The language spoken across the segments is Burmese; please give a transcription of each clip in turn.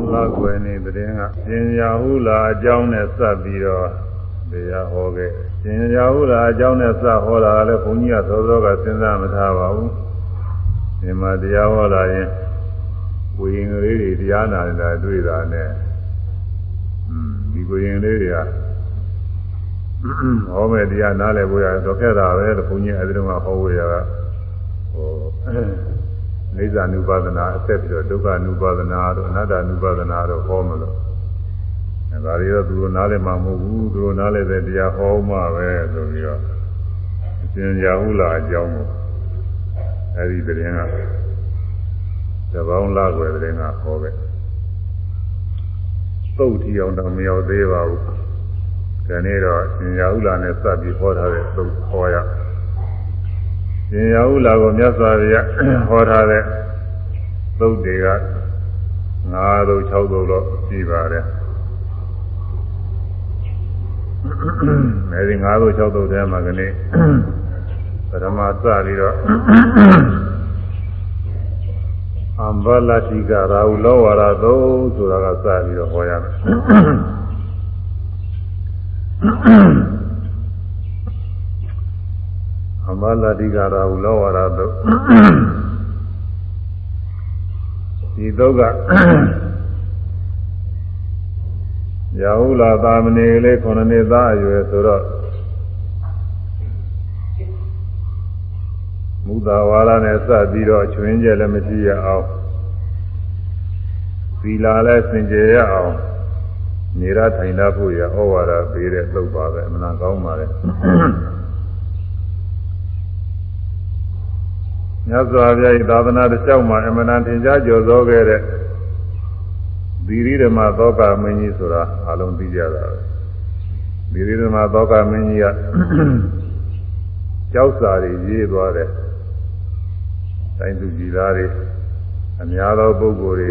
င်းလာွယ်နေတဲ့င်းကရှင်ရာဟုလာအကြောင်းနဲ့စပ်ပြီးတော့တရားဟောခဲ့ရှင်ရာဟုလာအကြောင်းနဲ့စဟောတာလည်းဘုန်းကြီးကသောသောကစဉ်းစားမထားပါဘူးဒီမှာတရားဟောလာရင်ဝိရင်ကလေးတွေတရားနာနေတာတွေ့တာနဲ့ဒီဝိရင်လေးတွေကဟောမဲ့တရားနားလည်ဖို့ရတော့ခဲ့တာပဲဘုန်းကြီးအဲဒီတော့မှဟောဝေရကဟို အိဇာနုပါဒနာအဆက်ပြီးတော့ဒုက္ခနုပါဒနာတို့အနတ္တနုပါဒနာတို့ဟောမလို့အဲဒါတွေတော့သူတို့နားလည်မှာမဟုတ်ဘူးသူတို့နားလည်တဲ့တရားဟောမှပဲဆိုပြီးတော့အရှင်ရာဟုလာအကြောင်းကိုအဲဒီတရင်ကတပေါင်းလာွယ်တရင်ကဟောခဲ့သုတ်ထီအောင်တော့မရောက်သေးပါဘူးဒီနေ့တော့ရှင်ရာဟုလာနဲ့စပ်ပြီးဟောထားတဲ့သုတ်ဟောရ ရှင်ရာဟုလာကိုမြတ်စွာဘုရားဟောထားတဲ့သုတ်တွေက9သုတ်6သုတ်တော့ပြီးပါတယ်အဲဒီ9သုတ်6သုတ်ထဲမှာကနေ့ပထမစပြီးတော့အမ္ဘလတိကရာဟုလောဝရသုတ်ဆိုတာကစပြီးတော့ဟောရမယ်အ မလတိကရာဟုလောဝရတုဒီတုတ်ကရာဟုလာသာမဏေလေး9နှစ်သားအရွယ်ဆိုတော့မူသာဝါဒနဲ့စပြီးတော့ချွင်းကျက်လည်းမရှိရအောင်သီလာလည်းစင်ကြယ်ရအောင်နေရထိုင်တတ်ဖို့ရဩဝါဒပေးတဲ့သုတ်ပါပဲအမှန်ကောင်းပါလေ မြတ်စွာဘုရား၏သာသနာတစ်လျှောက်မှာအမှန်တန်ထင်ရှားကျော်စောခဲ့တဲ့သီရိဓမ္မသောကမင်းကြီးဆိုတာအလုံးသိကြတာပဲသီရိဓမ္မသောကမင်းကြီးကကြောက်စာတွေရေးသွားတယ်တိုင်းသူကြည်သားတွေအများသောပုဂ္ဂိုလ်တွေ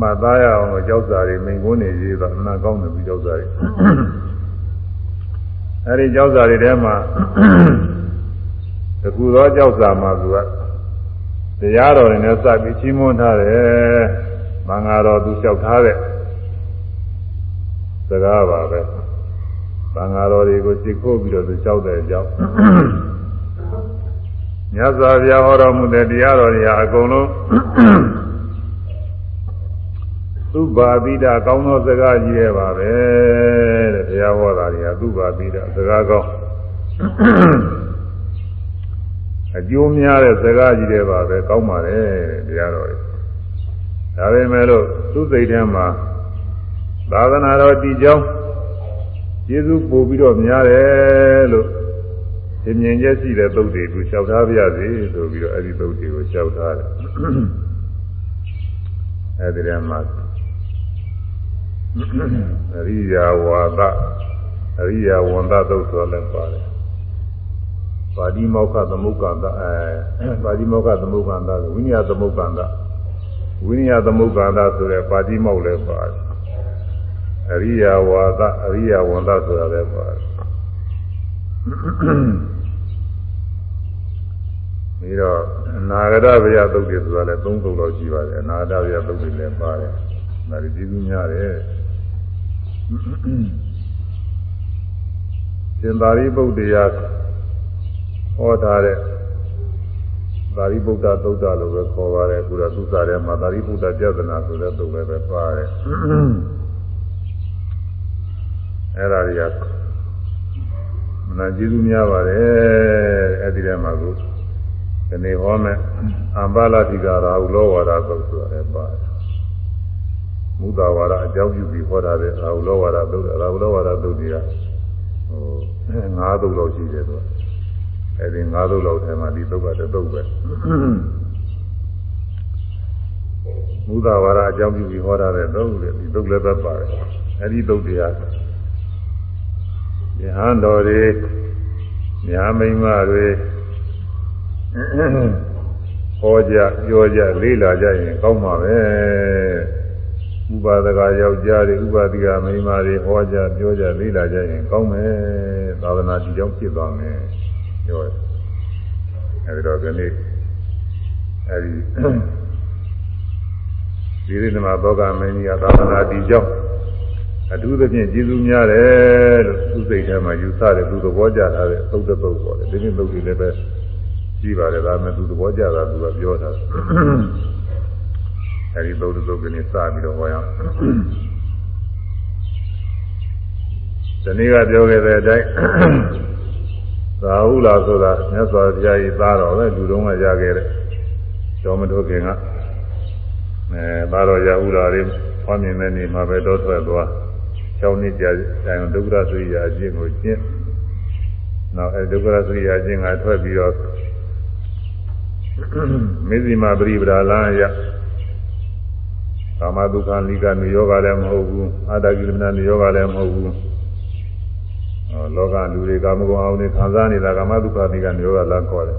မှတ်သားရအောင်လို့ကြောက်စာတွေမိန်ကုန်းနေရေးသွားအမှန်ကောင်းတယ်ပြီးကြောက်စာတွေအဲဒီကြောက်စာတွေထဲမှာ တကူသောကြောက်စာမှာသူကတရားတော်တွေနဲ့စပြီးချီးမွမ်းထားတယ်။မင်္ဂလာတော်သူလျှောက်ထားတဲ့စကားပါပဲ။မင်္ဂလာတော်တွေကိုစိတ်ခိုးပြီးတော့သူလျှောက်တဲ့အကြောင်းမြတ်စွာဘုရားဟောတော်မူတဲ့တရားတော်တွေဟာအကုန်လုံးသုဘာပိဒကောင်းသောစကားကြီးရဲ့ပါပဲတဲ့တရားဟောတာတွေကသုဘာပိဒစကားကောင်း အကျိုးများတဲ့စကားကြီးတွေပါပဲကောင်းပါတယ်တရားတော်တွေဒါပေမဲ့လို့သူ့စိတ်ထဲမှာသာသနာတော်တည်ကြောင်းယေရှုပို့ပြီးတော့များတယ်လို့သင်မြင်ချက်ရှိတဲ့သုတ်တွေသူလျှောက်ထားပြရစီဆိုပြီးတော့အဲ့ဒီသုတ်တွေကိုလျှောက်ထားတယ်အဲ့ဒီထဲမှာအရိယာဝါဒအရိယာဝန္တသုတ်ဆိုလည်းပါတယ် ပါဠိမောက္ခသမုက္ကန္တအဲပါဠိမောက္ခသမုက္ကန္တဝိနည်းသမုက္ကန္တဝိနည်းသမုက္ကန္တဆိုတဲ့ပါဠိမောက်လည်းပါတယ်အရိယာဝါဒအရိယာဝန္တဆိုတာလည်းပါတယ်ပြီးတော့အနာဂတဗျာသုတ်တွေဆိုတာလည်း၃သုတ်လောက်ရှိပါတယ်အနာဂတဗျာသုတ်တွေလည်းပါတယ်ဒါတွေကျေးဇူးများတယ်ရှင်သာရိပုတ္တရာ ဟောထားတဲ့သာရိပုတ္တသုတ်တလို့ပဲခေါ်ပါတယ်အခုတော့သူစားထဲမှာသာရိပုတ္တပြဒနာဆိုတဲ့သုတ်လည်းပဲပါတယ်အဲ့ဒါတွေကမနာကျေးဇူးများပါတယ်အဲ့ဒီထဲမှာကိုဒီနေ့ဟောမယ်အမ္ပါလတိကာရာဟုလောဝါဒသုတ်ဆိုတာလည်းပါတယ်မုဒ္ဒဝါဒအကြောင်းပြုပြီးဟောထားတဲ့ရာဟုလောဝါဒသုတ်ရာဟုလောဝါဒသုတ်တွေကဟို၅သုတ်လောက်ရှိတယ်သူက အဲဒီ၅သုတ်လောက်ထဲမှာဒီသုတ်ကတစ်သုတ်ပဲမုဒ္ဒဝါဒအကြောင်းပြုပြီးဟောထားတဲ့သုတ်တွေဒီသုတ်လည်းပဲပါတယ်အဲဒီသုတ်တရားယဟန်တော်တွေညာမိမတွေဟောကြပြောကြလေးလာကြရင်ကောင်းပါပဲဥပါဒကယောက်ျားတွေဥပါတိကမိန်းမတွေဟောကြပြောကြလေးလာကြရင်ကောင်းမယ်သာသနာတည်ကြောင်းဖြစ်သွားမယ် ပြောတယ်အဲဒီတော့ဒီနေ့အဲဒီဒီရိသမဘောဂမင်းကြီးကသာသနာတည်ကြောင်းအထူးသဖြင့်ကျေးဇူးများတယ်လို့သူစိတ်ထဲမှာယူဆတယ်သူသဘောကျထားတဲ့သုတ်တဲ့ပုဂ္ဂိုလ်တယ်ဒီနေ့သုတ်တွေလည်းပဲရှိပါတယ်ဒါမှသူသဘောကျတာသူကပြောတာအဲဒီသုတ်တဲ့သုတ်ကနေစပြီးတော့ဟောရအောင်ဒီနေ့ကပြောခဲ့တဲ့အတိုင်း သာဟုလာဆိုတာမြတ်စွာဘုရားကြီးသားတော်ပဲလူတော်ကရခဲ့တဲ့တော်မထုတ်ခင်ကအဲသားတော်ရဟုလာလေးဖွားမြင်တဲ့နေမှာပဲတော့ထွက်သွား6နှစ်ကြာတိုင်ဒုက္ခရသုရိယာအကျင့်ကိုကျင့်နောက်အဲဒုက္ခရသုရိယာအကျင့်ကထွက်ပြီးတော့မေဇိမာပရိပဒါလမ်းရကာမဒုက္ခလိကနိယောဂလည်းမဟုတ်ဘူးအတ္တကိလမဏနိယောဂလည်းမဟုတ်ဘူး လောကလူတွေကာမဂုဏ်အောင်နေခံစားနေတာကာမဒုက္ခတိကနိယောဂလမ်းခေါ်တယ်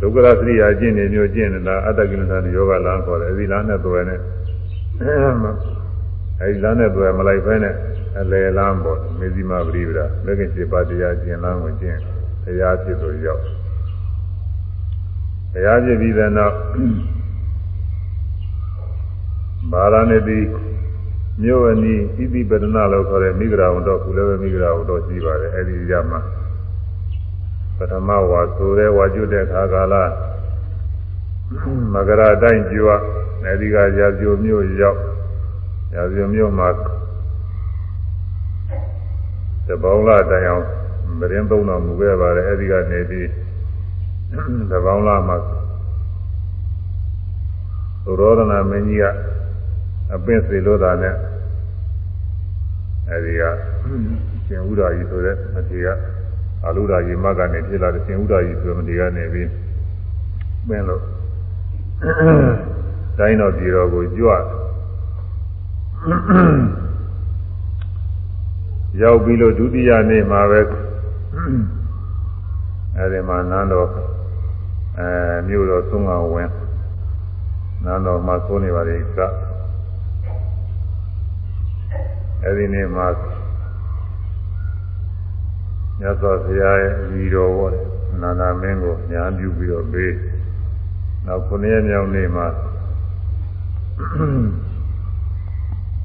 ဒုက္ခရသရိယာကျင့်နေမျိုးကျင့်နေတာအတ္တကိလသနိယောဂလမ်းခေါ်တယ်အဲဒီလမ်းနဲ့တွေ့နေအဲဒီလမ်းနဲ့တွေ့မလိုက်ဖဲနဲ့အလယ်လမ်းပေါ့မေဇိမပရိပဒမဂ္ဂင်စေပါတရားကျင့်လမ်းကိုကျင့်တရားဖြစ်လို့ရောက်တရားဖြစ်ပြီးတဲ့နောက်ဘာရဏတိ မြို့အနီးဣတိပဒနာလို့ခေါ်တဲ့မိဂရာဝန်တော့ကုလည်းပဲမိဂရာဝန်တော့ရှိပါတယ်အဲဒီရမှာပထမဝါဆိုတဲ့ဝါကျွတ်တဲ့ခါကာလမကရာတိုင်းကျွတ်အဲဒီကရာဇိုမြို့ရောက်ရာဇိုမြို့မှာတပေါင်းလာတိုင်အောင်မရင်သုံးတော်မူခဲ့ပါတယ်အဲဒီကနေပြီးတပေါင်းလာမှာသုရောဒနာမင်းကြီးက အပင့်စေလို့တာနဲ့အဲဒီကရှင်ဥဒ္ဒါကြီးဆိုတဲ့မထေရအလုဒ္ဒါကြီးမကနေဖြစ်လာတဲ့ရှင်ဥဒ္ဒါကြီးဆိုတဲ့မထေရကနေပြီးပင့်လို့တိုင်းတော်ပြည်တော်ကိုကြွရောက်ပြီးလို့ဒုတိယနေ့မှာပဲအဲဒီမှာနန်းတော်အဲမြို့တော်သုံးအောင်ဝင်နန်းတော်မှာသိုးနေပါလေက အဲဒီနေ့မှာမြတ်စွာဘုရားရဲ့ဤတော်ဝတ်နာနာမင်းကိုညာပြုပြီးတော့ပေးနောက်ခုနှစ်ရက်မြောက်နေ့မှာ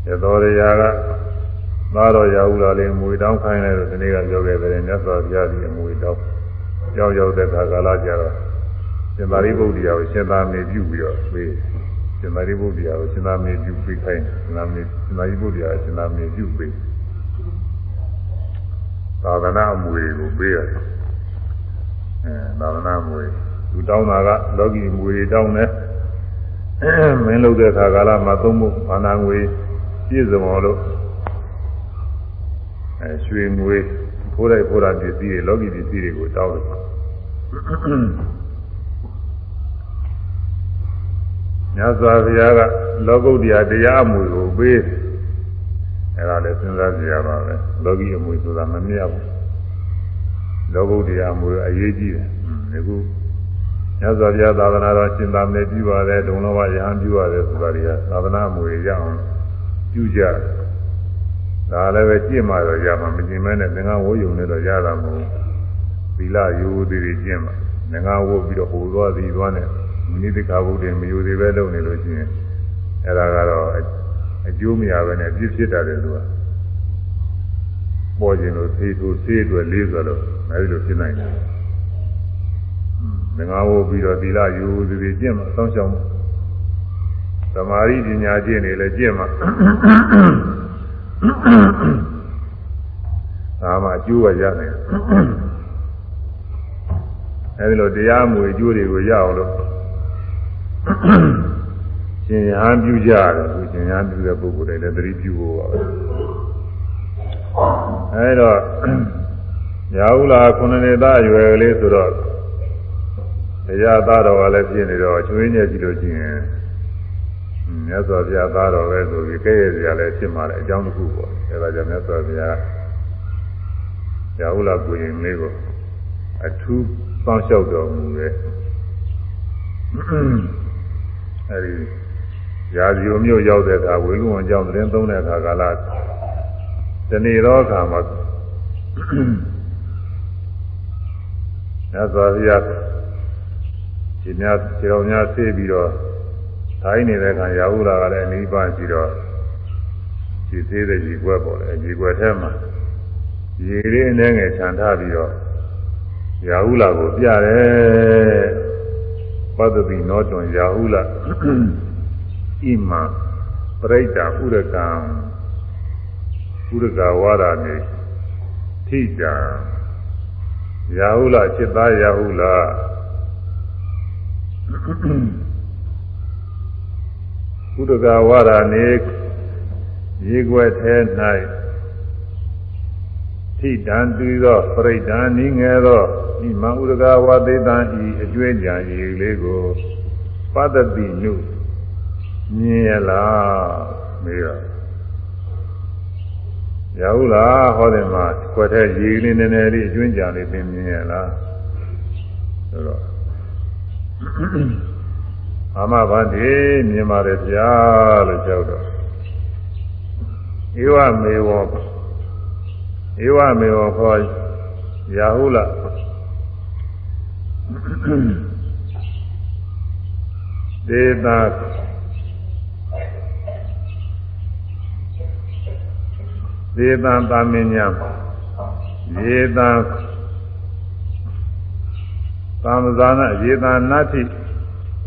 ရတော်ရရာကသားတော်ရာဟုလာလေးမွေတောင်းခိုင်းလိုက်တော့ဒီနေ့ကပြောခဲ့တယ်မြတ်စွာဘုရားကြီးအမွေတောင်းရောက်ရောက်တဲ့ခါကာလကြတော့ရှင်သာရိပုတ္တရာကိုရှင်သာမေပြုပြီးတော့ပေး ရှင်သာရိပုတ္တရာကိုရှင်သာမေပြုပေးခိုင်းရှင်သာမေရှင်သာရိပုတ္တရာရှင်သာမေပြုပေးသာသနာအမွေကိုပေးရတယ်အဲသာသနာအမွေသူတောင်းတာကလောကီအမွေတောင်းတယ်မင်းလုပ်တဲ့အခါကာလမှာသုံးဖို့ဘာနာငွေပြည့်စုံအောင်လို့အဲရွှေငွေဖိုးလိုက်ဖိုးတာပစ္စည်းတွေလောကီပစ္စည်းတွေကိုတောင်းတယ် မြတ်စွာဘုရားကလောကုတ္တရာတရားအမှုကိုပေးအဲ့ဒါလည်းစဉ်းစားကြရပါပဲလောကီအမှုဆိုတာမမြတ်ဘူးလောကုတ္တရာအမှုအရေးကြီးတယ်ဒီခုမြတ်စွာဘုရားသာသနာတော်ရှင်သာမဏေပြုပါတယ်ဒုံလောဘယဟန်ပြုရတယ်ဆိုတာတွေကသာသနာအမှုရအောင်ပြုကြတယ်ဒါလည်းပဲကြင့်မှတော့ရမှာမကြင်မဲနဲ့သင်္ကန်းဝိုးယုံနဲ့တော့ရတာမဟုတ်သီလယူသေးတွေကျင့်မှာသင်္ကန်းဝိုးပြီးတော့ဟိုသွားသည်သွားနဲ့မိ နိတိကာဘုဒ္ဓမယူသေးပဲလုပ်နေလို့ရှိရင်အဲ့ဒါကတော့အကျိုးမရပဲနဲ့ပြစ်ဖြစ်တာတယ်သူကပေါ်ခြင်းလို့သေသူသေအတွက်လေးဆိုတော့အဲဒီလိုဖြစ်နိုင်တယ်သင်္ကန်းဝိုးပြီးတော့သီလယူသေးတွေကျင့်မှာစောင့်ရှောက်မှာသမာဓိပညာကျင့်နေလဲကျင့်မှာဒါမှအကျိုးကရနိုင်အဲဒီလိုတရားမူအကျိုးတွေကိုရအောင်လို့ ရှင်ရဟန်းပြုကြတယ်သူရှင်ရဟန်းပြုတဲ့ပုဂ္ဂိုလ်တွေလည်းသတိပြုဖို့ပါပဲအဲတော့ရာဟုလာခုနှစ်နှစ်သားအရွယ်ကလေးဆိုတော့တရားသားတော်ကလည်းပြည့်နေတော့ချွေးညက်ကြည့်လို့ရှိရင်မြတ်စွာဘုရားသားတော်ပဲဆိုပြီးကဲ့ရဲ့စရာလည်းဖြစ်မှာလေအကြောင်းတစ်ခုပေါ့အဲဒါကြောင့်မြတ်စွာဘုရားရာဟုလာကိုရင်လေးကိုအထူးစောင့်ရှောက်တော်မူတယ် အဲဒီရာဇီုမျိုးရောက်တဲ့အခါဝေလူဝန်ကြောင့်သတင်းသုံးတဲ့အခါကာလတဏီရောအခါမှာမြတ်စွာဘုရားဒီများခြေတော်များဆေးပြီးတော့ထိုင်းနေတဲ့ခံရာဟုလာကလည်းအနိဗ္ဗာန်ရှိတော့ဒီသေးတဲ့ရေကွက်ပေါ်တယ်ရေကွက်ထဲမှာရေလေးအနှဲငယ်ခြံထားပြီးတော့ရာဟုလာကိုပြတယ် ပတ္တိနောတွန်ရာဟုလာဣမံပရိဒ္ဓဥရကံဥရကဝါဒနေထိတံရာဟုလာจิตသားရာဟုလာဥဒကဝါဒနေရေခွက်ထဲ၌ထိ တံတူသောပရိဒံနိငယ်သောဤမဥဒကဝါသေတံဤအကျွေးကြံရေလေးကိုပတ္တိနုမြင်ရလားမေးတော့ရဟုလားဟောတယ်မှာခွက်ထဲရေလေးနည်းနည်းလေးအကျွေးကြံလေးသင်မြင်ရလားဆိုတော့အာမဘာတိမြင်ပါတယ်ဗျာလို့ကြောက်တော့ဧဝမေဝ ဧဝမေဝခေါ်ရာဟုလဒေတာဒေတံတာမညံရေတံသံဇာနာရေတံနတ္ထိ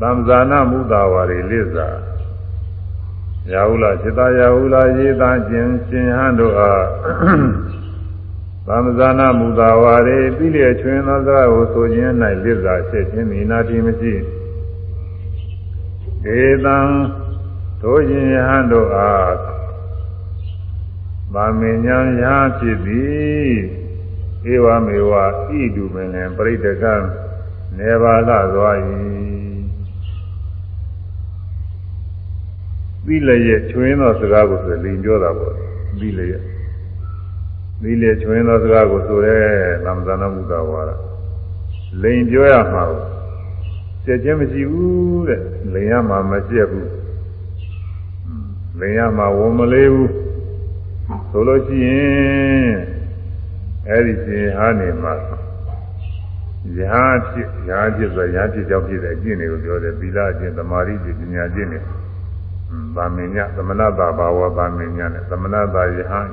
သံဇာနာမုသာဝါရီလိစ္ဆာရာဟုလာจิตာရာဟုလာရေးသားခြင်းရှင်ဟန်တို့အား သံဇာနာမုသာဝါရီပြီးလျက်ချွင်သောစကားကိုဆိုခြင်း၌လိစ္ဆာဖြစ်ခြင်းမိနာတိမရှိဧတံတို့ခြင်းယဟန်တို့အားဗာမင်ညာရာဖြစ်သည်ဧဝမေဝဣတုမင်္ဂံပရိဒကနေပါလသွား၏သီလရဲ့ချွင်းသောစကားကိုဆိုလိန်ပြောတာပေါ့သီလရဲ့ သီလချွင်းသောစကားကိုဆိုရဲသံသနာမုဒ္ဒဝါဒလိန်ပြောရမှာကိုကျက်ချင်းမရှိဘူးတဲ့လိန်ရမှာမကျက်ဘူးလိန်ရမှာဝမလေးဘူးဆိုလို့ရှိရင်အဲ့ဒီရှင်ဟာနေမှာရာဖြစ်ရာဖြစ်ဆိုရာဖြစ်ကြောင့်ဖြစ်တဲ့အကျင့်တွေကိုပြောတယ်သီလအကျင့်သမာဓိအကျင့်ပညာအကျင့်တွေဗာမင်ညသမဏတာဘာဝဗာမင်ညနဲ့သမဏတာယဟန်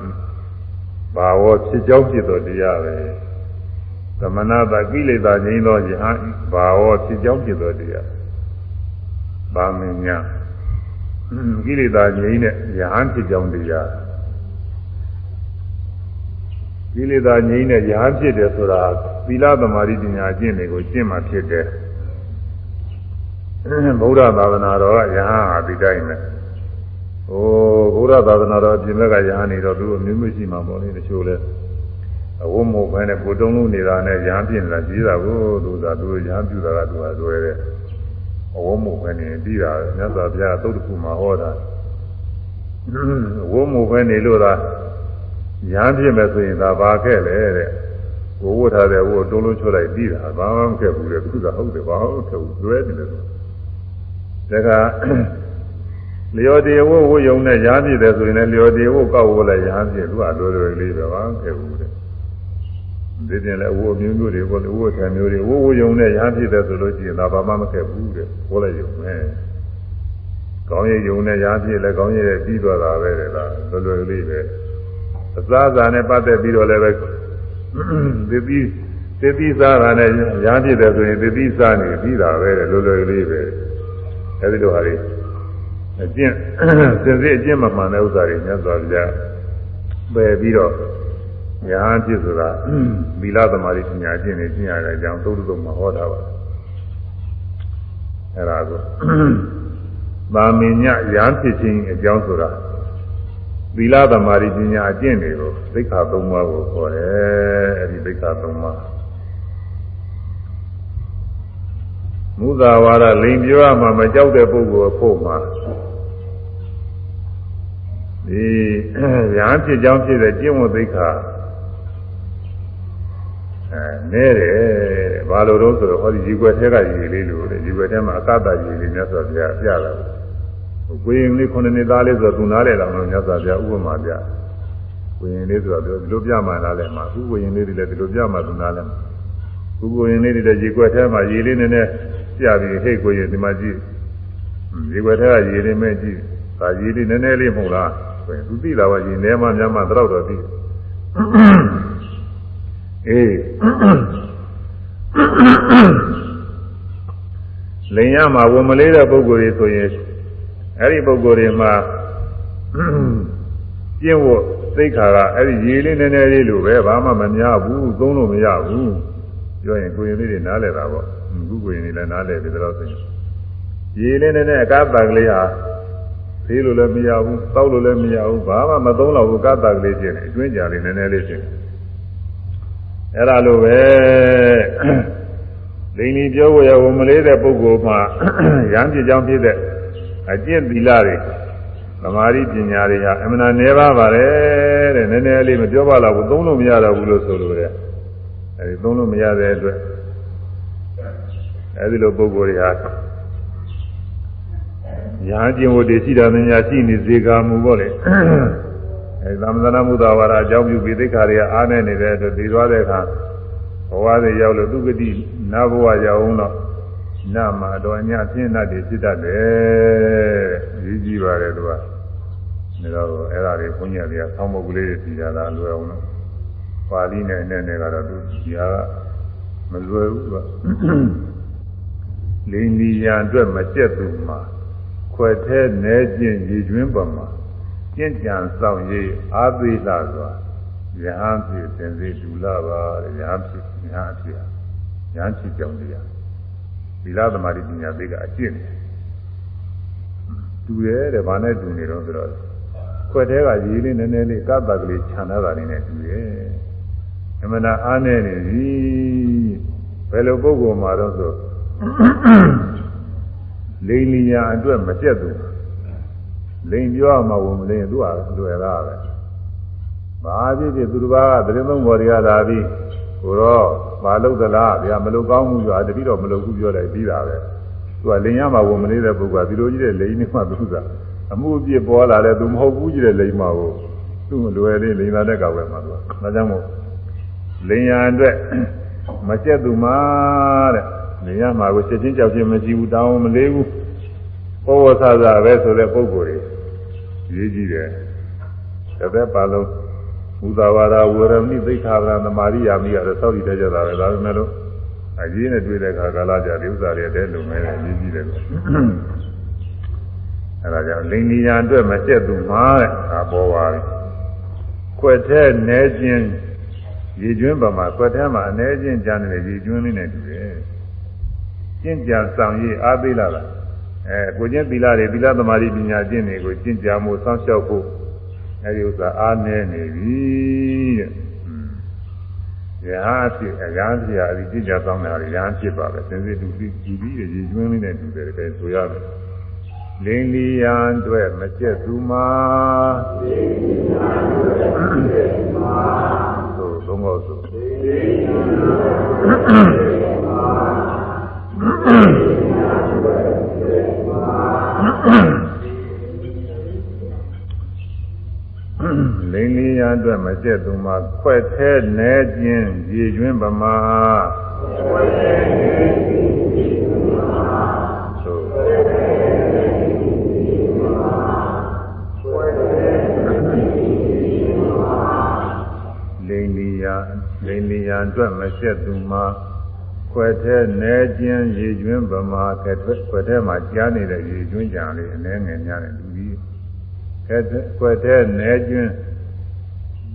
ဘာဝဖြစ်ကြောင်းဖြစ်တော်တရားပဲသမဏတာကိလေသာငြိမ်းသောယဟန်ဘာဝဖြစ်ကြောင်းဖြစ်တော်တရားဗာမင်ညကိလေသာငြိမ်းတဲ့ယဟန်ဖြစ်ကြောင်းတရားကိလေသာငြိမ်းတဲ့ယဟန်ဖြစ်တယ်ဆိုတာသီလသမารိပညာအကျင့်တွေကိုကျင့်မှဖြစ်တယ်ဗုဒ္ဓသာသနာတော်ကယဟန်ဟာဒီတိုင်းပဲ။ အိုးဗုဒ္ဓသာသနာတော်ပြင်ဘက်ကယဟန်နေတော့သူအမျိုးမျိုးရှိမှာပေါ့လေတချို့လဲအဝတ်မို့ပဲနဲ့ကိုတုံးလုံးနေတာနဲ့ယဟန်ပြင်လာကြီးတာကိုသူသာသူယဟန်ပြတာကသူဟာလွယ်တယ်။အဝတ်မို့ပဲနေပြီးတာမြတ်စွာဘုရားသုတ်တခုမှာဟောတာ။အဝတ်မို့ပဲနေလို့သာယဟန်ပြင်မယ်ဆိုရင်ဒါဘာခဲ့လဲတဲ့။ကိုဝတ်ထားတဲ့ဝတ်တုံးလုံးချွတ်လိုက်ပြီးတာဘာမှမခဲ့ဘူးတဲ့သူကဟုတ်တယ်ဘာဟုတ်တယ်လွယ်တယ်လို့ဒါက လျော်တေဝဝယုံနဲ့ရားပြည့်တယ်ဆိုရင်လည်းလျော်တေဝကောက်ဝလိုက်ရားပြည့်သူကလွယ်လွယ်လေးပဲပါခဲ့ဘူးတဲ့ဒီပြင်လည်းအဝအမျိုးမျိုးတွေပေါ့လေဝဆံမျိုးတွေဝဝယုံနဲ့ရားပြည့်တယ်ဆိုလို့ရှိရင်ဒါဘာမှမခဲ့ဘူးတဲ့ဟောလိုက်ယုံပဲကောင်းရည်ယုံနဲ့ရားပြည့်လည်းကောင်းရည်ပြီးသွားတာပဲတဲ့လားလွယ်လွယ်လေးပဲအစားအစာနဲ့ပတ်သက်ပြီးတော့လည်းပဲဒီပြီးသေတိစားတာနဲ့ရားပြည့်တယ်ဆိုရင်သေတိစားနေပြီးတာပဲလွယ်လွယ်လေးပဲအဲဒီလိုဟာတွေ အကျင့်စင်စစ်အကျင့်မမှန်တဲ့ဥစ္စာတွေမြတ်စွာဘုရားပယ်ပြီးတော့ညာဖြစ်ဆိုတာသီလသမာဓိပညာကျင့်နေကျင့်ရတဲ့အကြောင်းသုတ္တတုံမှာဟောတာပါအဲ့ဒါကိုသာမင်ညရာဖြစ်ခြင်းအကြောင်းဆိုတာသီလသမာဓိပညာအကျင့်တွေကိုသိက္ခာ၃ပါးကိုခေါ်တယ်အဲ့ဒီသိက္ခာ၃ပါးမူသာဝါဒလိန်ပြောရမှာမကြောက်တဲ့ပုဂ္ဂိုလ်အဖို့မှာ ဒီညာဖြစ်ကြောင်းဖြစ်တဲ့ကျင့်ဝတ်သိက္ခာအဲနဲတယ်ဘာလို့တော့ဆိုတော့ဟောဒီဒီွယ်ထဲကရည်လေးလို့လေဒီွယ်ထဲမှာအကတရည်လေးမြတ်စွာဘုရားပြလာတယ်ကိုရင်လေးခုနှစ်နှစ်သားလေးဆိုတော့သူနားလေတော့မြတ်စွာဘုရားဥပမာပြကိုရင်လေးဆိုတော့ဒီလိုပြမှလားလဲမှာသူကိုရင်လေးတွေလည်းဒီလိုပြမှသူနားလဲမှာသူကိုရင်လေးတွေလည်းရေွက်ထဲမှာရေလေးနည်းနည်းပြပြီးဟိတ်ကိုရင်ဒီမှာကြည့်ရေွယ်ထဲကရေလေးမဲ့ကြည့်ဒါရေလေးနည်းနည်းလေးမဟုတ်လား ဆိုရင်သူသိလာပါရေနည်းမှများမှတော့တော့သိအေးလင်ရမှာဝန်မလေးတဲ့ပုဂ္ဂိုလ်တွေဆိုရင်အဲ့ဒီပုဂ္ဂိုလ်တွေမှာကျင့်ဝတ်သိခါကအဲ့ဒီရေလေးနည်းနည်းလေးလိုပဲဘာမှမများဘူးသုံးလို့မရဘူးပြောရင်ကိုရင်လေးတွေနားလည်တာပေါ့ခုကိုရင်လေးလည်းနားလည်ပြီတော့ဆိုရင်ရေလေးနည်းနည်းအကားတန်ကလေးဟာ သေးလို့လည်းမရဘူးတောက်လို့လည်းမရဘူးဘာမှမသုံးတော့ဘူးကားတန်ကလေးချင်းအတွင်းကြလေးနည်းနည်းလေးချင်းအဲ့ဒါလိုပဲလိန်လီပြောဝရဝမလေးတဲ့ပုဂ္ဂိုလ်မှာရမ်းပြကြောင်းဖြစ်တဲ့အကျင့်သီလတွေသမာဓိပညာတွေဟာအမှန်တည်းပါပါတယ်တဲ့နည်းနည်းလေးမပြောပါတော့ဘူးသုံးလို့မရတော့ဘူးလို့ဆိုလိုတယ်အဲဒီသုံးလို့မရတဲ့အတွက်အဲဒီလိုပုဂ္ဂိုလ်တွေဟာ ညာကျင်ဝတ်တွေရှိတာများရှိနေစေကာမူပေါ့လေအဲသမသနာမုဒ္ဒဝါဒအကြောင်းပြုပြီးသိက္ခာတွေကအားနေနေတဲ့အတွက်ပြီးသွားတဲ့အခါဘဝတွေရောက်လို့သူဂတိနဘဝရောက်အောင်တော့နမှာတော့ညပြင်းတတ်တယ်ဖြစ်တတ်တယ်ကြီးကြီးပါတယ်သူကဒါတော့အဲ့ဒါတွေဘုန်းကြီးတွေကဆောင်းမုတ်ကလေးတွေပြည်တာလားလွယ်အောင်လို့ပါဠိနဲ့နဲ့နဲ့ကတော့သူကြီးကမလွယ်ဘူးကလိန်ဒီရန်အတွက်မကျက်သူမှာ ခွက်သေးနေခြင်းရည်ကျွင်းပေါ်မှာကျင့်ကြံဆောင်ရည်အာသိလာစွာယဟန်ဖြစ်သင်္စေဒူလာပါယဟန်ဖြစ်ယဟန်ဖြစ်ယဟန်ဖြစ်ကြောင်းတရားသီလသမာဓိပညာသိကအကျင့်တယ်တူတယ်တဲ့ဘာနဲ့တူနေတော့ဆိုတော့ခွက်သေးကရည်လေးနည်းနည်းလေးကပ်တာကလေးခြံထားတာလေးနဲ့တူတယ်အမှန်တရားအားနေနေပြီဘယ်လိုပုဂ္ဂိုလ်မှာတော့ဆို လိန်လီညာအတွက်မပြတ်သူလိန်ပြောမှဝင်မလိန်သူကလွယ်တာပဲဘာဖြစ်ဖြစ်သူတစ်ပါးကသတင်းသုံးပေါ်တွေကလာပြီးကိုတော့မလုပ်သလားဗျာမလုပ်ကောင်းမှုဆိုတာတတိတော့မလုပ်ဘူးပြောလိုက်ပြီးတာပဲသူကလိန်ရမှာဝင်မနေတဲ့ပုဂ္ဂိုလ်ကဒီလိုကြီးတဲ့လိန်နေမှသူကအမှုအပြစ်ပေါ်လာတယ်သူမဟုတ်ဘူးကြီးတဲ့လိန်မှာကိုသူ့လွယ်လေးလိန်လာတဲ့ကောက်ပဲမှာသူကဒါကြောင့်မို့လိန်ရအတွက်မကျက်သူမှာတဲ့နေရမှာကိုချက်ချင်းကြောက်ချင်းမရှိဘူးတောင်းမလေးဘူး ဘောဝဆာဆာပဲဆိုတဲ့ပုံကိုယ်ကြီးရေးကြည့်တယ်တစ်သက်ပါလုံးဘုဒ္ဓဝါဒဝေရမိသိက္ခာပဒသမာရိယာမိကတော့စောက်တည်တဲ့ကြတာပဲဒါပေမဲ့လို့အကြီးနဲ့တွေ့တဲ့အခါကာလကြဒီဥစ္စာတွေတဲလုံနေတယ်ရေးကြည့်တယ်လို့အဲဒါကြောင့်လိန်နီယာအတွက်မကျက်သူမှာတဲ့ဒါပေါ်ပါပြီခွက်ထဲနဲခြင်းရေကျွင်းပမာခွက်ထဲမှာအ ਨੇ ချင်းကြားနေတဲ့ရေကျွင်းလေးနဲ့တူတယ်ကျင့်ကြံဆောင်ရည်အားသေးလာလား အဲကိုချင်းသီလတွေသီလသမာဓိပညာကျင့်တွေကိုကျင့်ကြံမှုစောင့်ရှောက်ဖို့အဲဒီဥစ္စာအားနည်းနေပြီတဲ့ရဟန်းဖြစ်အရဟန်းဖြစ်အဒီကျင့်ကြံဆောင်တာရဟန်းဖြစ်ပါပဲစင်စစ်တူပြီးကြည်ပြီးရေကျွင်းလေးနဲ့တူတယ်ပဲဆိုရမယ်လင်းလီယံအတွက်မကျက်သူမှာလင်းလီယံအတွက်မကျက်သူမှာသို့သုံးဖို့ဆိုလင်းလီယံအတွက် လိန်လီရအတွက်မကျက်သူမှာခွက်သေးနဲခြင်းရေကျွင်းပမာခွက်သေးနဲခြင်းရေကျွင်းပမာသို့လိန်လီရလိန်လီရအတွက်မကျက်သူမှာ ခွက်သေးနဲခြင်းရေကျွင်းပမာခွက်ခွက်သေးမှာကြားနေတဲ့ရေကျွင်းကြံလေးအနှဲငယ်များတဲ့လူကြီးခွက်သေးနဲခြင်း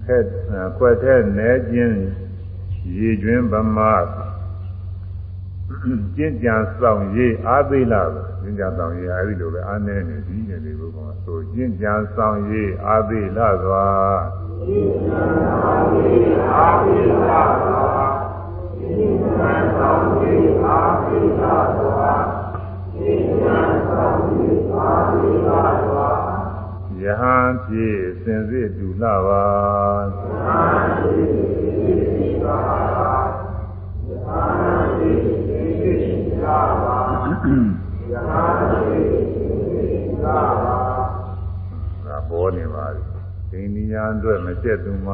ခွက်ခွက်သေးနဲခြင်းရေကျွင်းပမာကျင့်ကြံဆောင်ရေးအားသေးလာကျင့်ကြံဆောင်ရေးအဲဒီလိုပဲအားနည်းနေပြီနေဒီဘုရားဆိုကျင့်ကြံဆောင်ရေးအားသေးလာစွာကျင့်ကြံဆောင်ရေးအားသေးလာစွာ ယဟန်ဖြင့်စင်စစ်တူလှပါယဟန်ဖြင့်စင်စစ်တူလှပါယဟန်ဖြင့်စင်စစ်တူလှပါယဟန်ဖြင့်စင်စစ်တူလှပါဒါပေါ်နေပါပြီဒီနိညာအတွက်မကျက်သူမှ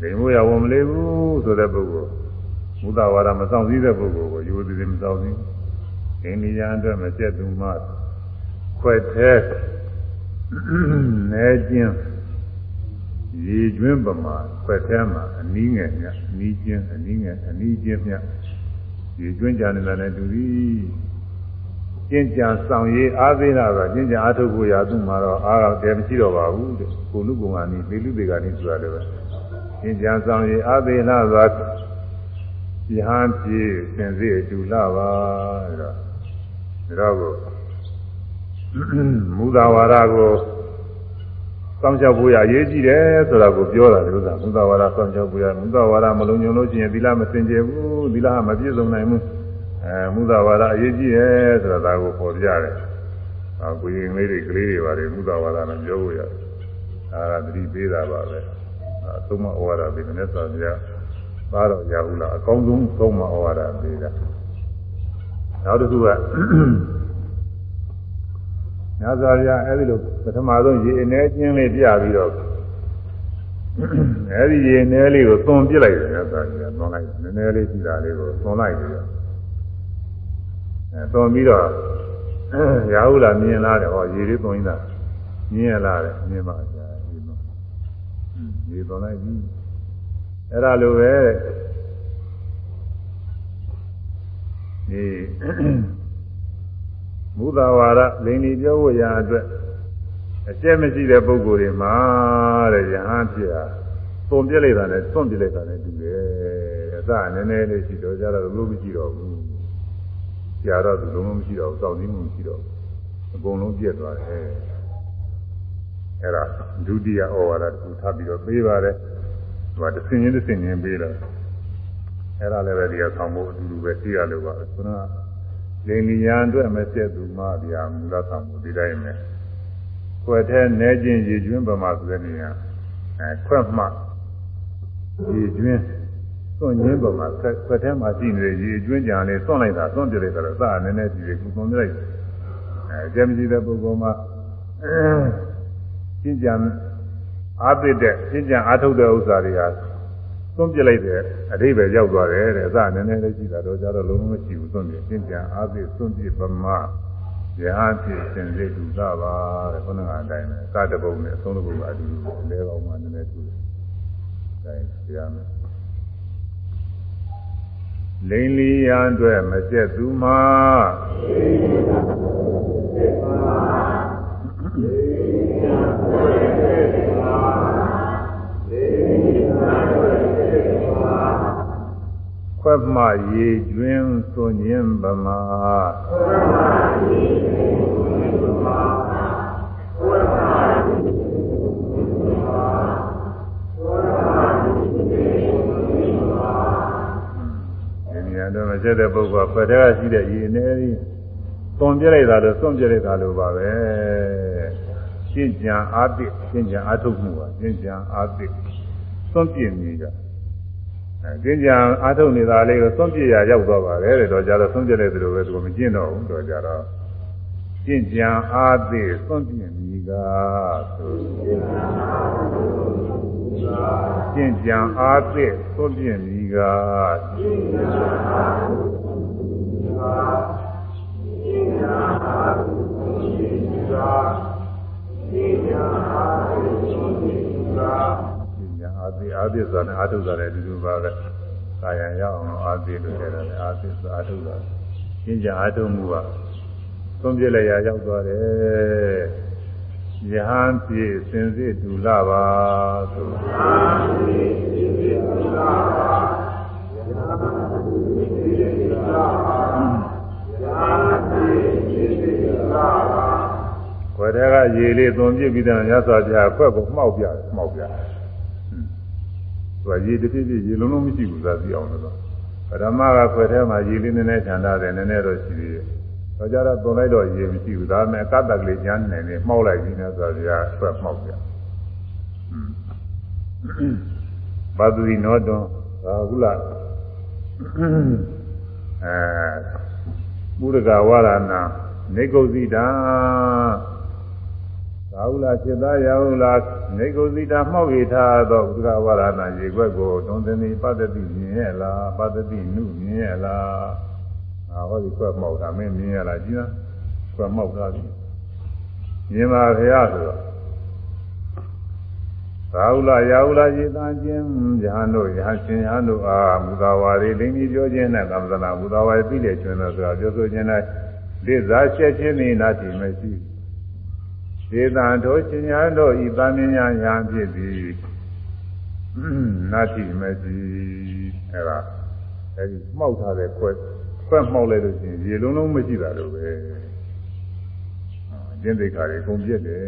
လိမ်မို့ရဝမလေးဘူးဆိုတဲ့ပုဂ္ဂိုလ် မူတဝါဒမဆောင်စည်းတဲ့ပုဂ္ဂိုလ်ကိုယူသည်သည်မဆောင်စည်းအိန္ဒိယအတွက်မကျက်သူမှခွက်သေးနဲချင်းရေကျွင်းပမာခွက်သေးမှာအနည်းငယ်မြအနည်းချင်းအနည်းငယ်အနည်းချင်းမြရေကျွင်းကြနေတာနဲ့တူသည်ကျင့်ကြံဆောင်ရေးအားသေးတာကကျင့်ကြံအားထုတ်ဖို့ရာသူ့မှာတော့အားကတည်းမရှိတော့ပါဘူးတဲ့ကိုလူကောင်ကနေလေလူတွေကနေဆိုတာလည်းပဲကျင့်ကြံဆောင်ရေးအားသေးလားသာ ယဟန်ပြေစင်စေအတူလာပါတဲ့တော့ဒါတော့မူသာဝါဒကိုစောင့်ရှောက်ဖို့ရအရေးကြီးတယ်ဆိုတာကိုပြောတာဒီဥစ္စာမူသာဝါဒစောင့်ရှောက်ဖို့ရမူသာဝါဒမလုံးညုံလို့ရှိရင်သီလမစင်ကြယ်ဘူးသီလဟာမပြည့်စုံနိုင်ဘူးအဲမူသာဝါဒအရေးကြီးတယ်ဆိုတာဒါကိုပေါ်ပြရတယ်။အခုရင်လေးတွေကလေးတွေပါတယ်မူသာဝါဒနဲ့ပြောဖို့ရတယ်။အဲဒါသတိပေးတာပါပဲ။အဲသုံးမဩဝါဒပေးတဲ့ဆောပြ သားတော်ရဘူးလားအကောင်းဆုံးသုံးမဩဝါဒပေးတာ။နောက်တစ်ခုကညဇာရအဲဒီလိုပထမဆုံးရေအနေချင်းလေးပြပြီးတော့အဲဒီရေအနေလေးကိုသွန်ပြလိုက်တယ်ညဇာရသွန်လိုက်နည်းနည်းလေးရှိတာလေးကိုသွန်လိုက်ပြီးတော့အဲသွန်ပြီးတော့ရာဟုလာမြင်လာတယ်ဟောရေလေးသွန်ရင်းတာမြင်ရလာတယ်မြင်ပါကြာဒီမှာရေသွန်လိုက်ပြီ အဲ့ဒါလိုပဲဒီမူသာဝါဒလိန်ဒီပြောဖို့ရာအတွက်အကျက်မရှိတဲ့ပုဂ္ဂိုလ်တွေမှာတဲ့ယဟန်ဖြစ်ဟာသွန်ပြလိုက်တာနဲ့သွန်ပြလိုက်တာနဲ့တူတယ်အစနည်းနည်းလေးရှိတော့ကြတော့လို့မရှိတော့ဘူးကြာတော့သူလုံးလုံးမရှိတော့ဘူးစောင့်စည်းမှုမရှိတော့ဘူးအကုန်လုံးပြည့်သွားတယ်အဲ့ဒါဒုတိယဩဝါဒတစ်ခုထပ်ပြီးတော့ပေးပါတယ်ဟို ကတစ်စင်ချင်းတစ်စင်ချင်းပေးတယ်အဲ့ဒါလည်းပဲဒီကဆောင်းဖို့အတူတူပဲသိရလို့ပါခုနကလိန်လျာအတွက်မဆက်သူမှဗျာမူလဆောင်မှုဒီတိုင်းပဲခွက်ထဲနဲချင်းရေကျွင်းပမာဆိုတဲ့နေရာအဲခွက်မှရေကျွင်းသွန့်ညင်းပမာခွက်ထဲမှာရှိနေတဲ့ရေကျွင်းကြံလေးသွန့်လိုက်တာသွန့်ပြလိုက်တာတော့သာနည်းနည်းကြည့်ရကူသွန့်ပြလိုက်အဲကျမကြည့်တဲ့ပုဂ္ဂိုလ်မှာရှင်းကြံ အားသိတဲ့ရှင်းကြံအားထုတ်တဲ့ဥစ္စာတွေဟာသွန့်ပြလိုက်တဲ့အဓိပ္ပာယ်ရောက်သွားတယ်တဲ့အစနည်းနည်းလေးရှိတာတော့ကြတော့လုံးဝမရှိဘူးသွန့်ပြရှင်းကြံအားသိသွန့်ပြပမာယဟဖြစ်စင်စိတ်ဒုသပါတဲ့ခုနကအတိုင်းပဲကတပုံနဲ့အဆုံးတစ်ပုံကအတူတူလဲကောင်းမှနည်းနည်းတူတယ်။ဒါရင်ပြရမယ်။လိန်လီရန်အတွက်မကျက်သူမှာလိန်လီရန်အတွက်မကျက်သူမှာ ခွက်မှရေကျွင်းသွန်ခြင်းဗမာခွက်မှရေကျွင်းသွန်ခြင်းဗမာခွက်မှရေကျွင်းသွန်ခြင်းဗမာခွက်မှရေကျွင်းသွန်ခြင်းဗမာဒီနေရာတော့မကျတဲ့ပုဂ္ဂိုလ်ကဖက်တဲ့ရှိတဲ့ရေနေကြီး သွန်ပြလိုက်တာလို့သွန်ပြလိုက်တာလို့ပါပဲရှင်းကြံအာတိရှင်းကြံအာထုတ်မှုပါရှင်းကြံအာတိသွန်ပြနေကြအဲကျင့်ကြံအားထုတ်နေတာလေးကိုသွန့်ပြရရောက်သွားပါတယ်တဲ့တော့ကြတော့သွန့်ပြတဲ့သူလိုပဲသူကမကျင့်တော့ဘူးတော့ကြတော့ကျင့်ကြံအားသိသွန့်ပြမိကဆိုကျင့်ကြံအားသိသွန့်ပြမိကကျင့်ကြံအားသိသွန့်ပြမိကကျင့်ကြံအားသိသွန့်ပြမိကကျင့်ကြံ အားသိသွန့်ပြမိကအာသိအာသိဆိုတာနဲ့အာထုတာလည်းအတူတူပါပဲ။ကာယံရအောင်အာသိလို့ပြောတယ်အာသိဆိုအာထုတာ။ရှင်းကြအာထုမှုကသုံးပြလိုက်ရရောက်သွားတယ်။ယဟန်ပြေစင်စစ်ဒူလာပါဆို။ယဟန်ပြေစင်စစ်ဒူလာပါ။ယဟန် ခွဲတဲ့ကရေလေးသွန်ပြပြီးတဲ့ညစွာပြခွက်ကိုမှောက်ပြတယ်မှောက်ပြတယ်သူကရေတစ်ပြည့်ပြည့်ရေလုံးလုံးမရှိဘူးသာသိအောင်လို့ပရမကခွဲထဲမှာရေလေးနည်းနည်းခြံထားတယ်နည်းနည်းတော့ရှိသေးတယ်တော့ကြတော့သွန်လိုက်တော့ရေမရှိဘူးဒါနဲ့ကတ္တကလေးညာနေနေမှောက်လိုက်ပြီးနေဆိုတော့ဆွဲမှောက်ပြဘာသူဒီနောတွန်သာဟုလားအဲပုရကဝါရဏနေကုသိတာ သာဟုလားจิตသားရဟုလားနေကုသီတာမှောက်ရထားသောဥဒ္ဒဝါရဏရေခွက်ကိုတွန်သနီပတ္တိမြင်ရဲ့လားပတ္တိနုမြင်ရဲ့လားငါဟောဒီခွက်မှောက်တာမင်းမြင်ရလားကြည်လားခွက်မှောက်တာပြီမြင်ပါဗျာဆိုတော့သာဟုလာရာဟုလာရေတန်ခြင်းယဟန်တို့ယဟရှင်ယဟန်တို့အားမူသာဝါရီလိမ့်ပြီးပြောခြင်းနဲ့သမ္ပဒနာမူသာဝါရီပြီးလေကျွန်းတော်ဆိုတာပြောဆိုခြင်းနဲ့လိစားချက်ချင်းနေနာတိမရှိ ဒေသံတို့ရှင်ယဟန်တို့ဤသံမြညာညာဖြစ်သည်နာတိမရှိအဲ့ဒါအဲ့ဒီမှောက်ထားတဲ့ခွက်ခွက်မှောက်လိုက်လို့ရှိရင်ရေလုံးလုံးမရှိတာလို့ပဲကျင့်သိက္ခာတွေအကုန်ပြည့်တယ်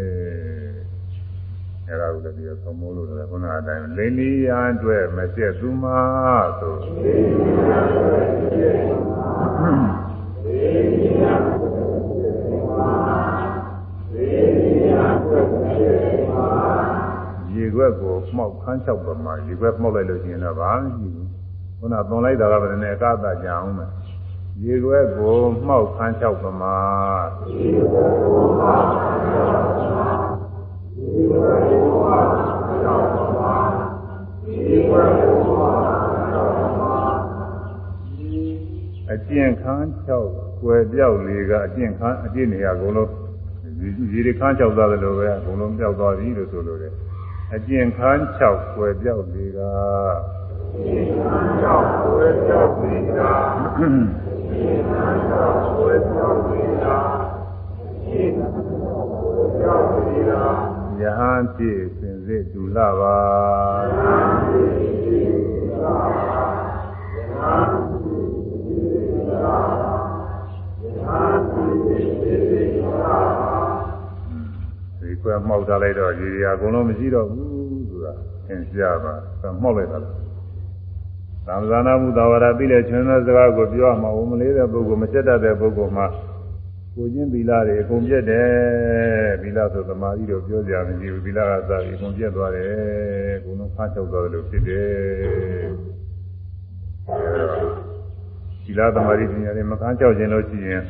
အဲ့ဒါကိုလည်းပြီးတော့သုံးမိုးလို့လည်းခုနအတိုင်းလိန်နီရန်အတွက်မကျက်သူမဆိုရေ ခွက်ကိုမှောက်ခန်းချောက်ပါမှာရေခွက်မှောက်လိုက်လို့ရှိရင်တော့ဘာမှမရှိဘူးခုနသွန်လိုက်တာကလည်းနည်းအကသာကြအောင်မယ်ရေခွက်ကိုမှောက်ခန်းချောက်ပါမှာရေခွက်ကိုမှောက်ခန်းချောက်ပါမှာရေခွက်ကိုမှောက်ခန်းချောက်ပါမှာရေခွက်ကိုမှောက်ခန်းချောက်ပါမှာအကျင့်ခန်းချောက်ွယ်ပြောက်လေကအကျင့်ခန်းအကျင့်နေရအကုန်လုံးရေတွေခန်းချောက်သွားတယ်လို့ပဲအကုန်လုံးပြောက်သွားပြီလို့ဆိုလို့တယ် အကျင့်ခန်း6ွယ်ပြောက်လေကအကျင့်ခန်း6ွယ်ပြောက်လေကအကျင့်ခန်း6ွယ်ပြောက်လေကအကျင့်ခန်း6ွယ်ပြောက်လေကယဟန်ဖြစ်စင်စစ်ဒူလာပါယဟန်ဖြစ် ကွယ်မှောက်ထားလိုက်တော့ဒီနေရာအကုန်လုံးမရှိတော့ဘူးဆိုတာသင်ပြပါသမှောက်လိုက်တာလားသံဃာနာမှုသာဝရပြီးလေချွန်းသောစကားကိုပြောမှဝမလေးတဲ့ပုဂ္ဂိုလ်မချက်တတ်တဲ့ပုဂ္ဂိုလ်မှာကိုချင်းသီလတွေအကုန်ပြတ်တယ်သီလဆိုသမာဓိတော့ပြောကြမရှိဘူးသီလကစပြီးအကုန်ပြတ်သွားတယ်အကုန်လုံးဖားချုပ်သွားတယ်လို့ဖြစ်တယ်သီလသမာဓိပညာတွေမကန်းချောက်ခြင်းလို့ရှိရင်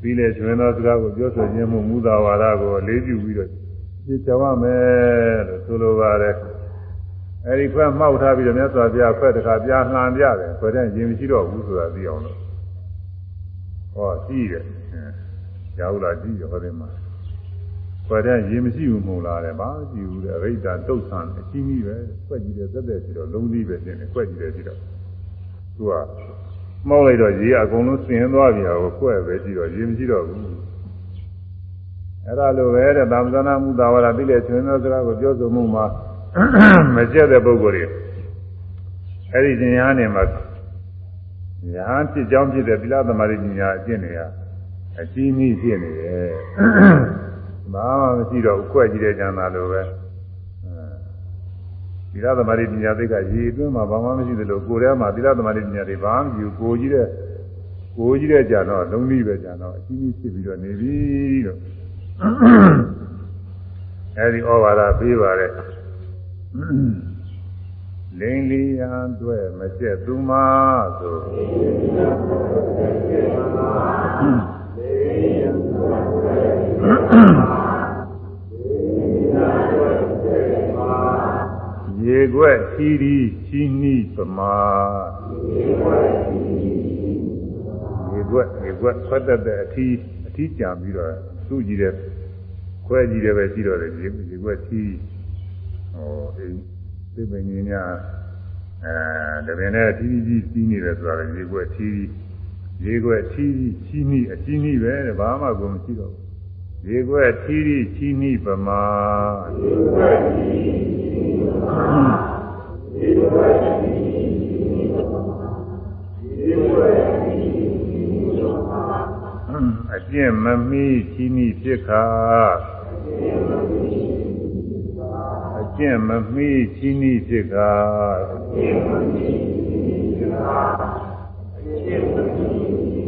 ပြီးလေကျွင်းသောစကားကိုပြောဆိုခြင်းမှုမူသာဝါဒကိုအလေးပြုပြီးတော့ပြကြပါမယ်လို့ဆိုလိုပါတယ်အဲဒီခွဲမှောက်ထားပြီးတော့မြတ်စွာဘုရားခွဲတခါပြလှန်ပြတယ်ခွဲတဲ့ရင်မရှိတော့ဘူးဆိုတာသိအောင်လို့ဟောရှိတယ်ရဟုလားကြည့်ရဟောတယ်မှာခွဲတဲ့ရင်မရှိဘူးမဟုတ်လားတဲ့ဘာမရှိဘူးတဲ့အရိဒ္ဓတုတ်ဆန်အချင်းကြီးပဲခွက်ကြည့်တယ်သက်သက်ပြီးတော့လုံးကြီးပဲရှင်းတယ်ခွက်ကြည့်တယ်ပြီးတော့သူက မှောက်လိုက်တော့ရေအကုန်လုံးစင်သွားပြီဟိုခွဲပဲကြည့်တော့ရေမရှိတော့ဘူးအဲ့ဒါလိုပဲတဲ့သာမဏေမူတာဝါဒသိတဲ့ဆွေးနွေးစကားကိုပြောဆိုမှုမှာမကျက်တဲ့ပုဂ္ဂိုလ်တွေအဲ့ဒီဉာဏ်နဲ့မှာညာဖြစ်ကြောင်းဖြစ်တဲ့သီလသမารိပညာအကျင့်တွေကအကြီးကြီးဖြစ်နေတယ်ဘာမှမရှိတော့ဘူးခွဲကြည့်တဲ့ဉာဏ်သာလိုပဲ သီလသမารိပညာသိက္ခာရေအတွင်းမှာဘာမှမရှိသလိုကိုယ်ထဲမှာသီလသမารိပညာတွေဘာမှမရှိဘူးကိုကြီးတဲ့ကိုကြီးတဲ့ကြံတော့လုံးကြီးပဲကြံတော့အကြီးကြီးဖြစ်ပြီးတော့နေပြီလို့အဲဒီဩဝါဒပေးပါတယ်လင်းလီယံတွေ့မကျက်သူမဆို ရေခွက်ချီရီချီနီပမာရေခွက်ရေခွက်ခွက်သက်တဲ့အထီးအထီးကြံပြီးတော့သူ့ကြည့်တဲ့ခွဲကြည့်တယ်ပဲရှိတော့တယ်ရေရေခွက်ချီဟောအေးသိပင်ကြီးများအဲတပင်နဲ့ထီးကြီးစီးနေတယ်ဆိုတာလေရေခွက်ထီးရေခွက်ထီးချီနီအချီနီပဲတဲ့ဘာမှကိုမရှိတော့ဘူး ရေခွက်ထီးချီနီပမာရေခွက်ထီးရေခွက်ထီးရေခွက်ထီးအကျင့်မမီးချီနီဖြစ်ခါအကျင့်မမီးချီနီဖြစ်ခါအကျင့်မမီးချီနီဖြစ်ခါအကျင့်မမီး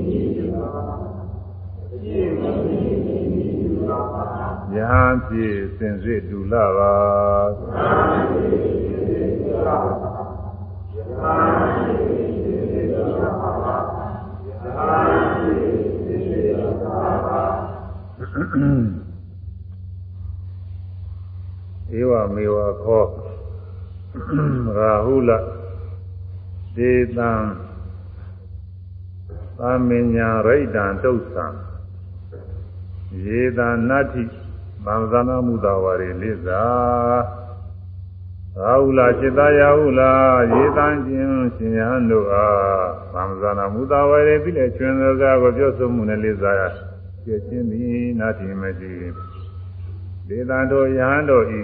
ယဟန်ပြေစင်စစ်ဒူလာပါယဟန်ပြေစင်စစ်ဒူလာပါယဟန်ပြေစင်စစ်ဒူလာပါယဟန်ဧဝမေဝခောရာဟုလဒေတံသမဉ္ညာရိဒံတုတ်သံယေတနတ္ထိ သံသနာမူတာဝါရီလိသာသာဟုလားจิตာယဟုလားရေတန်းခြင်းရှင်ယဟန်တို့အားသံသနာမူတာဝါရီပြီးလေကျွန်းသောကားကိုပြောဆိုမှုနဲ့လိသာပြည့်ချင်းသည်နာတိမရှိဒေသတို့ယဟန်တို့ဤ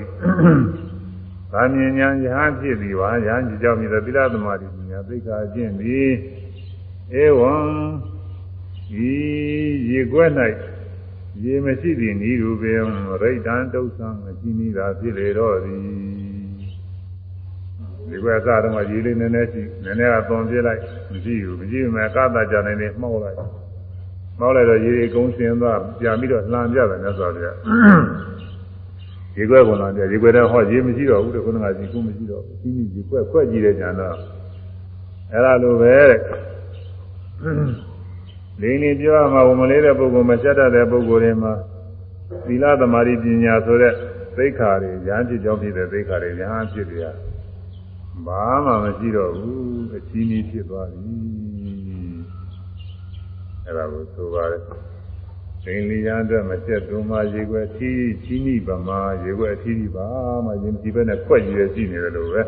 ဗာမြင်ညာယဟန်ဖြစ်ပြီးဝါယဟန်ကြောင့်မြည်သောသီလသမာဓိပညာသိက္ခာအကျင့်သည်ဧဝံဤရေကွက်၌ ရေမရှိသည်ဤရူပင်ရိတ်တံဒုက္ခအကြီးနီးတာဖြစ်လေတော့သည်ဒီကွက်အစတုန်းကရေလေးနည်းနည်းရှိနည်းနည်းကသွန်ပြလိုက်မရှိဘူးမရှိဘူးမဲ့ကသာကြနေနေမှောက်လိုက်မှောက်လိုက်တော့ရေအကုန်စင်သွားပြန်ပြီးတော့လှန်ပြတယ်မြတ်စွာဘုရားရေကွက်ကုန်လာပြရေကွက်တော့ဟောရေမရှိတော့ဘူးတဲ့ခုနကရေကူမရှိတော့ဘူးကြီးကြီးရေကွက်ခွက်ကြည့်တဲ့ညာတော့အဲ့ဒါလိုပဲတဲ့ လိန်နေပြောရမှာဝမလေးတဲ့ပုဂ္ဂိုလ်မဆက်တတ်တဲ့ပုဂ္ဂိုလ်တွေမှာသီလသမารိပညာဆိုတဲ့သိက္ခာတွေဉာဏ်ဖြစ်ကြောင်းဖြစ်တဲ့သိက္ခာတွေဉာဏ်ဖြစ်ကြဘာမှမရှိတော့ဘူးအချင်းကြီးဖြစ်သွားပြီအဲ့ဒါကိုဆိုပါတယ်စိန်လီရန်အတွက်မဆက်သွမှရေခွဲထီးချင်းကြီးဗမာရေခွဲထီးကြီးပါမှရင်ဒီဘက်နဲ့ခွက်ကြီးရရှိနေတယ်လို့ပဲ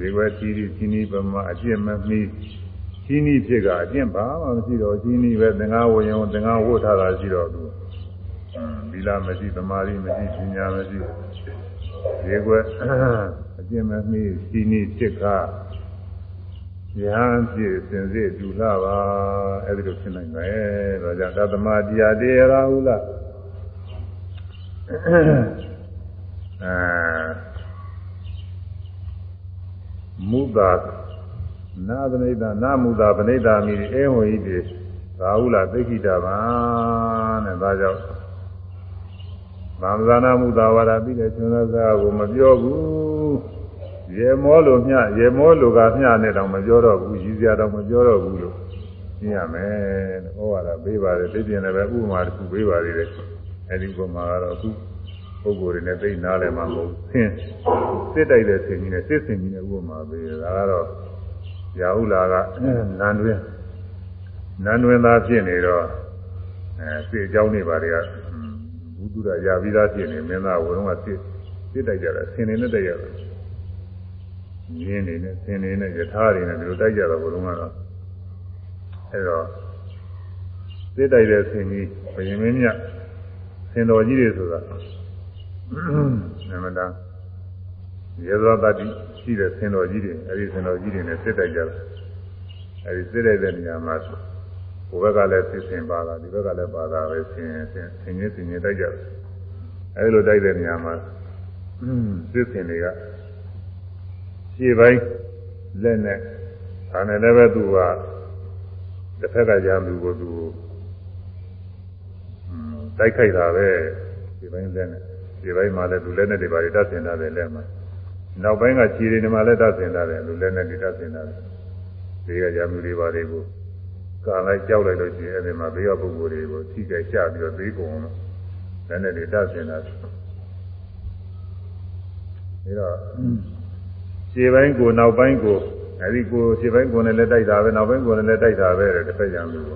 ရေခွဲထီးကြီးချင်းကြီးဗမာအကျင့်မမီး ကြီးနီးဖြစ်ကအကျင့်ပါမှမရှိတော့ကြီးနီးပဲသင်္ဃဝယံသင်္ဃဝတ်ထားတာရှိတော့သူသီလမရှိသမာဓိမရှိပညာမရှိရေကွယ်အကျင့်မမီးကြီးနီးဖြစ်ကယဟန်ဖြစ်စင်စစ်ဒူလာပါအဲ့ဒီလိုဖြစ်နိုင်တယ်တော့ကြောင့်သတ္တမတရားတေရာဟုလားအဲမုဒ္ဒါ နာသနိဒနာမူတာပဏိတာမိအဲဟောဤတိသာဟုလာသိခိတာပါတဲ့ဒါကြောင့်ဗာမဇာနာမူတာဝါဒပြီးတဲ့ရှင်သောစကားကိုမပြောဘူးရေမောလိုမျှရေမောလိုကမျှနဲ့တောင်မပြောတော့ဘူးရည်စရာတောင်မပြောတော့ဘူးလို့သိရမယ်တဲ့ဟောရတာပေးပါတယ်သိပြင်လည်းပဲဥပမာတစ်ခုပေးပါသေးတယ်အဲဒီဥပမာကတော့အခုပုဂ္ဂိုလ်တွေနဲ့သိနားလည်မှာမဟုတ်ဆင်းစစ်တိုက်တဲ့ဆင်ကြီးနဲ့စစ်ဆင်ကြီးနဲ့ဥပမာပေးတယ်ဒါကတော့ ရာဟုလာကနန်းတွင်နန်းတွင်သားဖြစ်နေတော့အဲစစ်အကြောင်းတွေပါတွေကဘုသူရရာပြီးသားဖြစ်နေမင်းသားဝုံကစစ်စစ်တိုက်ကြတယ်ဆင်နေနဲ့တိုက်ရတယ်ရင်းနေနဲ့ဆင်နေနဲ့ယထာတွေနဲ့ဒီလိုတိုက်ကြတော့ဘုံကတော့အဲတော့စစ်တိုက်တဲ့ဆင်ကြီးဘယင်မင်းမြတ်ဆင်တော်ကြီးတွေဆိုတာနမတာရေသောတတိ ရှိတဲ့ဆင်တော်ကြီးတွေအဲဒီဆင်တော်ကြီးတွေနဲ့စစ်တိုက်ကြတာအဲဒီစစ်တိုက်တဲ့နေရာမှာဘုဘက်ကလည်းစစ်ဆင်ပါတာဒီဘက်ကလည်းပါတာပဲဆင်ဆင်ဆင်ချင်းဆင်ချင်းတိုက်ကြတယ်အဲဒီလိုတိုက်တဲ့နေရာမှာစစ်ဆင်တွေကရှေ့ပိုင်းလက်နဲ့ဒါနဲ့လည်းပဲသူကတစ်ဖက်ကကြာမှုကိုသူတိုက်ခိုက်တာပဲရှေ့ပိုင်းလက်နဲ့ရှေ့ပိုင်းမှာလည်းသူလက်နဲ့တွေပါတတ်ဆင်တာပဲလက်မှာ နောက်ပိုင်းကခြေတွေဒီမှာလည်းတတ်ဆင်တာတယ်လူလည်းနဲ့ဒီတတ်ဆင်တာတယ်ဒီကကြာမှုတွေပါတွေကိုကာလိုက်ကြောက်လိုက်လို့ရှိရင်အဲဒီမှာဘေးကပုဂ္ဂိုလ်တွေကိုထိကြချပြီးတော့သေးကုန်လို့လည်းနဲ့ဒီတတ်ဆင်တာဒါတော့ခြေပိုင်းကိုနောက်ပိုင်းကိုအဲဒီကိုခြေပိုင်းကိုနဲ့လည်းတိုက်တာပဲနောက်ပိုင်းကိုနဲ့လည်းတိုက်တာပဲတဲ့တစ်ဖက်ကြံလို့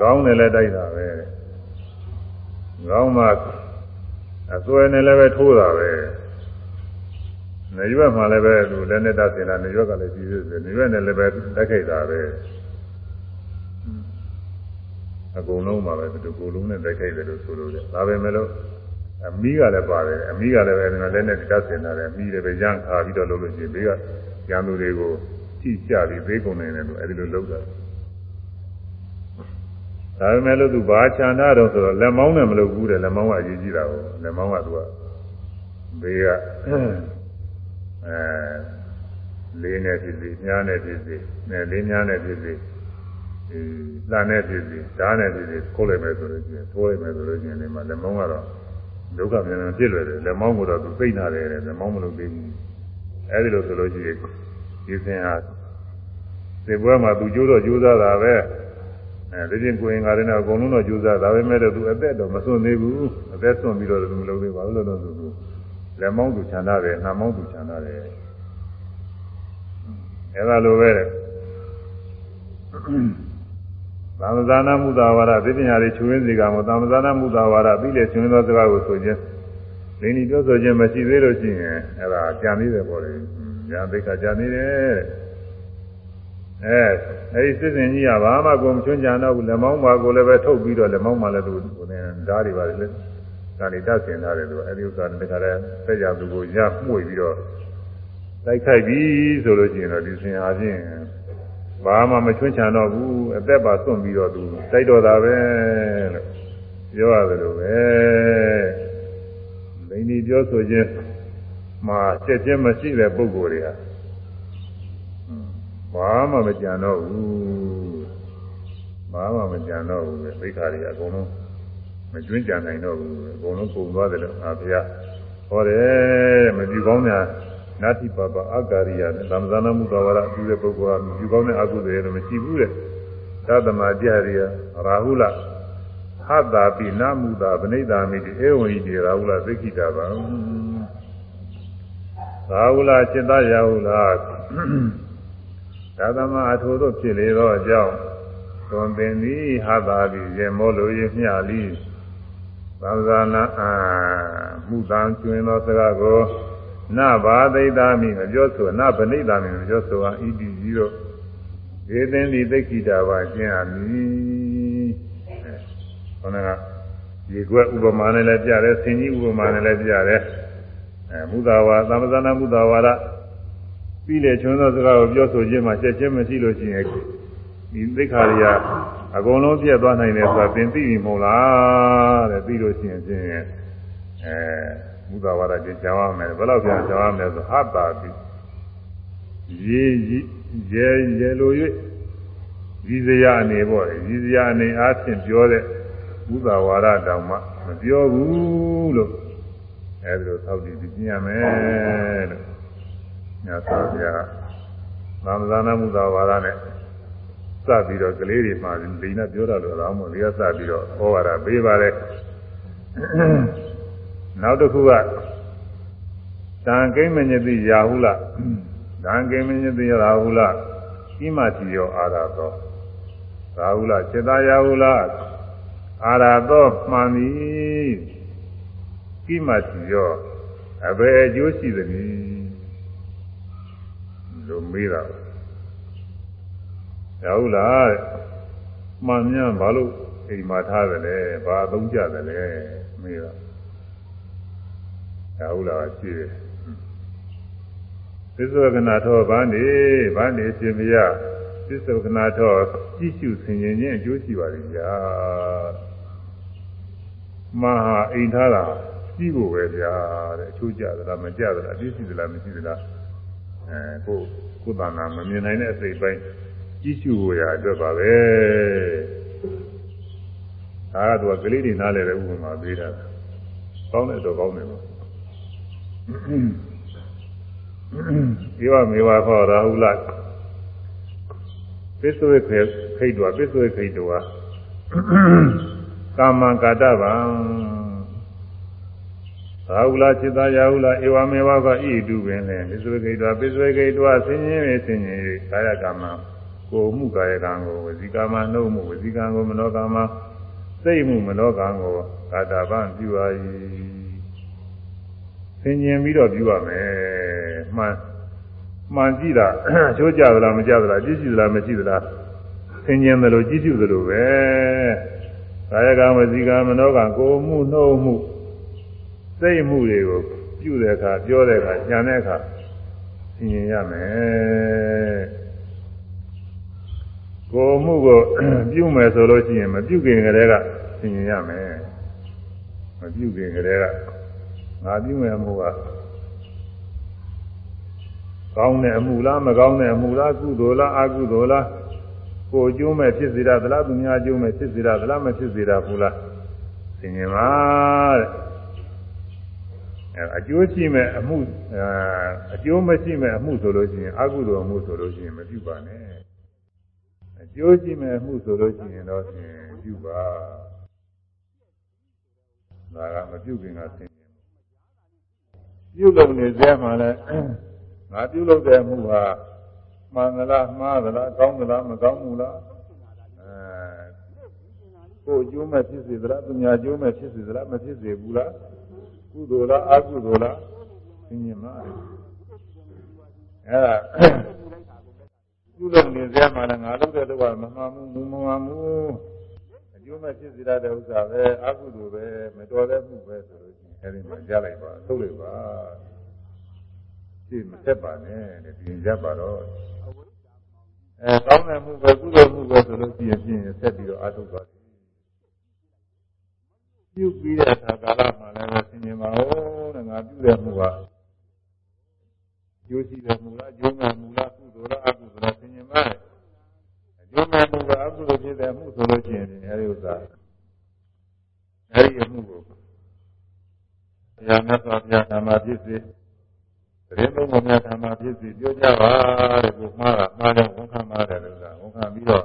ခေါင်းနဲ့လည်းတိုက်တာပဲခေါင်းမှာအစွဲနဲ့လည်းပဲထိုးတာပဲ နေရွက်မှလည်းပဲသူလက်နဲ့တတ်စင်တာနေရွက်ကလည်းကြီးသေးတယ်နေရွက်နဲ့လည်းပဲတက်ခိုက်တာပဲအကုန်လုံးပါပဲသူကိုယ်လုံးနဲ့တက်ခိုက်တယ်လို့ဆိုလို့လေဒါပဲမဲ့လို့အမီးကလည်းပါတယ်အမီးကလည်းပဲဒီမှာလက်နဲ့တတ်စင်တာလည်းအမီးလည်းပဲရမ်းခါပြီးတော့လုပ်လို့ရှိရင်ဘေးကရန်သူတွေကိုထိကြပြီးဘေးကုန်နေတယ်လို့အဲဒီလိုလုပ်တာဒါပေမဲ့လို့သူဘာချန်တာတော့ဆိုတော့လက်မောင်းနဲ့မလုပ်ဘူးတဲ့လက်မောင်းကအရေးကြီးတာကိုလက်မောင်းကသူကဘေးက အဲလေးနဲ့ဖြစ်စီညားနဲ့ဖြစ်စီနဲ့လေးညားနဲ့ဖြစ်စီဒီလှနဲ့ဖြစ်စီဓာတ်နဲ့ဖြစ်စီခိုးလိုက်မယ်ဆိုလို့ရှိရင်ထိုးလိုက်မယ်ဆိုလို့ရှိရင်ဒီမှာလက်မောင်းကတော့ဒုက္ခမြန်မြန်ပြည့်လွယ်တယ်လက်မောင်းကတော့သူသိမ့်ထားတယ်လက်မောင်းမလုပ်သေးဘူးအဲဒီလိုဆိုလို့ရှိရင်ဒီစင်ဟာစေပွဲမှာသူကြိုးတော့ကြိုးစားတာပဲအဲဒီပြင်ကိုရင်ကလည်းအကုန်လုံးတော့ကြိုးစားဒါပေမဲ့လည်းသူအသက်တော့မစွန့်သေးဘူးအသက်စွန့်ပြီးတော့သူမလုပ်သေးပါဘူးလို့တော့သူ လက်မောင်းသူခြံထားတယ်နှာမောင်းသူခြံထားတယ်အဲဒါလိုပဲတဲ့သမ္မဇာနာမုသာဝါဒသိပညာတွေချွေးစီကမောသမ္မဇာနာမုသာဝါဒပြီးလေချွေးသောစကားကိုဆိုခြင်းလင်းဒီပြောဆိုခြင်းမရှိသေးလို့ရှိရင်အဲ့ဒါကြံသေးတယ်ပေါ့လေညာသိက္ခာကြံသေးတယ်အဲအဲ့ဒီစစ်စင်ကြီးကဘာမှကိုမချွန်းကြံတော့ဘူးလက်မောင်းပါကိုလည်းပဲထုတ်ပြီးတော့လက်မောင်းမှလည်းသူဟိုနေဓာတ်တွေပါလေ ဒါတွေတတ်ဆင်ထားတယ်သူအဲ့ဒီဥစ္စာတခါလဲဆက်ရသူကိုရမှု့ပြီးတော့တိုက်ခိုက်ပြီဆိုလို့ရှိရင်တော့ဒီစင်အားဖြင့်ဘာမှမချွန်းချံတော့ဘူးအသက်ပါစွန့်ပြီးတော့သူတိုက်တော့တာပဲလို့ပြောရတယ်လို့ပဲလိန်ဒီပြောဆိုခြင်းမှာချက်ချင်းမရှိတဲ့ပုဂ္ဂိုလ်တွေဟာဘာမှမကြံတော့ဘူးဘာမှမကြံတော့ဘူးပဲသိခါတွေအကုန်လုံး မကျွင်းကြံနိုင်တော့ဘူးအကုန်လုံးပုံသွားတယ်လို့အာဘုရားဟောတယ်မကြည့်ကောင်းတဲ့နာတိပပအာဂရိယနဲ့သမဇာနမှုတော်ဝရအတူတဲ့ပုဂ္ဂိုလ်ကမကြည့်ကောင်းတဲ့အကုသိုလ်တွေမရှိဘူးတဲ့သတ္တမကြရိယရာဟုလဟတ္တာပိနမုတာဗနိဒာမိတိဧဝံဤတိရာဟုလသိက္ခိတာပါရာဟုလจิตရာဟုလသာသမအထိုသို့ဖြစ်လေသောအကြောင်းသွန်သင်သည်ဟတာသည်ရေမောလိုရမျှလီ သံဃာနာအာမူတံကျွင်သောစကားကိုနဘာသိတာမိမပြောဆိုနဗနိတာမိမပြောဆိုဟာဣတိကြီးတို့ေသင်သည်သိက္ခိတာပါကျင့်ရမည်ခေါင်းကရေကွက်ဥပမာနဲ့လည်းပြတယ်ဆင်ကြီးဥပမာနဲ့လည်းပြတယ်အဲမူသာဝါသမ္ပဇာနာမူသာဝါဒပြီးလေချွန်းသောစကားကိုပြောဆိုခြင်းမှာချက်ချင်းမရှိလို့ရှိရင်ဒီသိက္ခာတွေက အကုန်လုံးပြည့်သွားနိုင်တယ်ဆိုတာသင်သိပြီမဟုတ်လားတဲ့သိလို့ရှိရင်ဖြင့်အဲမူသာဝါဒကျင့်ကြရမယ်ဘယ်တော့ပြန်ကြရမယ်ဆိုဟတ္တာတိရေရေရေလို၍ရည်စရာအနေပေါ့ရည်စရာအနေအားဖြင့်ပြောတဲ့မူသာဝါဒတောင်မှမပြောဘူးလို့အဲဒီလိုသောက်တည်ပြီးကျင့်ရမယ်လို့မြတ်စွာဘုရားသာမဇာနာမူသာဝါဒနဲ့ စပြီးတော့ကလေးတွေမှာဒီနဲ့ပြောတာလို့တော့မို့ဒီကစပြီးတော့ဟောရတာပေးပါတယ်နောက်တစ်ခုကတံကိမညတိယာဟုလတံကိမညတိရာဟုလဣမတိယောအာရသောရာဟုလစေတယာဟုလအာရသောမှန်သည်ဣမတိယောအဘယ်အကျိုးရှိသနည်းလို့မေးတာ ရဟုတ်လားမှန်မြန်ဘာလို့အိမ်မှာထားတယ်လဲဘာအသုံးကြတယ်လဲမေးတာရဟုတ်လားရှိတယ်သစ္စာကနာထောဗန်းနေဗန်းနေရှင်မရသစ္စာကနာထောကြည့်ရှုဆင်ခြင်ခြင်းအကျိုးရှိပါလိမ့်ဗျာမဟာအိမ်ထားတာကြည့်ဖို့ပဲဗျာတဲ့အချိုးကြသလားမကြသလားအပြည့်ရှိသလားမရှိသလားအဲကိုကိုယ်တဏ္ဍာမမြင်နိုင်တဲ့အစိတ်ပိုင်း ကြည့်ရှုရအတွက်ပါပဲဒါကတော့ကလေးတွေနားလဲတဲ့ဥပမာပေးတာကောင်းတယ်တော့ကောင်းတယ်ပေါ့ဒီဝမေဝခေါ်ရာဟုလပစ္စုဝေခေခိတ်တော်ပစ္စုဝေခိတ်တော်ကာမံကာတဗံသာဟုလားจิตာယာဟုလားဧဝမေဝကဣတုပင်လေပစ္စုဝေခိတ်တော်ပစ္စုဝေခိတ်တော်ဆင်းရဲဆင်းရဲကာယကမ္မ ကိုမှုကာယကံကိုဝစီကမ္မနှုတ်မှုဝစီကံကိုမနောကမ္မစိတ်မှုမနောကံကိုကာတဗံပြုပါ၏ဆင်ញင်ပြီးတော့ပြုရမယ်မှန်မှန်ကြည့်တာချိုးကြသလားမကြသလားကြည့်ရှိသလားမရှိသလားဆင်ញင်တယ်လို့ကြည့်ရှိသလိုပဲကာယကံဝစီကံမနောကံကိုမှုနှုတ်မှုစိတ်မှုတွေကိုပြုတဲ့အခါပြောတဲ့အခါညံတဲ့အခါဆင်ញင်ရမယ် ကိုမှုကိုပြုမယ်ဆိုလို့ရှိရင်မပြုခင်ကလေးကဆင်ញင်ရမယ်မပြုခင်ကလေးကငါပြုမယ်မှုကကောင်းတဲ့အမှုလားမကောင်းတဲ့အမှုလားကုသိုလ်လားအကုသိုလ်လားကိုကျိုးမဲ့ဖြစ်စေတာသလားသူများကျိုးမဲ့ဖြစ်စေတာသလားမဖြစ်စေတာဘူးလားဆင်ញင်ပါတဲ့အကျိုးရှိမဲ့အမှုအကျိုးမရှိမဲ့အမှုဆိုလို့ရှိရင်အကုသိုလ်အမှုဆိုလို့ရှိရင်မပြုပါနဲ့အ ကျိုးရှိမဲ့အမှုဆိုလို့ရှိရင်တော့ဖြင့်ပြုပါဒါကမပြုခင်ကဆင်ញင်ပြုလုပ်နေသေးမှလည်းငါပြုလုပ်တဲ့မှုဟာမှန်သလားမှားသလားကောင်းသလားမကောင်းဘူးလားအဲကိုယ်အကျိုးမဲ့ဖြစ်စေသလားသူများအကျိုးမဲ့ဖြစ်စေသလားမဖြစ်စေဘူးလားကုသိုလ်လားအကုသိုလ်လားသိမြင်မှာအဲ့ ဒါကုသိုလ်နေစရာမှလည်းငါလုပ်တဲ့တော့မမှန်ဘူးမမှန်ဘူးအကျိုးမဲ့ဖြစ်စေရတဲ့ဥစ္စာပဲအကုသိုလ်ပဲမတော်တဲ့မှုပဲဆိုလို့ရှိရင်အဲ့ဒီမှာကြားလိုက်ပါထုတ်လိုက်ပါရှင်းမဆက်ပါနဲ့တဲ့ပြင်ကြပါတော့အဲကောင်းတဲ့မှုပဲကုသိုလ်မှုပဲဆိုလို့ရှိရင်ဖြင့်ဆက်ပြီးတော့အထုတ်ပါပြုပြီးတဲ့အခါကာလမှာလည်းဆင်ញင်ပါဦးတဲ့ငါပြုတဲ့မှုကကျိုးရှိတဲ့မှုလားကျိုးမဲ့မှုလားကု သိုလ်လားအကုသိုလ်လားဆင်ញင်ပါလေအကျိုးမဲ့မှုကအကုသိုလ်ဖြစ်တဲ့မှုဆိုလို့ရှိရင်အဲဒီဥစ္စာအဲဒီအမှုကိုဘုရားမြတ်စွာဘုရားဓမ္မဖြစ်စေတရင်လုံးများဓမ္မဖြစ်စေပြောကြပါတဲ့ကိုမှားတာမှားတယ်ဝန်ခံပါတယ်လို့ဆိုတာဝန်ခံပြီးတော့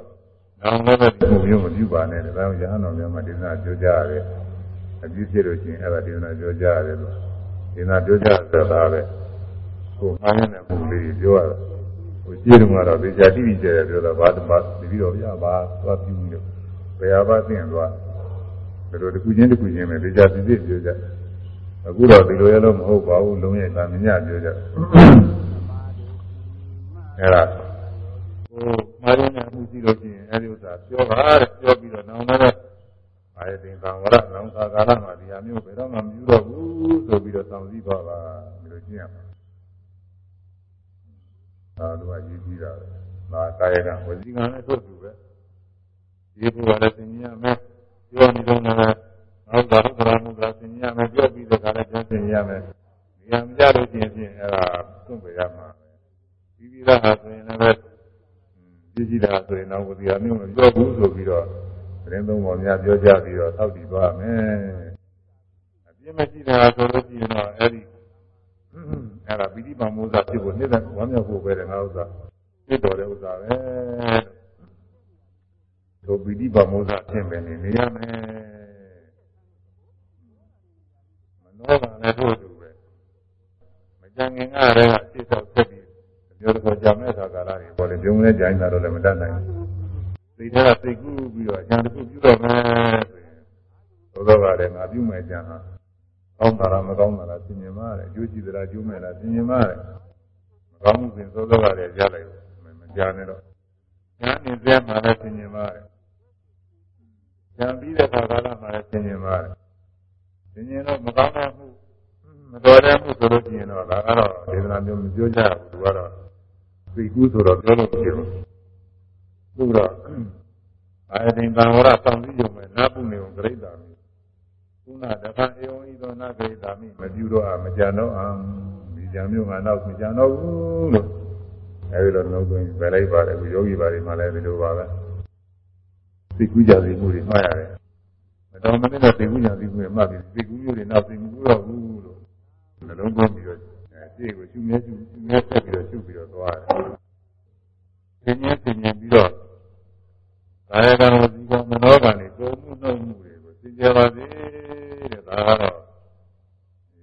နောင်လည်းပဲဒီလိုမျိုးမပြုပါနဲ့ဒါကြောင့်ရဟန်းတော်များမှာဒီနာပြောကြရတယ်အပြည့်ဖြစ်လို့ရှိရင်အဲ့ဒါဒီနာပြောကြရတယ်လို့ဒီနာပြောကြဆိုတာပဲကိုမှားနေတဲ့ပုံလေးပြောရတာ ဟိုကြည့်တော့ကတော့ဒီကြာတိတိကျကျပြောတာဘာတမဒီပြီးတော့ပြပါသွားပြုလို့ဘယ်ဟာပါသိရင်သွားဘယ်လိုတစ်ခုချင်းတစ်ခုချင်းပဲဒီကြာတိတိပြောကြအခုတော့ဒီလိုရလို့မဟုတ်ပါဘူးလုံးရဲ့သာမညပြောကြအဲ့ဒါဟိုမှားရင်းမှုရှိလို့ရှိရင်အဲ့ဒီဥစ္စာပြောပါတဲ့ပြောပြီးတော့နောင်လည်းအာယတင်ကံဝရနောင်ခါကာလမှာဒီဟာမျိုးဘယ်တော့မှမပြုတော့ဘူးဆိုပြီးတော့ဆောင်စည်းသွားပါဒီလိုကျင့်ရမှာ ဒါတို့ကရည်ကြီးတာပဲဒါကာယကဝစီကံနဲ့ထုတ်သူပဲဒီဘုရားလည်းသင်ရမယ်ပြောနေတော့လည်းဟုတ်တာဟုတ်တာဟုတ်တာသင်ရမယ်ပြောပြီးတော့လည်းပြန်သင်ရမယ်ဒီဟာမကြလို့ရှိရင်ဖြင့်အဲ့ဒါသွန့်ပြရမှာပြီးပြီးသားဟာဆိုရင်လည်းပြည့်ကြည့်တာဆိုရင်တော့ဒီဟာမျိုးမပြောဘူးဆိုပြီးတော့သတင်းသုံးပေါ်များပြောကြပြီးတော့သောက်တည်သွားမယ်အပြင်းမရှိတာဆိုလို့ရှိရင်တော့အဲ့ဒီ အဲ့ဒါပိဋိပါမိုးစာဖြစ်ဖို့နေ့တိုင်းဝမ်းမြောက်ဖို့ပဲတဲ့ငါဥစ္စာဖြစ်တော်တဲ့ဥစ္စာပဲတို့ပိဋိပါမိုးစာဖြစ်မယ်နေနေရမယ်မနောကလည်းတို့တူပဲမကြံငင်ကလည်းအဖြစ်တော့ဆက်ပြီးပြောတော့ကြာမဲ့အခါကာလတွေပေါ်လေပြုံးလဲကြိုင်းတာတော့လည်းမတတ်နိုင်ဘူးစိတ်ထဲကစိတ်ကူးပြီးတော့အကြံတစ်ခုပြုတော့မယ်ဆိုရင်သောသောကလည်းငါပြုမယ်ကြံဟာ ကောင်းတာလားမကောင်းတာလားသင်မြင်ပါတယ်အကျိုးရှိသလားကျိုးမဲ့လားသင်မြင်ပါတယ်မကောင်းမှုစဉ်သောသောကလည်းကြားလိုက်မကြားနဲ့တော့ညာနေသေးမှလည်းသင်မြင်ပါတယ်ကြံပြီးတဲ့အခါကာလမှာလည်းသင်မြင်ပါတယ်သင်မြင်တော့မကောင်းတဲ့မှုမတော်တဲ့မှုဆိုလို့ရှိရင်တော့ဒါကတော့ဒေသနာမျိုးမပြောကြဘူးသူကတော့သိကူးဆိုတော့ပြောလို့မဖြစ်ဘူးသူတော့အာယတင်တံဝရဆောင်ပြီးရုံပဲနတ်ပုနေကိုဂရိတာ မိကုဏတဖန်အေဝံဤသောနဂရိတာမိမပြုတော့အမကြံတော့အံဒီကြံမျိုးငါတော့မကြံတော့ဘူးလို့အဲဒီလိုနှုတ်သွင်းပြလိုက်ပါတယ်ဒီယောဂီပါတွေမှလည်းဒီလိုပါပဲသိကူးကြစီမှုတွေမှားရတယ်မတော်မနဲ့တော့သိကူးကြစီမှုတွေမှတ်ပြီးသိကူးမျိုးတွေနောက်သိကူးတော့ဘူးလို့နှလုံးသွင်းပြီးတော့အဲဒီကိုရှုမြဲရှုမြဲဆက်ပြီးတော့ရှုပြီးတော့သွားတယ်သင်ញင်းသင်ញင်းပြီးတော့ကာယကံဝစီကံမနောကံတွေသုံးမှုနှုတ်မှုတွေကိုသိကြပါစေတဲ့ ဒါကတော့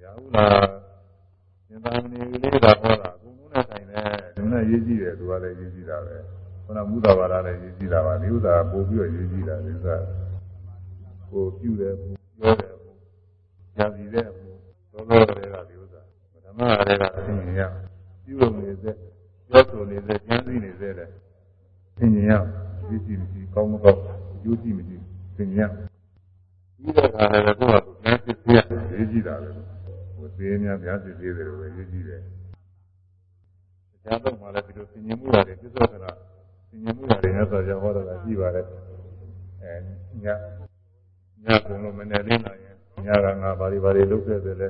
ရဟုလားသင်္သာမဏေလေးကဟောတာဘုံဘုံနဲ့ဆိုင်တယ်ဒီနဲ့ရေးကြည့်တယ်သူကလည်းရေးကြည့်တာပဲခုနမူတာဘာသာလည်းရေးကြည့်တာပါဒီဥစ္စာပို့ပြီးတော့ရေးကြည့်တာဒီဥစ္စာကိုပြုတယ်ပြောတယ်ညာစီတဲ့သောသောတွေကဒီဥစ္စာဓမ္မတွေကအသိဉာဏ်ရပြုလို့နေစေပြောဆိုနေစေကျမ်းသိနေစေတဲ့သိဉာဏ်ရဒီစီမရှိကောင်းမကောင်းယူကြည့်မရှိသိဉာဏ် ပြီးတဲ့အခါလည်းကိုယ့်ဟာကိုယ်ဉာဏ်စစ်သေးရေးကြည့်တာပဲဟိုသေးများဉာဏ်စစ်သေးတယ်လို့ပဲရေးကြည့်တယ်။တရားတော့မှလည်းဒီလိုသိဉာဏ်မှုရတယ်ပြစ္ဆောကနာသိဉာဏ်မှုရတယ်နဲ့ဆိုကြဟောတာရှိပါတယ်။အဲညညကုံလို့မနေ့လေးလာရင်ညကငါဘာတွေဘာတွေလုပ်ခဲ့တယ်လဲ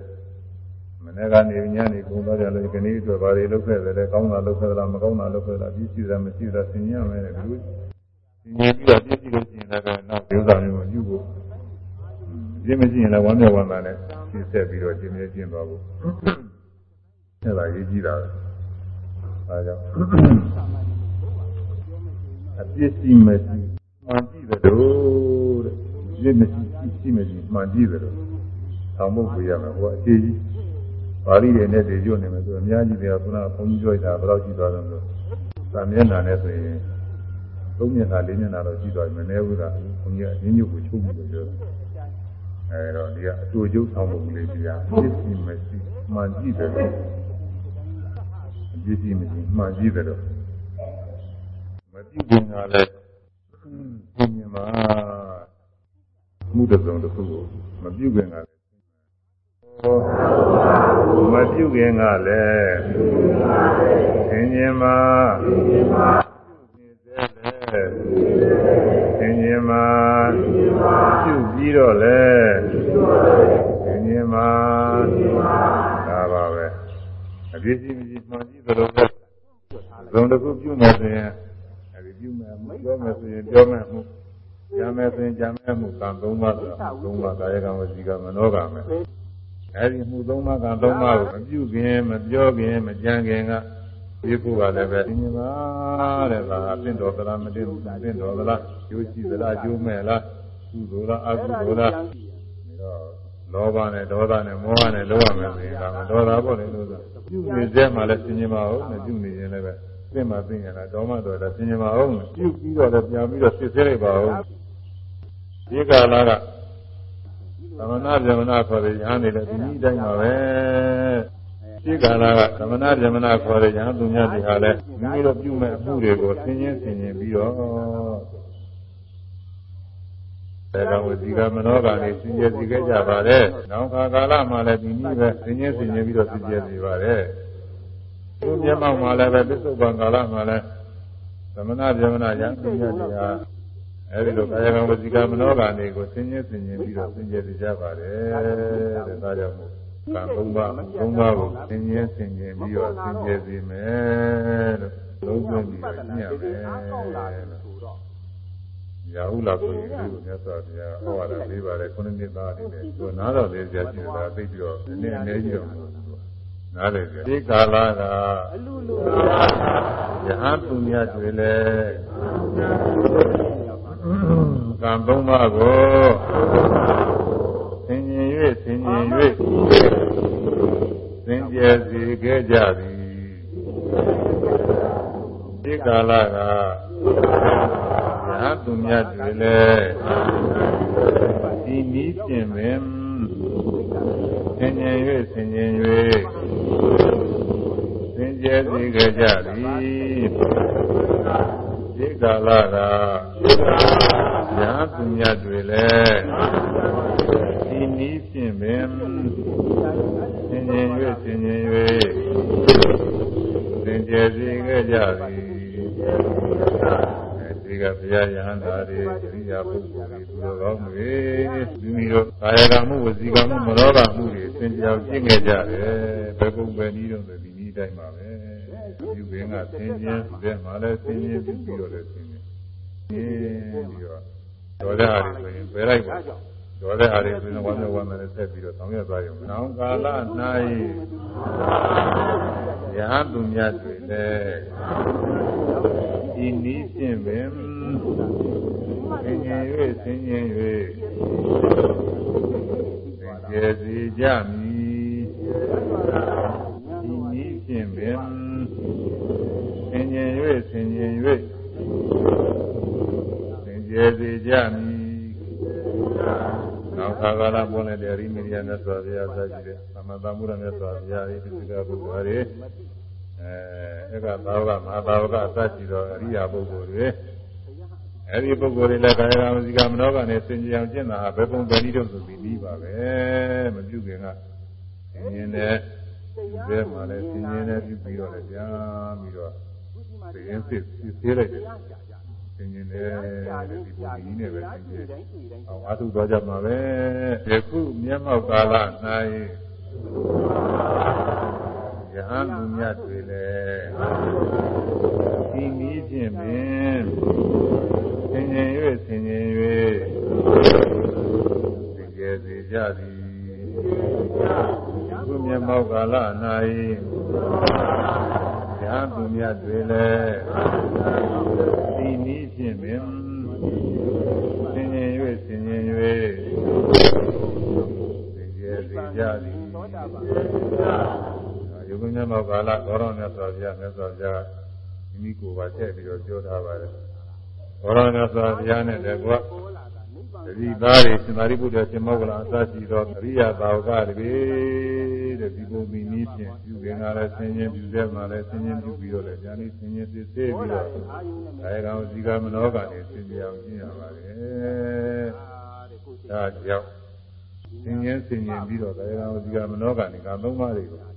မနေ့ကနေညနေကုံတော့ကြလို့ခဏအတွက်ဘာတွေလုပ်ခဲ့တယ်လဲကောင်းတာလုပ်ခဲ့သလားမကောင်းတာလုပ်ခဲ့လားပြည့်စုံတာမရှိတာသင်ရမယ်ဒီလိုသင်ရပြီးတော့ပြည့်စုံလို့ရှိရင်လည်းနောက်ဒေသမျိုးကိုယူဖို့ ပြည့်မရှိရင်လည်းဝမ်းမြောက်ဝမ်းသာနဲ့ပြည့်ဆက်ပြီးတော့ကျင်းမြဲကျင်းသွားဖို့အဲ့ဒါရေးကြည့်တာအဲဒါကြောင့်အပြည့်ရှိမရှိမှန်ကြည့်တယ်တို့တဲ့ပြည့်မရှိရှိမရှိမှန်ကြည့်တယ်တို့ဆောင်ဖို့ပြရမယ်ဟိုအခြေကြီးပါဠိတွေနဲ့တည်ကျွနေမယ်ဆိုအများကြီးတွေကခုနကဘုန်းကြီးပြောတာဘယ်တော့ကြည့်သွားတယ်ဆိုသာမျက်နှာနဲ့ဆိုရင်သုံးမျက်နှာလေးမျက်နှာတော့ကြည့်သွားပြီမနေဘူးလားဘုန်းကြီးကအင်းညုတ်ကိုချုပ်ပြီးတော့ပြော အဲတော့ဒီကအတူကျုပ်ဆောင်မှုလေးကြီးကပြည့်စုံမရှိမှန်ကြည့်တယ်လို့ပြည့်စုံမရှိမှန်ကြည့်တယ်လို့မပြုခင်ကလည်းဘုရင်မှာမှုတစ်စုံတစ်ခုကိုမပြုခင်ကလည်းမပြုခင်ကလည်းသင်ခြင်းမှာသ င်ခြင်းမှာပြုပြီးတော့လေသင်ခြင်းမှာဒါပါပဲအပြည့်ရှိမရှိမှန်ကြည့်သလိုပဲဇုံတစ်ခုပြုမယ်ဆိုရင်အဲဒီပြုမယ်မှုပြောမယ်ဆိုရင်ပြောမယ်မှုကြမ်းမယ်ဆိုရင်ကြမ်းမယ်မှုကံ၃ပါးဆိုတာ၃ပါးကာယကံဝစီကံမနောကံပဲအဲဒီမှု၃ပါးကံ၃ပါးကိုမပြုခင်မပြောခင်မကြံခင်က ဒီခုကလည်းပဲသင်္ကြန်ပါတဲ့ဒါအင့်တော်သလားမတင်ဘူးအင့်တော်သလားကျိုးရှိသလားကျိုးမဲ့လားကုသိုလ်လားအကုသိုလ်လားဒါတော့လောဘနဲ့ဒေါသနဲ့မောဟနဲ့လောရမယ်ဆိုရင်ဒါမှဒေါသပေါ့လေလို့ဆိုပြုနေစေမှလည်းသင်္ကြန်ပါဟုတ်မပြုနေရင်လည်းပဲသင်မှသိရင်လည်းတော်မှတော်တယ်သင်္ကြန်ပါဟုတ်ပြုပြီးတော့လည်းပြန်ပြီးတော့စစ်ဆေးလိုက်ပါဦးဒီကာလကသမဏဗြဟ္မဏခေါ်တဲ့ညာနေလည်းဒီနည်းတိုင်းပါပဲ ရှိခန္ဓာကသမဏဗြဟ္မဏခေါ်တဲ့ညာသူများတွေဟာလည်းမိမိတို့ပြုမဲ့အမှုတွေကိုဆင်းရဲဆင်ခြင်ပြီးတော့ဒါကဝစီကမနောကလည်းဆင်းရဲစီခဲ့ကြပါလေ။နောက်ခါကာလမှာလည်းဒီနည်းပဲဆင်းရဲဆင်ခြင်ပြီးတော့ဆင်းရဲစီပါလေ။သူမျက်မှောက်မှာလည်းပဲပစ္စုပန်ကာလမှာလည်းသမဏဗြဟ္မဏညာသူများတွေဟာအဲဒီလိုကာယကံဝစီကမနောကံတွေကိုဆင်းရဲဆင်ခြင်ပြီးတော့ဆင်းရဲကြပါတယ်တဲ့ဒါကြောင့် ကံသုံးပါးသုံးပါးကိုဆင်းရဲဆင်းရဲပြီးတော့ဆင်းရဲစေမယ်လို့လုံးဝပြီးတော့ညံ့မယ်ရာဟုလာကိုဒီလိုမြတ်စွာဘုရားဟောတာလေးပါတယ်ခုနှစ်နှစ်သားအနေနဲ့သူနားတော်လေးကြာရှိတာသိပြီးတော့နည်းနည်းကြီးတော့နားလေကြဒီကာလကအလူလူယဟန်သူများတွေလည်းကံသုံးပါးကိုသင်ញင်၍သင်ញင်၍သင် ကျယ်စီခဲ့ကြသည်ဒီကာလကညာသူမြတ်တွေလည်းဒီနည်းဖြင့်ပင်သင်ញင်၍သင်ញင်၍သင်ကျယ်စီခဲ့ကြသည်ဒီကာလကညာသူမြတ်တွေလည်းဒီနည်း ပုဂ္ဂိုလ်တွေသူတော်ကောင်းတွေသူမိတို့ကာယကမှုဝစီကမှုမနောကမှုတွေသင်ကြောင်ကျင့်ခဲ့ကြတယ်ဘယ်ပုံပဲနည်းတော့ဒီနည်းတိုင်းပါပဲယူပင်ကသင်ခြင်းတဲ့မှာလည်းသင်ခြင်းပြီးတော့လည်းသင်ခြင်းပြီးတော့တော်တဲ့အားတွေဆိုရင်ပယ်လိုက်ပါတော်တဲ့အားတွေဆိုရင်ဝမ်းမြောက်ဝမ်းသာနဲ့ဆက်ပြီးတော့ဆောင်ရွက်သွားရုံ။နောင်ကာလ၌ယဟသူမြတ်တွေလည်းဒီနည်းဖြင့်ပင်သ င်ញင်၍သင်ញင်၍သင်ကျေစီကြမည်ဒီနည်းဖြင့်ပင်သင်ញင်၍သင်ញင်၍ကျေစေကြမည်နောက်ခါကာလပေါ်နေတဲ့ရိမိရိယမြတ်စွာဘုရားသာရှိတဲ့သမတမှုရမြတ်စွာဘုရားဤပိစိကပုဂ္ဂိုလ်တွေအဲဧကသာဝကမဟာသာဝကအစရှိသောအရိယာပုဂ္ဂိုလ်တွေ အဲဒီပုဂ္ဂိုလ်တွေလည်းကာယကံဝစီကမနောကနဲ့စင်ကြအောင်ကျင့်တာဘယ်ပုံပဲနည်းတော့ဆိုပြီးပြီးပါပဲမပြုခင်ကဆင်းရဲတဲ့ဘယ်မှာလဲဆင်းရဲတဲ့ပြုပြီးတော့လည်းကြားပြီးတော့သိရင်စစ်စစ်လိုက်တယ်င်ကျင်တယ်ဒီပုံကြီးနဲ့ပဲသင်ကျင်အောင်အထုသွားကြမှာပဲယခုမျက်မှောက်ကာလ၌ယဟန်သူမြတ်တွေလည်းဒီနည်းဖြင့်ပင်သ င်ကျင်၍သင်ကျင်၍သင်ကျယ်စေကြသည်ခုမျက်မှောက်ကာလ၌ယဟန်သူမြတ်တွေလည်းဒီနည်းဖြင့်ပင်ဆင်ញင်၍ဆင်ញင်၍သိကြသိကြသည်ယုံမြတ်မောကာလသောတော်မြတ်စွာဘုရားမြတ်စွာဘုရားမိမိကိုယ်ပါထည့်ပြီးတော့ပြောထားပါတယ် ဘောရဏသာတရားနဲ့တကွတတိသားတွေရှင်သာရိပုတ္တရာရှင်မောဂလအစရှိသောအရိယသာဝကတွေတဲ့ဒီပုံမီနည်းဖြင့်ပြုခင်ကလည်းဆင်းရဲပြုတဲ့မှာလည်းဆင်းရဲပြုပြီးတော့လည်းဉာဏ်ဤဆင်းရဲသိသေးပြီးတော့အဲကောင်ဇီကမနောကနေဆင်းရဲအောင်ရှင်းရပါတယ်ဒါကြောင့်ဆင်းရဲဆင်းရဲပြီးတော့အဲကောင်ဇီကမနောကနေကသုံးပါးတွေကိုသ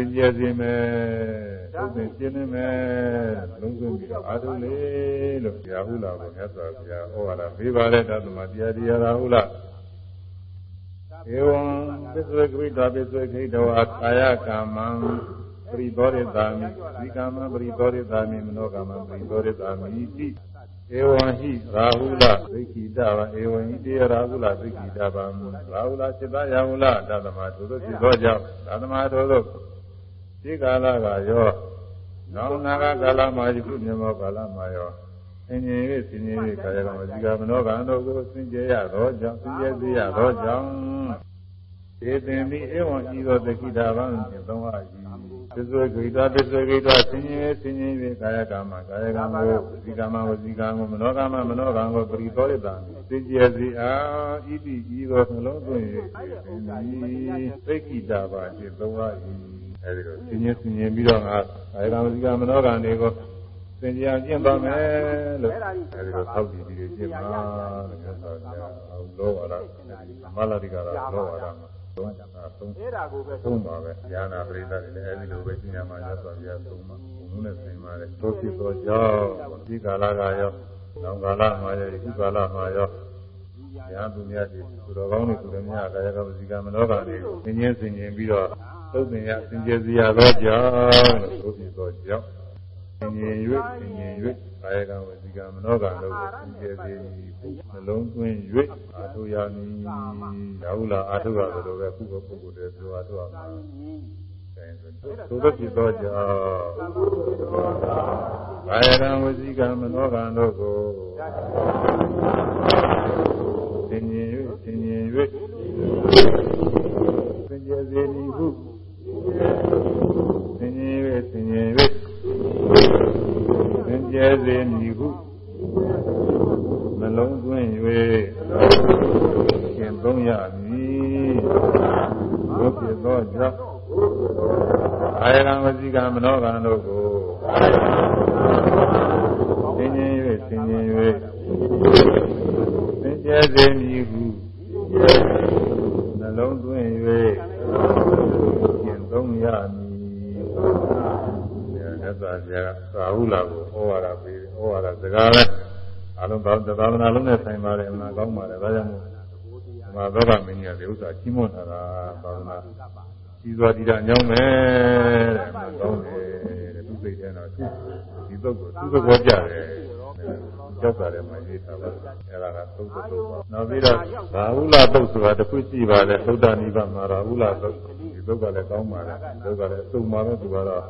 င်ကျစေမယ်သုသင်ရှင်းနေမယ်လုံးစုံပြီးတော့အာထုလေလို့ဆရာဟုလာကိုမြတ်စွာဘုရားဟောရတာပေးပါလေတသမတရားတရားသာဟုလားဧဝံပစ္စဝေကိတာပစ္စဝေခိတဝါကာယကမ္မံပရိသောရတာမိဒီကမ္မပရိသောရတာမိမနောကမ္မပရိသောရတာမိတိဧဝံဟိရာဟုလသိခိတဝဧဝံဟိတေရာဟုလသိခိတဗံရာဟုလစိတ္တယဟုလတသမထိုသို့ဖြစ်သောကြောင့်တသမထိုသို့ ဒီကာလကရောနောက်နာဂကာလမှာယခုမြမောကာလမှာရောသင်္ကြန်၍သင်္ကြန်၍ကာယကံဝစီကမနောကံတို့ကိုသင်္ကြန်ရသောကြောင့်သင်္ကြန်စေရသောကြောင့်ေသင်မိဧဝံဤသောတခိတာဗံဖြင့်သုံးအား၏ပစ္စေဂိတာပစ္စေဂိတာသင်္ကြန်သင်္ကြန်၍ကာယကံမှာကာယကံကိုဝစီကံမှာဝစီကံကိုမနောကံမှာမနောကံကိုပရိသောရတံသင်္ကြန်စီအားဤတိဤသောနှလုံးသွင်း၍သင်မိသိခိတာဗံဖြင့်သုံး အား၏အဲဒီတော့ဆင်းရဲဆင်းရဲပြီးတော့ငါကာယကံဝစီကံမနောကံတွေကိုသင်ကြားကျင့်ပါမယ်လို့အဲဒီတော့သောက်တည်ပြီးကျင့်ပါလို့ပြောတာကလောဝါဒမလာတိကရာလောဝါဒမှာသုံးတာသုံးအဲ့ဒါကိုပဲသုံးပါပဲဉာဏပရိသတ်တွေလည်းအဲဒီလိုပဲကျင့်ရမှာရသော်ပြသုံးပါဘုံနဲ့ဆင်ပါတယ်သို့ဖြစ်သောကြောင့်ဒီကာလကရောနောင်ကာလမှာရောဒီကာလမှာရောညာသူများဒီသူတော်ကောင်းတွေသူတော်များကာယကဝစီကံမနောကံတွေသင်ချင်းဆင်ရင်ပြီးတော့ သုတ်ပင်ရသင်ကျေစရာသောကြောင့်လို့ဆိုပြီးသောကြောင့်သင်ရင်၍သင်ရင်၍ကာယကံဝစီကံမနောကံတို့ကိုသင်ကျေစေနှလုံးသွင်း၍အာထုရမည်ရာဟုလာအာထုရဆိုလိုပဲခုကပုဂ္ဂိုလ်တွေပြောအာထုရမှာသို့သောဖြစ်သောကြောင့်ကာယကံဝစီကံမနောကံတို့ကိုသင်ရင်၍သင်ရင်၍သင်ကျေစေမည်ဟု သင်ញင်၍သင်ញင်၍သင်ကျဲစေမည်ဟုနှလုံးသွင်း၍သင်သုံးရမည်ဘုဖြစ်သောကြောင့်အာယကံဝစီကံမနောကံတို့ကိုသင်ញင်၍သင်ញင်၍သင်ကျဲစေမည်ဟုနှလုံးသွင်း၍ သုံးရမည်မြတ်စွာဘုရားသာဟုလာကိုဩဝါဒပေးဩဝါဒစကားပဲအလုံးသောသာသနာလုံးနဲ့ဆိုင်ပါတယ်အမှန်ကောင်းပါတယ်ဒါကြောင့်မို့ဓမ္မသောကမင်းကြီးကဒီဥစ္စာကြီးမွန်တာသာသနာကြီးစွာတည်တာညောင်းမယ်တဲ့အမှန်ကောင်းတယ်တဲ့သူစိတ်ထဲတော့ဒီသုတ်ကိုသူသဘောကျတယ်ကြောက်တာလည်းမရေးထားပါဘူးအဲ့ဒါကသုတ်သုတ်ပါနောက်ပြီးတော့ဘာဟုလာသုတ်ဆိုတာတစ်ခုရှိပါတယ်သုဒ္ဓနိဗ္ဗာန်မှာရာဟုလာသုတ် ဒုက္ခလည်းကောင်းပါလားဒုက္ခလည်းအစုံပါပဲသူကတော့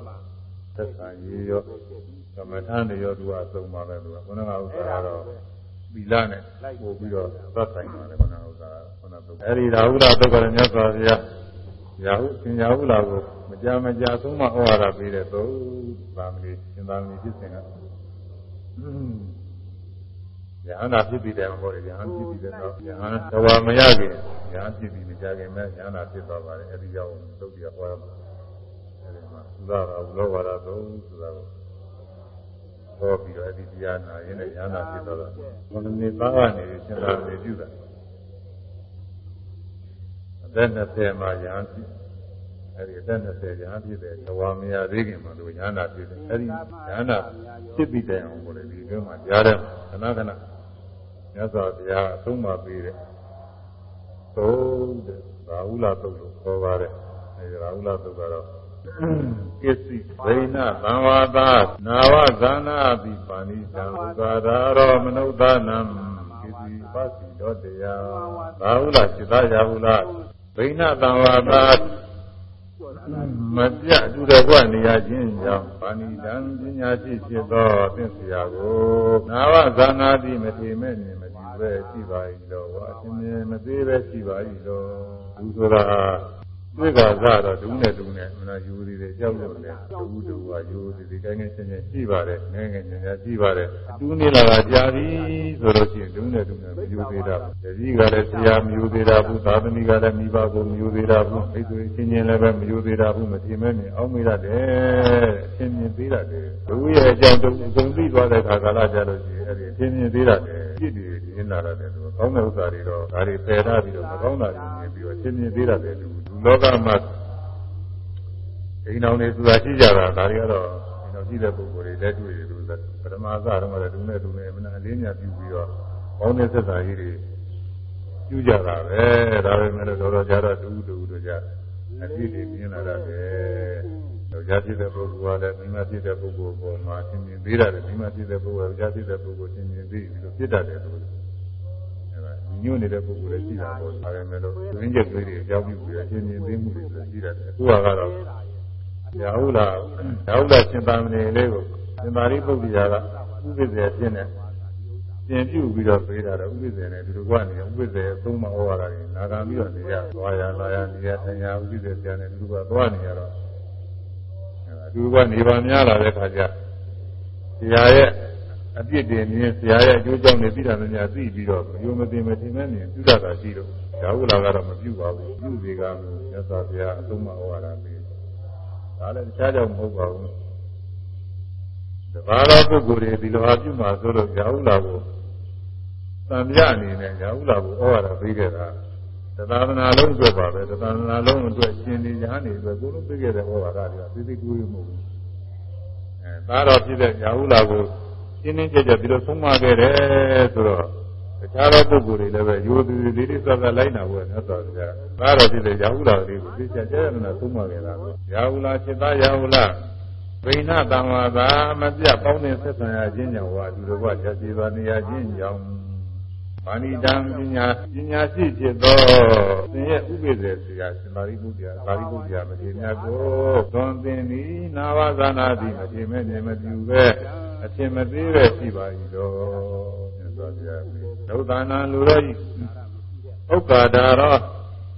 သက်သာရေးရောသမထန်တွေရောသူကအစုံပါပဲသူကခုနကဥစ္စာကတော့သီလနဲ့ပို့ပြီးတော့သက်ဆိုင်ပါတယ်ခုနကဥစ္စာခုနကအဲဒီရာဟုလာဒုက္ခလည်းမြတ်စွာဘုရားရာဟုသင်ရာဟုလာကိုမကြမကြသုံးမဩဝါဒပေးတဲ့သုသာမဏေရှင်သာမဏေဖြစ်စဉ်က ယဟန္တာဖြစ်ပြီးတယ်ဟောတယ်ယဟန်ဖြစ်ပြီးတဲ့တော့ယဟန်တော်မရခင်ယဟန်ဖြစ်ပြီးမကြခင်မဲ့ယဟန္တာဖြစ်သွားပါတယ်အဲဒီကြောင့်သုတ်ပြီးဟောရမှာအဲဒီမှာသုသာရောလောဘရာသုံးဆိုတာကိုဟောပြီးတော့အဲဒီတရားနာရင်းနဲ့ယဟန္တာဖြစ်သွားတာဘုရားနေသားကနေရှင်သာနေပြုတာအသက်20မှာယဟန်ဖြစ်အဲဒီအသက်20ရဟန်းဖြစ်တယ်သဝမရသေးခင်မှာသူရဟန္တာဖြစ်တယ်အဲဒီရဟန္တာဖြစ်ပြီးတိုင်အောင်ကိုလည်းဒီလိုမှကြားတယ်ခဏခဏ မြတ်စွာဘုရားအဆုံးမပေးတယ်သုံးတဲ့ရာဟုလသုတ်လို့ခေါ်ပါတယ်အဲဒီရာဟုလသုတ်ကတော့ကစ္စည်းဗိနသံဝါသာနာဝဇာနာပိပါဏိသံဥကာရာရောမနုဿာနံကစ္စည်းပါစီတော်တရားရာဟုလစိတ္တရာဟုလဗိနသံဝါသာမပြအတူတကွနေရခြင်းကြောင့်ပါဏိတံပညာရှိဖြစ်သောသင်္ဆရာကိုနာဝဇာနာတိမထေမဲ့မြင်မကြည့် ပဲရှိပါ၏လောဝါအရှင်မြင်မသေးပဲရှိပါ၏လောသူဆိုတာတွေ့ကစားတော့ဒုနဲ့ဒုနဲ့မနာယူသေးတယ်ကြောက်လို့လည်းဒုဒုကယူသေးသေးကိုင်းငယ်ချင်းချင်းရှိပါတယ်ငယ်ငယ်ချင်းချင်းရှိပါတယ်တူးနေလာတာကြာပြီဆိုလို့ရှိရင်ဒုနဲ့ဒုနဲ့မယူသေးတာတတိကလည်းဆရာမယူသေးတာဘူးသာသမီကလည်းမိဘကိုမယူသေးတာဘူးမိတ်ဆွေချင်းချင်းလည်းပဲမယူသေးတာဘူးမထင်မဲ့နေအောင်မိရတယ်အချင်းချင်းသေးရတယ်ဒုရဲ့အကြောင်းတုံသိသွားတဲ့ခါကာလကြာလို့ရှိရင်အဲ့ဒီအချင်းချင်းသေးရတယ် ပြည့်တည်ရင်းလာတယ်သူကောင်းတဲ့ဥစ္စာတွေတော့ဒါတွေပယ်ထားပြီးတော့မကောင်းတာတွေမြင်ပြီးတော့အချင်းချင်းသေးရတယ်သူလောကမှာအိမ်တော်တွေဆိုတာရှိကြတာဒါတွေကတော့အိမ်တော်ရှိတဲ့ပုဂ္ဂိုလ်တွေလက်တွေ့တွေလို့ပထမအစတုန်းကလည်းဒုနဲ့ဒုနဲ့အမှန်အလေးညာပြုပြီးတော့ကောင်းတဲ့သက်သာကြီးတွေပြုကြတာပဲဒါပေမဲ့တော့တော်တော်ကြတော့ဒုဒုတို့ကြအပြည့်တွေမြင်လာတာပဲ ယောက်ျားဖြစ်တဲ့ပုဂ္ဂိုလ်ကလည်းမိန်းမဖြစ်တဲ့ပုဂ္ဂိုလ်ပေါ်မှာသင်မြင်သေးတယ်မိန်းမဖြစ်တဲ့ပုဂ္ဂိုလ်ကယောက်ျားဖြစ်တဲ့ပုဂ္ဂိုလ်သင်မြင်သေးပြီးတော့ဖြစ်တတ်တယ်လို့ညွတ်နေတဲ့ပုဂ္ဂိုလ်လည်းရှိတာပေါ့ဒါပေမဲ့လို့ရင်းချက်တွေအကြောင်းပြုပြီးအချင်းချင်းသိမှုတွေဆိုရှိတယ်အခုကတော့ရာဟုလာရာဟုလာရှင်သာမဏေလေးကိုရှင်သာရိပုတ္တရာကဥပ္ပဇေဖြစ်နေပြင်ပြုပြီးတော့ပေးတာတော့ဥပ္ပဇေနဲ့ဒီလိုကနေဥပ္ပဇေသုံးမဩဝါဒတွေနာခံပြီးတော့နေရသွားရလာရနေရထိုင်ရဥပ္ပဇေပြန်နေဒီလိုကသွားနေရတော့အ တူကနေပါများလာတဲ့ခါကျဆရာရဲ့အပြစ်တင်မြင်ဆရာရဲ့အကျိုးကြောင့်နေပြီးတာများသိပြီးတော့မယုံမသိမထင်မဲ့နေပြုတတ်တာရှိတော့ဒါဟုလာကတော့မပြုပါဘူးပြုစီကမျိုးမြတ်စွာဘုရားအဆုံးမဩဝါဒပေးဒါလည်းတခြားကြောင့်မဟုတ်ပါဘူးတပါးသောပုဂ္ဂိုလ်တွေဒီလိုဟာပြုမှာဆိုလို့ရာဟုလာကိုသံပြအနေနဲ့ရာဟုလာကိုဩဝါဒပေးခဲ့တာ သသာသနာလုံးအတွက်ပါပဲသသာသနာလုံးအတွက်ရှင်ဒီညာနေအတွက်ကိုလိုပေးခဲ့တဲ့ဩဝါဒတွေကသိသိကူးရမဟုတ်ဘူးအဲဒါတော့ဖြစ်တဲ့ရာဟုလာကိုရှင်းရှင်းကြကြပြီးတော့ဆုံးမခဲ့တယ်ဆိုတော့တခြားသောပုဂ္ဂိုလ်တွေလည်းပဲယူသူတွေလေးလေးစသလိုက်နာဖို့မြတ်စွာဘုရားဒါတော့ဖြစ်တဲ့ရာဟုလာလေးကိုသိချင်ကြရနာဆုံးမခဲ့တာပဲရာဟုလာစိတ်သားရာဟုလာဗိဏတံဝါသာမပြပေါင်းတဲ့ဆက်ဆံရခြင်းကြောင့်ဝါဒီလိုကကြာစီပါနေရခြင်းကြောင့် ပါဏိတံပညာပညာရှိဖြစ်သောသင်ရဲ့ဥပိ္ပေဆရာရှင်သာရိပုတ္တရာသာရိပုတ္တရာမထေရမြတ်ကိုသွန်သင်သည်နာဝဇာနာတိမထေရမဲ့နေမပြူပဲအထင်မသေးပဲရှိပါ၏တော့မြတ်စွာဘုရားဒုသနာလူတော်ဤဥက္ကာဒါရော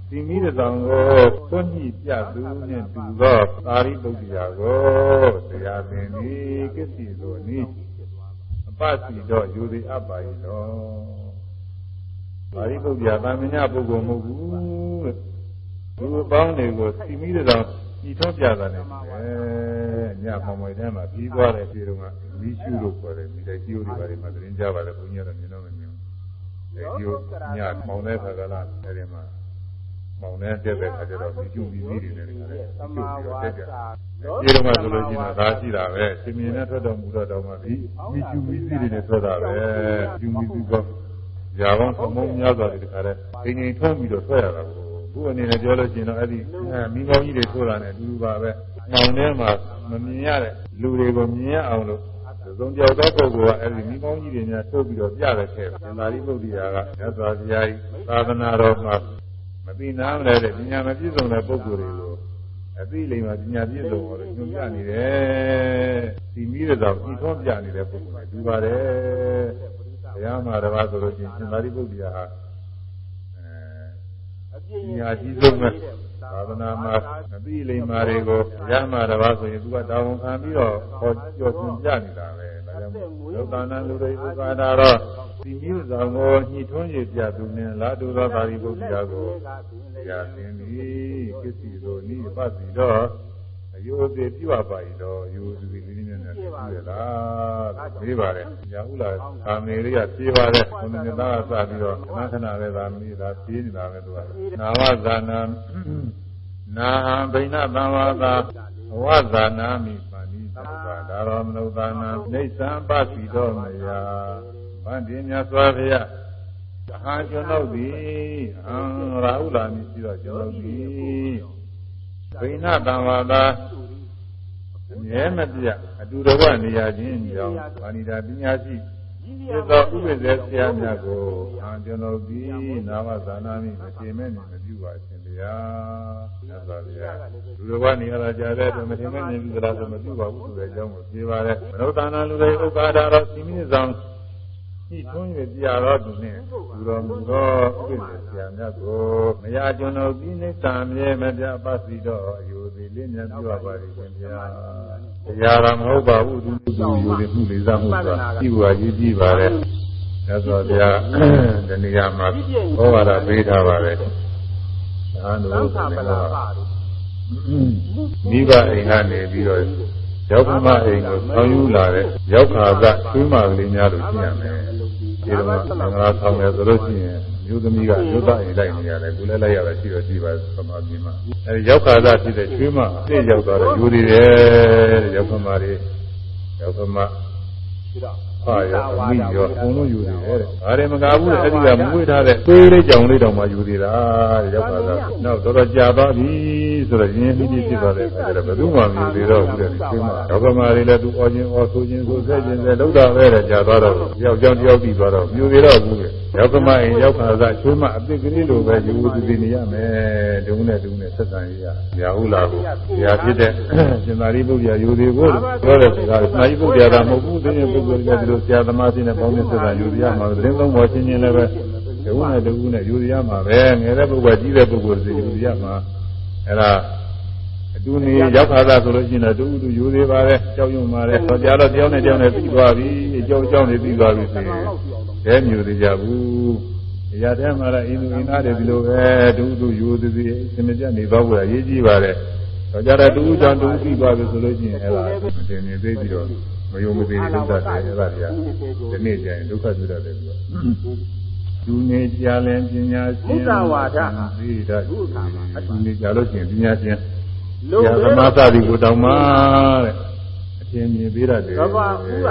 ဒီမိတဲ့ဆောင်ကိုသွန်ညိပြသူနှင့်တူသောသာရိပုတ္တရာကိုတရားသင်သည်ကိစ္စသို့နိအပစီတော့ယူသည်အပ်ပါ၏တော့ ပါရိပုတ္တရာတာမညပုဂ္ဂိုလ်မဟုတ်ဘူးတဲ့သူအပေါင်းတွေကိုစီမိတဲ့တော်ဤထောပြတာနဲ့ညမောင်မွေထဲမှာပြီးသွားတဲ့ပြေတော့ကမီးရှူလို့ခေါ်တယ်မိတဲ့ကြီးဦးတွေပါတယ်မှာသတင်းကြပါလေဘုန်းကြီးကတော့မြင်တော့မမြင်ဘူးအဲဒီညမောင်တဲ့ခါကလာအဲဒီမှာမောင်နဲ့တက်တဲ့ခါကျတော့မီးရှူမီးမီးတွေနဲ့လည်းရှူပြီးတော့တက်ကြပြေတော့မှဆိုလို့ရှိရင်ဒါရှိတာပဲရှင်မြင်နဲ့ထွက်တော်မူတော့တော့မှဒီမီးရှူမီးမီးတွေနဲ့ထွက်တာပဲရှူမီးမီးက ຢာပေါင်းသမုံများစွာတွေတခါတည်းအင်းကြီးထုံးပြီးတော့ဆွဲရတာကိုခုအနေနဲ့ပြောလို့ရှိရင်တော့အဲ့ဒီမိမောင်းကြီးတွေထိုးတာနဲ့အတူတူပါပဲ။မောင်ထဲမှာမမြင်ရတဲ့လူတွေကိုမြင်ရအောင်လို့သုံးကြောက်သောပုဂ္ဂိုလ်ကအဲ့ဒီမိမောင်းကြီးတွေများထိုးပြီးတော့ပြတဲ့ခဲ့တယ်။သင်္သာရိပုတ္တရာကသစ္စာဘုရားကြီးသာသနာတော်မှာမသိနာမလဲတဲ့ပညာမပြည့်စုံတဲ့ပုဂ္ဂိုလ်တွေကိုအသိလိမ္မာပညာပြည့်စုံအောင်လို့ညွှန်ပြနေတယ်။ဒီမိတဲ့တော်ဤထွန်းပြနေတဲ့ပုဂ္ဂိုလ်ကဒူပါတယ်။ ဘုရားမှာတပါးဆိုလို့ရှိရင်ရှင်သာရိပုတ္တရာဟာအဲညာကြီးဆုံးပဲသာသနာမှာအသိလိမ္မာတွေကိုဘုရားမှာတပါးဆိုရင်သူကတာဝန်ခံပြီးတော့ဟောကြော်ပြပြနေတာပဲဒါကြောင့်လောကနာလူတွေဥပါဒါတော့ဒီမျိုးဆောင်ကိုညှိထွန်းရပြသူနဲ့လာတူသောသာရိပုတ္တရာကိုရာသင်သည်ပစ္စည်းတို့နိပတ်စီတော့ အယုသေးပြပါ၏တော့ယုသေးလေးလေးနဲ့ပြရလားမေးပါတယ်ညာဟုလားသာမေရိယပြေးပါတယ်ဘုန်းကြီးသားကစပြီးတော့ခဏခဏပဲသာမီးသာပြေးနေတာပဲသူကနာဝဇာနာနာဟံဗိဏသံဝါသာဝဇာနာမိပါဏိသက္ကာဒါရောမနုဿာနာနေသံပတိတော်မယဗန္တိမြတ်စွာဘုရားအဟံကျွန်ုပ်သည်အံရာဟုလာမည်ရှိတော့ကျွန်ုပ်သည် ဗိဏသံဝါသာအမြဲမပြတ်အတူတကွနေရခြင်းကြောင့်ဗာဏိတာပညာရှိသစ္စာဥပ္ပဇေဆရာများကိုအာကျွန်တော်ဒီနာမသာနာမိမထေမဲ့နေမပြုပါရှင်ဗျာသစ္စာဗျာလူတော်ကနေရတာကြားတဲ့အတွက်မထေမဲ့နေပြီလားဆိုမပြုပါဘူးဆိုတဲ့အကြောင်းကိုပြေပါတယ်မနုဿာနာလူတွေဥက္ကာဒါရောစီမိဆော င်ဤထွန်း၍ကြာတော်သူနှင့်သူတော်မူသောဥပ္ပဒေဆရာမြတ်ကိုမရကျွန်ုပ်ပြီးနိစ္စမြဲမပြပတ်စီတော့အယူသည်လင်းမြတ်ပြုပါသည်ရှင်ဗျာတရားတော်မဟုတ်ပါဘူးသူသူယူသည်မှုလေးစားမှုဆိုတာဤဝါကြီးကြည့်ပါလေသစ္စာတရားဒီနေရာမှာဟောပါတာပေးထားပါလေသာလို့ဆိုနေတော့မိဘအိမ်ကနေပြီးတော့ရောက်ခမအိမ်ကိုဆောင်းယူလာတဲ့ရောက်ခါကသွေးမကလေးများလို့ရှိရမယ် ဒီတော့သံဃာဆောင်တယ်ဆိုလို့ရှိရင်မျိုးသမီးကမျိုးသားအိမ်လိုက်နေရတယ်ကိုလည်းလိုက်ရတယ်ရှိတော့ရှိပါသမားကြီးမှာအဲဒီရောက်ခါကဖြစ်တဲ့သွေးမအစ်ရောက်သွားတော့ယူသေးတယ်ရောက်ခမတွေရောက်ခမ ဟာရောအမိရောအကုန်လုံးယူနေတယ်တဲ့။ဒါတွေမကားဘူးတဲ့အဲ့ဒီကမွေးထားတဲ့သေးလေးကြောင်လေးတောင်မှယူသေးတာတဲ့ရောက်ပါတော့။နောက်တော့ကြာသွားပြီဆိုတော့ရင်းနှီးနှီးဖြစ်သွားတဲ့အခါကျတော့ဘယ်သူမှမယူသေးတော့ဘူးတဲ့ဒီမှာ။တော့ကမာတွေလည်းသူအော်ခြင်းအော်ဆိုခြင်းဆိုဆက်ခြင်းလည်းလောက်တာပဲတဲ့ကြာသွားတော့ယောက်ျောင်းတယောက်ပြီးသွားတော့မယူသေးတော့ဘူးတဲ့။ ရောက်ကမအိမ်ရောက်ခါစားချွေးမအစ်စ်ကလေးလိုပဲယူသူစီနေရမယ်ဒုံနဲ့ဒုံနဲ့ဆက်ဆံရရ။ရာဟုလာကိုဆရာဖြစ်တဲ့ရှင်သာရိပုတ္တရာယူသေးကိုပြောတဲ့စကားသာရိပုတ္တရာကမဟုတ်ဘူးသိရင်ပုဂ္ဂိုလ်တွေကဒီလိုဆရာသမားစီနဲ့ပေါင်းနေဆက်ဆံယူရမှာသတင်းသုံးပေါ်ချင်းချင်းလည်းပဲဒုံနဲ့ဒုံနဲ့ယူရမှာပဲငယ်တဲ့ပုဂ္ဂိုလ်ကြီးတဲ့ပုဂ္ဂိုလ်စီယူရမှာအဲ့ဒါအတူနေရောက်ခါသာဆိုလို့ရှိရင်တော့တူတူယူသေးပါလေကြောက်ရွံ့ပါလေတော့ကြာတော့တယောက်နဲ့တယောက်နဲ့ပြီးသွားပြီအကြောင်းအကြောင်းတွေပြီးသွားပြီဆိုရင် တဲမြူသေးကြဘူးအရာတဲမှာလည်းအင်းသူအင်းသားတွေဒီလိုပဲတူတူယူသေးသေးအစမပြတ်နေသွားဖို့အရေးကြီးပါတယ်တော့ကြတော့တူကြောင့်တူပြီးသွားပြီဆိုလို့ရှိရင်အဲ့ဒါမတင်နေသေးပြီးတော့မယုံမသေးဒုက္ခတွေအဲ့ဒါတွေကဒီနေ့ကျရင်ဒုက္ခပြုတတ်တယ်ပြီးတော့သူနေကြလဲပညာရှင်ဘုရားဝါဒသိတာသူနေကြလို့ရှိရင်ပညာရှင်ဆရာသမားသတိကိုတောင်းပါတဲ့ အထင်မြင်ပေးရတယ်ကဘာဥက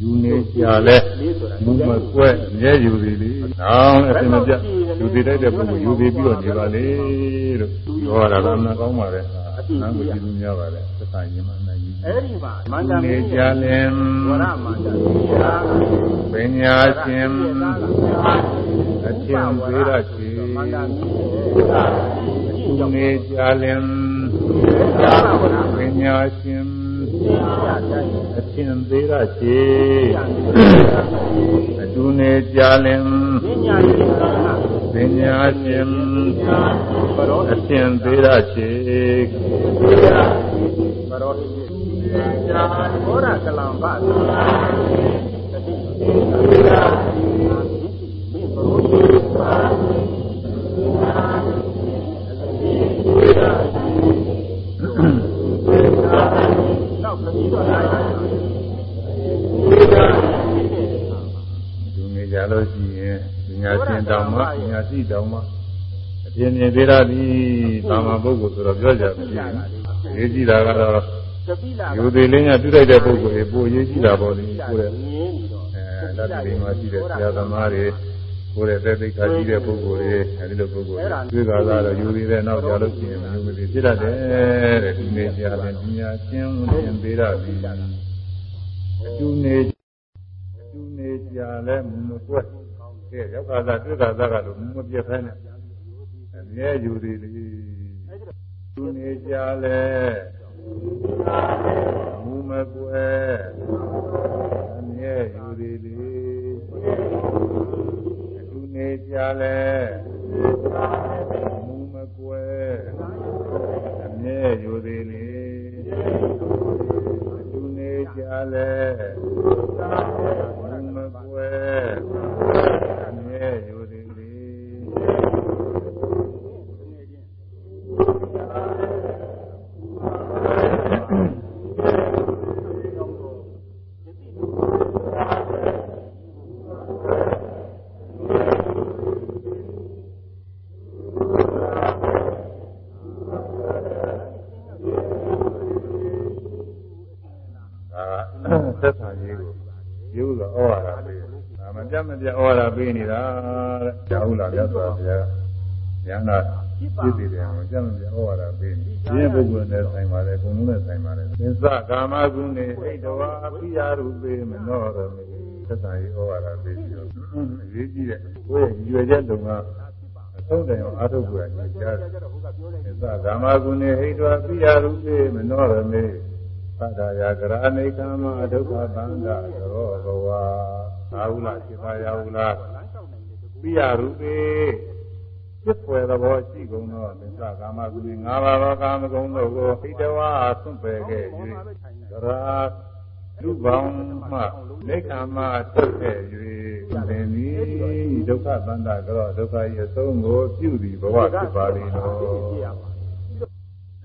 ယူနေကြလဲမူမကွဲမြဲယူသည်လေ။နောင်အစင်မပြတ်ယူသေးတဲ့ပုဂ္ဂိုလ်ယူသေးပြီးတော့နေပါလေလို့ပြောရတာကအမှန်ကောင်းပါလေ။နားမကြည့်လို့များပါလေ။သက်ဆိုင်ရင်မှနိုင်ကြီးအဲ့ဒီမှာမန္တယူမနေင်းကြလဲဝရမန္တမင်းရာပညာရှင်အထင်သေးရချေမန္တမင်းယူနေကြလဲပညာရှင် အထင်သေးရချေအတူနေကြလဲပညာရှင်သာပညာရှင်ပရောအရှင်သေးရချေပရောဟိဘောရကလံပါတတိနောက်ခကြီးတော်လာရ သူနေကြလို့ရှိရင်ပညာရှင်တောင်မှပညာရှိတောင်မှအပြင်းပြင်းသေးရသည်သာမန်ပုဂ္ဂိုလ်ဆိုတော့ပြောကြမရှိဘူးရေးကြည့်တာကတော့တပိလာယူသေးလင်းကပြုလိုက်တဲ့ပုဂ္ဂိုလ်တွေပိုရေးကြည့်တာပေါ့လေကိုယ်ရဲ့မြင်းပြီးတော့အဲလက်တွေမှာရှိတဲ့ဆရာသမားတွေ ကိုယ်ရဲ့သက်သိက္ခာရှိတဲ့ပုဂ္ဂိုလ်တွေအဲဒီလိုပုဂ္ဂိုလ်တွေတွေ့ကြတာတော့ယူသေးတဲ့နောက်ကြလို့ရှိရင်မလို့မသိဖြစ်တတ်တယ်တဲ့ဒီနေ့ကြာရင်ပညာရှင်သင်သေးရသည်အတူနေအတူနေကြာလဲမကွက်ကဲရောက်ခါသာတွေ့ခါသာကလို့မပြတ်ဖဲနဲ့အမြဲယူသေးလေတူနေကြာလဲမူမကွယ်အမြဲယူသေးလေအတူ နေကြာလဲမူမကွယ်အမြဲယူသေးလေအတူနေကြာလဲမူမကွယ်အမြဲယူသေးလေ ဒါသက်သာရေးကိုရုပ်ဆိုဩဝါဒပေးတယ်။ဒါမပြတ်မပြတ်ဩဝါဒပေးနေတာတဲ့။ကြောက်လာမြတ်စွာဘုရား ဉာဏ်သာပြည့်စုံတယ်မပြတ်မပြတ်ဩဝါဒပေးနေ။ဒီပုဂ္ဂိုလ်နဲ့ဆိုင်ပါတယ်၊ဘုံလုံးနဲ့ဆိုင်ပါတယ်။သစ္စာကာမဂုဏေဣတဝါအပိယရူပေမနောရမေသက်သာရေးဩဝါဒပေးပြီးတော့အရေးကြီးတဲ့ကိုယ့်ရဲ့ရွယ်ချက်လုံကအဆုံးတိုင်အောင်အားထုတ်ကြရကြားတယ်။သစ္စာကာမဂုဏေဣတဝါအပိယရူပေမနောရမေသဒ္ဒါယကရာနိကမဒုက္ခသံဃာရောဘဝသာဟုလားစိပါယဟုလားပိယရူပေ ဖြစ်ဖွယ်သဘောရှိကုန်သောသစ္စာကာမဂုဏ်၅ပါးသောကာမဂုဏ်တို့ကိုဟိတဝါဆွန့်ပယ်ခဲ့၍သရာလူပေါင်းမှနေကမတက်ခဲ့၍သင်သည်ဒုက္ခသန္တာကြောဒုက္ခ၏အဆုံးကိုပြုသည်ဘဝဖြစ်ပါလိမ့်လော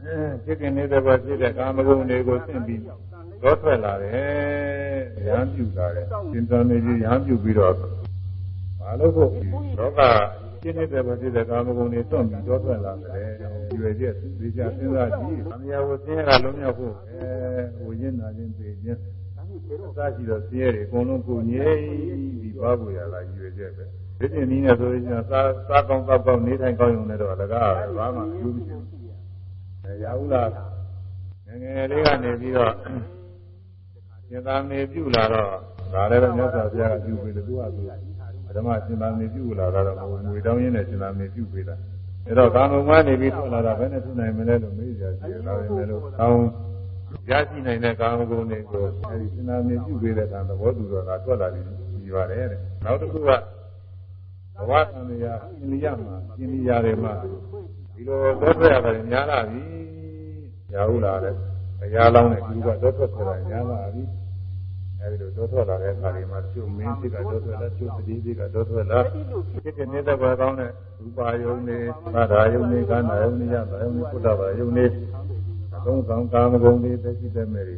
အဲဖြစ်ခင်နေတဲ့ဘဝဖြစ်တဲ့ကာမဂုဏ်တွေကိုဆင့်ပြီးတော့ထွက်လာတယ်ရဟန်းပြုလာတယ်သင်္တန်နေကြီးရဟန်းပြုပြီးတော့ဘာလို့ဖို့လောက ရှင်းနေတဲ့ဘဖြစ်တဲ့ကာမဂုဏ်တွေတွန့်ပြီးတော့ထွက်လာတယ်ရွယ်ချက်သိကြစဉ်းစားကြည့်အမြာဝဆင်းရဲကလုံးမြောက်ဖို့အဲဝိညာဉ်နာခြင်းသိခြင်းအစရှိတော့ဆင်းရဲတွေအကုန်လုံးကိုငြိပြီးပါဖို့ရလာရွယ်ချက်ပဲဒီတင်နည်းနဲ့ဆိုရင်စားစားကောင်းတောက်ကောင်းနေထိုင်ကောင်းရုံနဲ့တော့လကားပဲဘာမှမလုပ်ဘူးအဲရဟုလားငငယ်လေးကနေပြီးတော့သင်္သာမေပြုလာတော့ဒါလည်းပဲမြတ်စွာဘုရားကပြုပြီးတယ်သူကသူ ပထမသင်္သာမေပြုလာတော့ငွေတောင်းရင်းနဲ့သင်္သာမေပြုပေးတာအဲတော့ကာမုံကနေပြီးထွက်လာတာဘယ်နဲ့ထွက်နိုင်မလဲလို့မေးကြရှိတယ်ဒါပေမဲ့လို့ကောင်းရရှိနိုင်တဲ့ကာမဂုဏ်တွေကိုအဲဒီသင်္သာမေပြုပေးတဲ့အခါသဘောတူတော့ကထွက်လာတယ်ပြီးပါတယ်တဲ့နောက်တစ်ခုကဘဝသံဃာအင်းလျာမှာအင်းလျာတွေမှာဒီလိုတော့ထွက်ရတယ်များလာပြီရဟုတ်လားတဲ့တရားလောင်းတဲ့ဒီကတော့ထွက်ထွက်တာများလာပြီ အဲဒီလိုတော့ထွက်လာတဲ့အခါဒီမှာကျုပ်မင်းဖြစ်ကတော့ထွက်လာကျုပ်တတိဖြစ်ကတော့ထွက်လာဖြစ်တဲ့နေတဲ့ဘယ်ကောင်းတဲ့ရူပါယုံနေသာဓာယုံနေကန္နာယုံနေရတာယုံနေပုဒ္ဒဘာယုံနေအသုံးဆောင်ကာမဂုဏ်တွေသိတဲ့မဲ့တွေ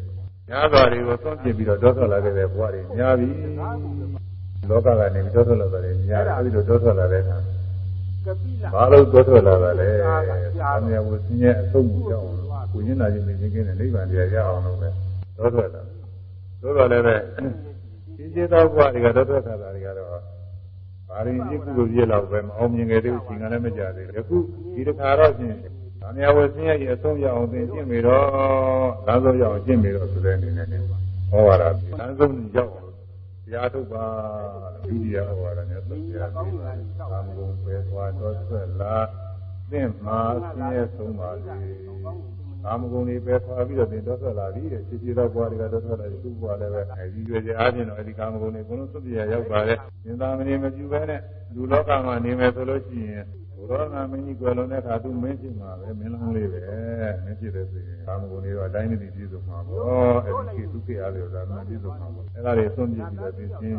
ညာတော်တွေကိုသွန့်ပြပြီးတော့တော့ထွက်လာခဲ့တဲ့ဘဝတွေများပြီလောကကနေပြီးတော့ထွက်လာတယ်များတယ်အဲဒီလိုတော့ထွက်လာတဲ့အခါဘာလို့တော့ထွက်လာတာလဲ။အမြဲဝဆင်းရဲအဆုံးကိုကြောက်အောင်ကိုရင်းနာခြင်းနဲ့ခြင်းကင်းတဲ့နိဗ္ဗာန်တရားရအောင်လို့ပဲတော့ထွက်လာ။ သို့တော်လည်းပဲဒီစေသောဘဝတွေကတော့ထွက်လာတာတွေကတော့ဘာရင်ရှိကုလို့ပြည့်တော့ပဲမအောင်မြင်ခဲ့သေးဘူးချိန်ကလည်းမကြသေးဘူး။အခုဒီတစ်ခါတော့ချင်းအမြဲဝဆင်းရဲရဲ့အဆုံးရအောင်သင်ကျင့်ပြီတော့လမ်းဆုံးရအောင်ကျင့်ပြီတော့ဆိုတဲ့အနေနဲ့ဟောရတာလမ်းဆုံးရောက်အောင်တရားထုတ်ပါဒုတိယဟောရတဲ့သတရားပြီးကာမဂုဏ်ပဲသွားတော့ဆက်လာသင်မှာဆင်းရဲဆုံးပါလေ ကာမဂုဏ်တွေပဲခွာပြီးတော့သင်တော့ဆက်လာပြီတဲ့ခြေခြေတော့ဘွားတွေကတော့ဆက်လာပြီသူ့ဘွားလည်းပဲအဲဒီရွယ်ကြအားဖြင့်တော့အဲဒီကာမဂုဏ်တွေအကုန်လုံးသုတ်ပြရရောက်ပါလေသင်္သာမဏေမပြုဘဲနဲ့လူလောကမှာနေမယ်ဆိုလို့ရှိရင် ဘုရောနာမင်းကြီးကွယ်လွန်တဲ့အခါသူမင်းဖြစ်မှာပဲမင်းလောင်းလေးပဲမင်းဖြစ်တဲ့ဆိုရင်ကာမဂုဏ်တွေတော့အတိုင်းမသိပြည့်စုံမှာပေါ့အဲဒီကိဒုက္ခအားတွေတော့မပြည့်စုံမှာပေါ့အဲ့ဒါတွေသွန်ပြပြီးတော့သိချင်း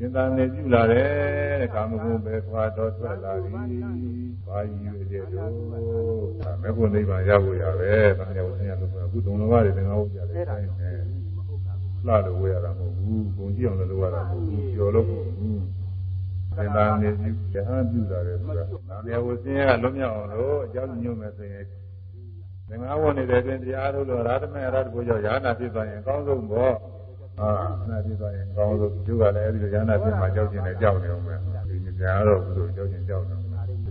သင်္သာနေပြုလာတယ်ကာမဂုဏ်ပဲခွာတော့ထွက်လာပြီဘာကြီးရွေတဲ့တို့ဒါမဲ့ကိုနိဗ္ဗာန်ရဖို့ရပဲဘာကြောင့်ဆင်းရဲလို့အခုဒုံလဘတွေသင်္ဃာဟုတ်ကြတယ်တိုင်းနဲ့လှလို့ဝေးရတာမဟုတ်ဘူးဂုံကြည့်အောင်လည်းလုပ်ရတာမဟုတ်ဘူးကျော်လို့မဟုတ်ဘူး သင်္သာနေပြုရဟန်းပြုလာတယ်ဆိုတာနာမည်ဝဆင်းရဲကလွတ်မြောက်အောင်လို့အကြောင်းညွှန်မယ်ဆိုရင်သင်္ဃာဝတ်နေတဲ့တွင်တရားထုတ်လို့ရာထမေရတ္တကိုကြောင့်ရဟနာဖြစ်သွားရင်အကောင်းဆုံးပေါ့ဟာနာဖြစ်သွားရင်အကောင်းဆုံးသူကလည်းအဲဒီလိုရဟနာဖြစ်မှကြောက်ကျင်တယ်ကြောက်နေအောင်ပဲဒီညာတော့ဘုလိုကြောက်ကျင်ကြောက်နေ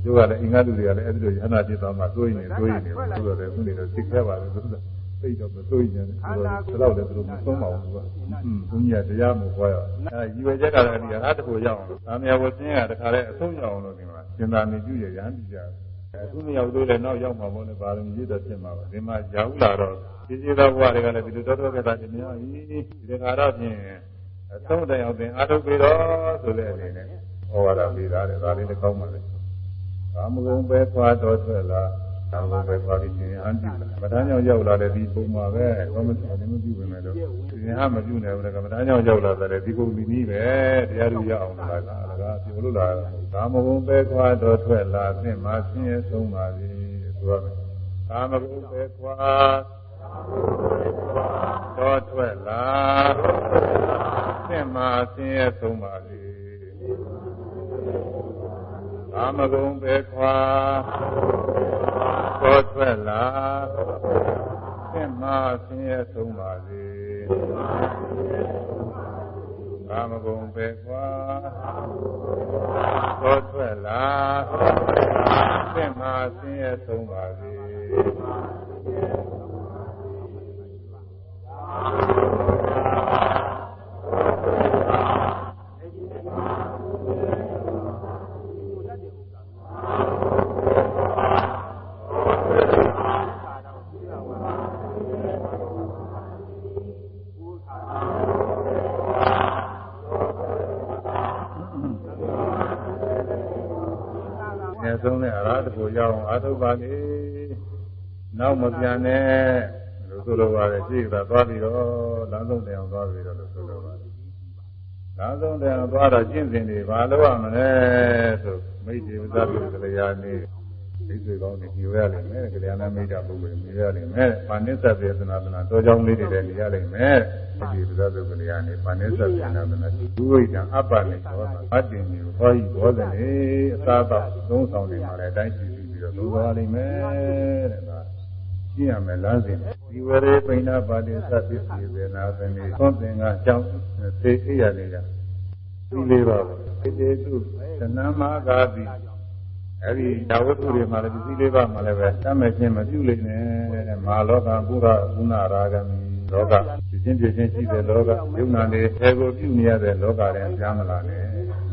သူကလည်းအင်္ဂါသူတွေကလည်းအဲဒီလိုရဟနာဖြစ်သွားမှတွေးနေတွေးနေသူတို့လည်းခုနေတော့သိခဲ့ပါလေသူက သိတော့မသိနေတယ်သူတို့တော့လည်းသူတို့မဆုံးပါဘူးသူကอืมဘုန်းကြီးကတရားမဟောရအဲရည်ရွယ်ချက်ကလည်းဒီဟာတခုရောက်အောင်သာမယဝဆင်းကတခါလဲအဆုံးရောက်အောင်လို့ဒီမှာစင်သာနေပြုရရဟန်းပြကြတယ်အခုမရောက်သေးလည်းနောက်ရောက်မှာပေါ့လေပါရမီရည်တော့ဖြစ်မှာပါဒီမှာရောက်လာတော့ဒီစီသောဘဝတွေကလည်းဒီလိုတော်တော်ကတာတင်များကြီးဒီခါတော့ဖြင့်အဆုံးတိုင်အောင်သင်အားထုတ်ပြီးတော့ဆိုတဲ့အနေနဲ့ဟောရတာပြီးသားတယ်ဒါလေးလည်းကောင်းပါလေကာမဂုဏ်ပဲခွာတော်ထွက်လာ ကာမဂုဏ်ပဲခွာပြီးခြင်းအန်တိပဒန်းကြောင့်ရောက်လာတဲ့ဒီပုံမှာပဲကောမဆောင်နေမပြုဝင်မယ်လို့ဒီဟာမပြုနိုင်ဘူးလေကမ္ဘာကြောင့်ရောက်လာတဲ့ဒီပုံဒီနည်းပဲတရားလူရအောင်လာတာဒါကပြောလို့လာကာမဂုဏ်ပဲခွာတော်ထွက်လာသင်မှာဆင်းရဲဆုံးပါစေဆိုရမယ်ကာမဂုဏ်ပဲခွာတော်ထွက်လာသင်မှာဆင်းရဲဆုံးပါစေကာမဂုဏ်ပဲခွာ တော်ထွက်လာသင်မှာဆင်းရဲဆုံးပါစေကာမဂုဏ်ပဲခွာတော်ထွက်လာသင်မှာဆင်းရဲဆုံးပါစေကိုရော အောင်အားထုတ်ပါလေနောက်မပြန်နဲ့လို့ဆိုလိုပါတယ်ကြည့်တာသွားပြီးတော့လမ်းဆုံးတရားသွားပြီးတော့လို့ဆိုလိုပါတယ်လမ်းဆုံးတရားသွားတော့ကျင့်စဉ်တွေဘာလို့ရမလဲဆိုမိတ်ဒီဝဇ္ဇပုကလျာနေသိစေကောင်းနေညိုရလိမ့်မယ်ကလျာဏမိတ်တာပုဂ္ဂိုလ်ညိုရလိမ့်မယ်ပါဏိသဗ္ဗေသနာသနာတောကြောင်းလေးတွေလည်းနေရလိမ့်မယ်ဒီဝဇ္ဇပုကလျာနေပါဏိသဗ္ဗေသနာသနာဒုဝိတံအပ္ပနိသောအတ္တိနိဟောဟိဘောဇနေအသာတော့သုံးဆောင်နေမှာလည်းအတိုင်းကြည့် ပြီးတော့သုံးသွားလိမ့်မယ်တဲ့ဒါကြည့်ရမယ်လမ်းစဉ်ဒီဝရေပိဏပါတိသပစ္စည်းဝေနာသနေသွန်သင်္ကာကြောင့်သေအိရလေးကဒီလေးပါပဲတေတုသနမဂါတိအဲ့ဒီဒါဝတ္ထုတွေမှာလည်းဒီလေးပါမှာလည်းပဲတတ်မဲ့ချင်းမပြုလိမ့်နဲ့တဲ့မာလောကပုရကုဏရာဂမိလောကပြင်းပြင်းချင်းရှိတဲ့လောကယုံနာနေအဲကိုပြုနေရတဲ့လောကတွေပြန်မလာနဲ့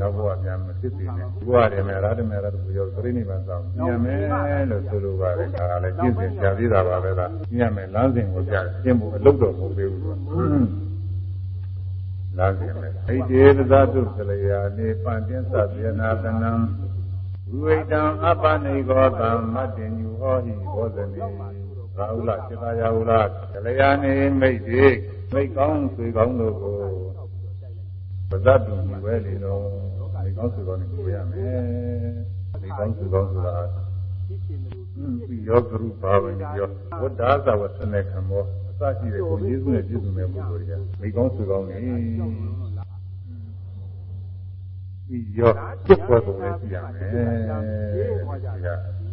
လောဘဝပြန်မဖြစ်စေနဲ့ဘုရားတယ်မဲ့ရာထမဲ့ရာထဘုရားပြိဋိဘံဆောင်ညံမယ်လို့ဆိုလိုပါတယ်ဒါကလည်းကျင့်စဉ်ကြာသေးတာပါပဲလားညံမယ်လမ်းစဉ်ကိုကြာကျင့်ဖို့အလုပ်တော်မဟုတ်သေးဘူးလို့လမ်းစဉ်ပဲဣတိပဇာတုကလျာနေပန္တင်သဗေနာတနံဝိဝိတံအပ္ပနိကောတံမတ္တင်ညူဟောဟိဘောဇနေရာဟုလစေတယာဟုလကလျာနေမိတ်တိမိတ်ကောင်းဆွေကောင်းတို့ကို ပဇတ်တုမြွယ်လေတော့မိတ်ကောင်းဆွေကောင်းတွေပြောရမယ်မိတ်ကောင်းဆွေကောင်းဆိုတာပြီးရောဂရုဘာဝနေရောဝတ္တာသဝသနေခံမောအစရှိတဲ့ကိုယေရှုနဲ့ပြည့်စုံတဲ့ပုဂ္ဂိုလ်တွေကမိတ်ကောင်းဆွေကောင်းနေပြီးရောပြည့်ပေါ်ပုံလေးရှိရမယ်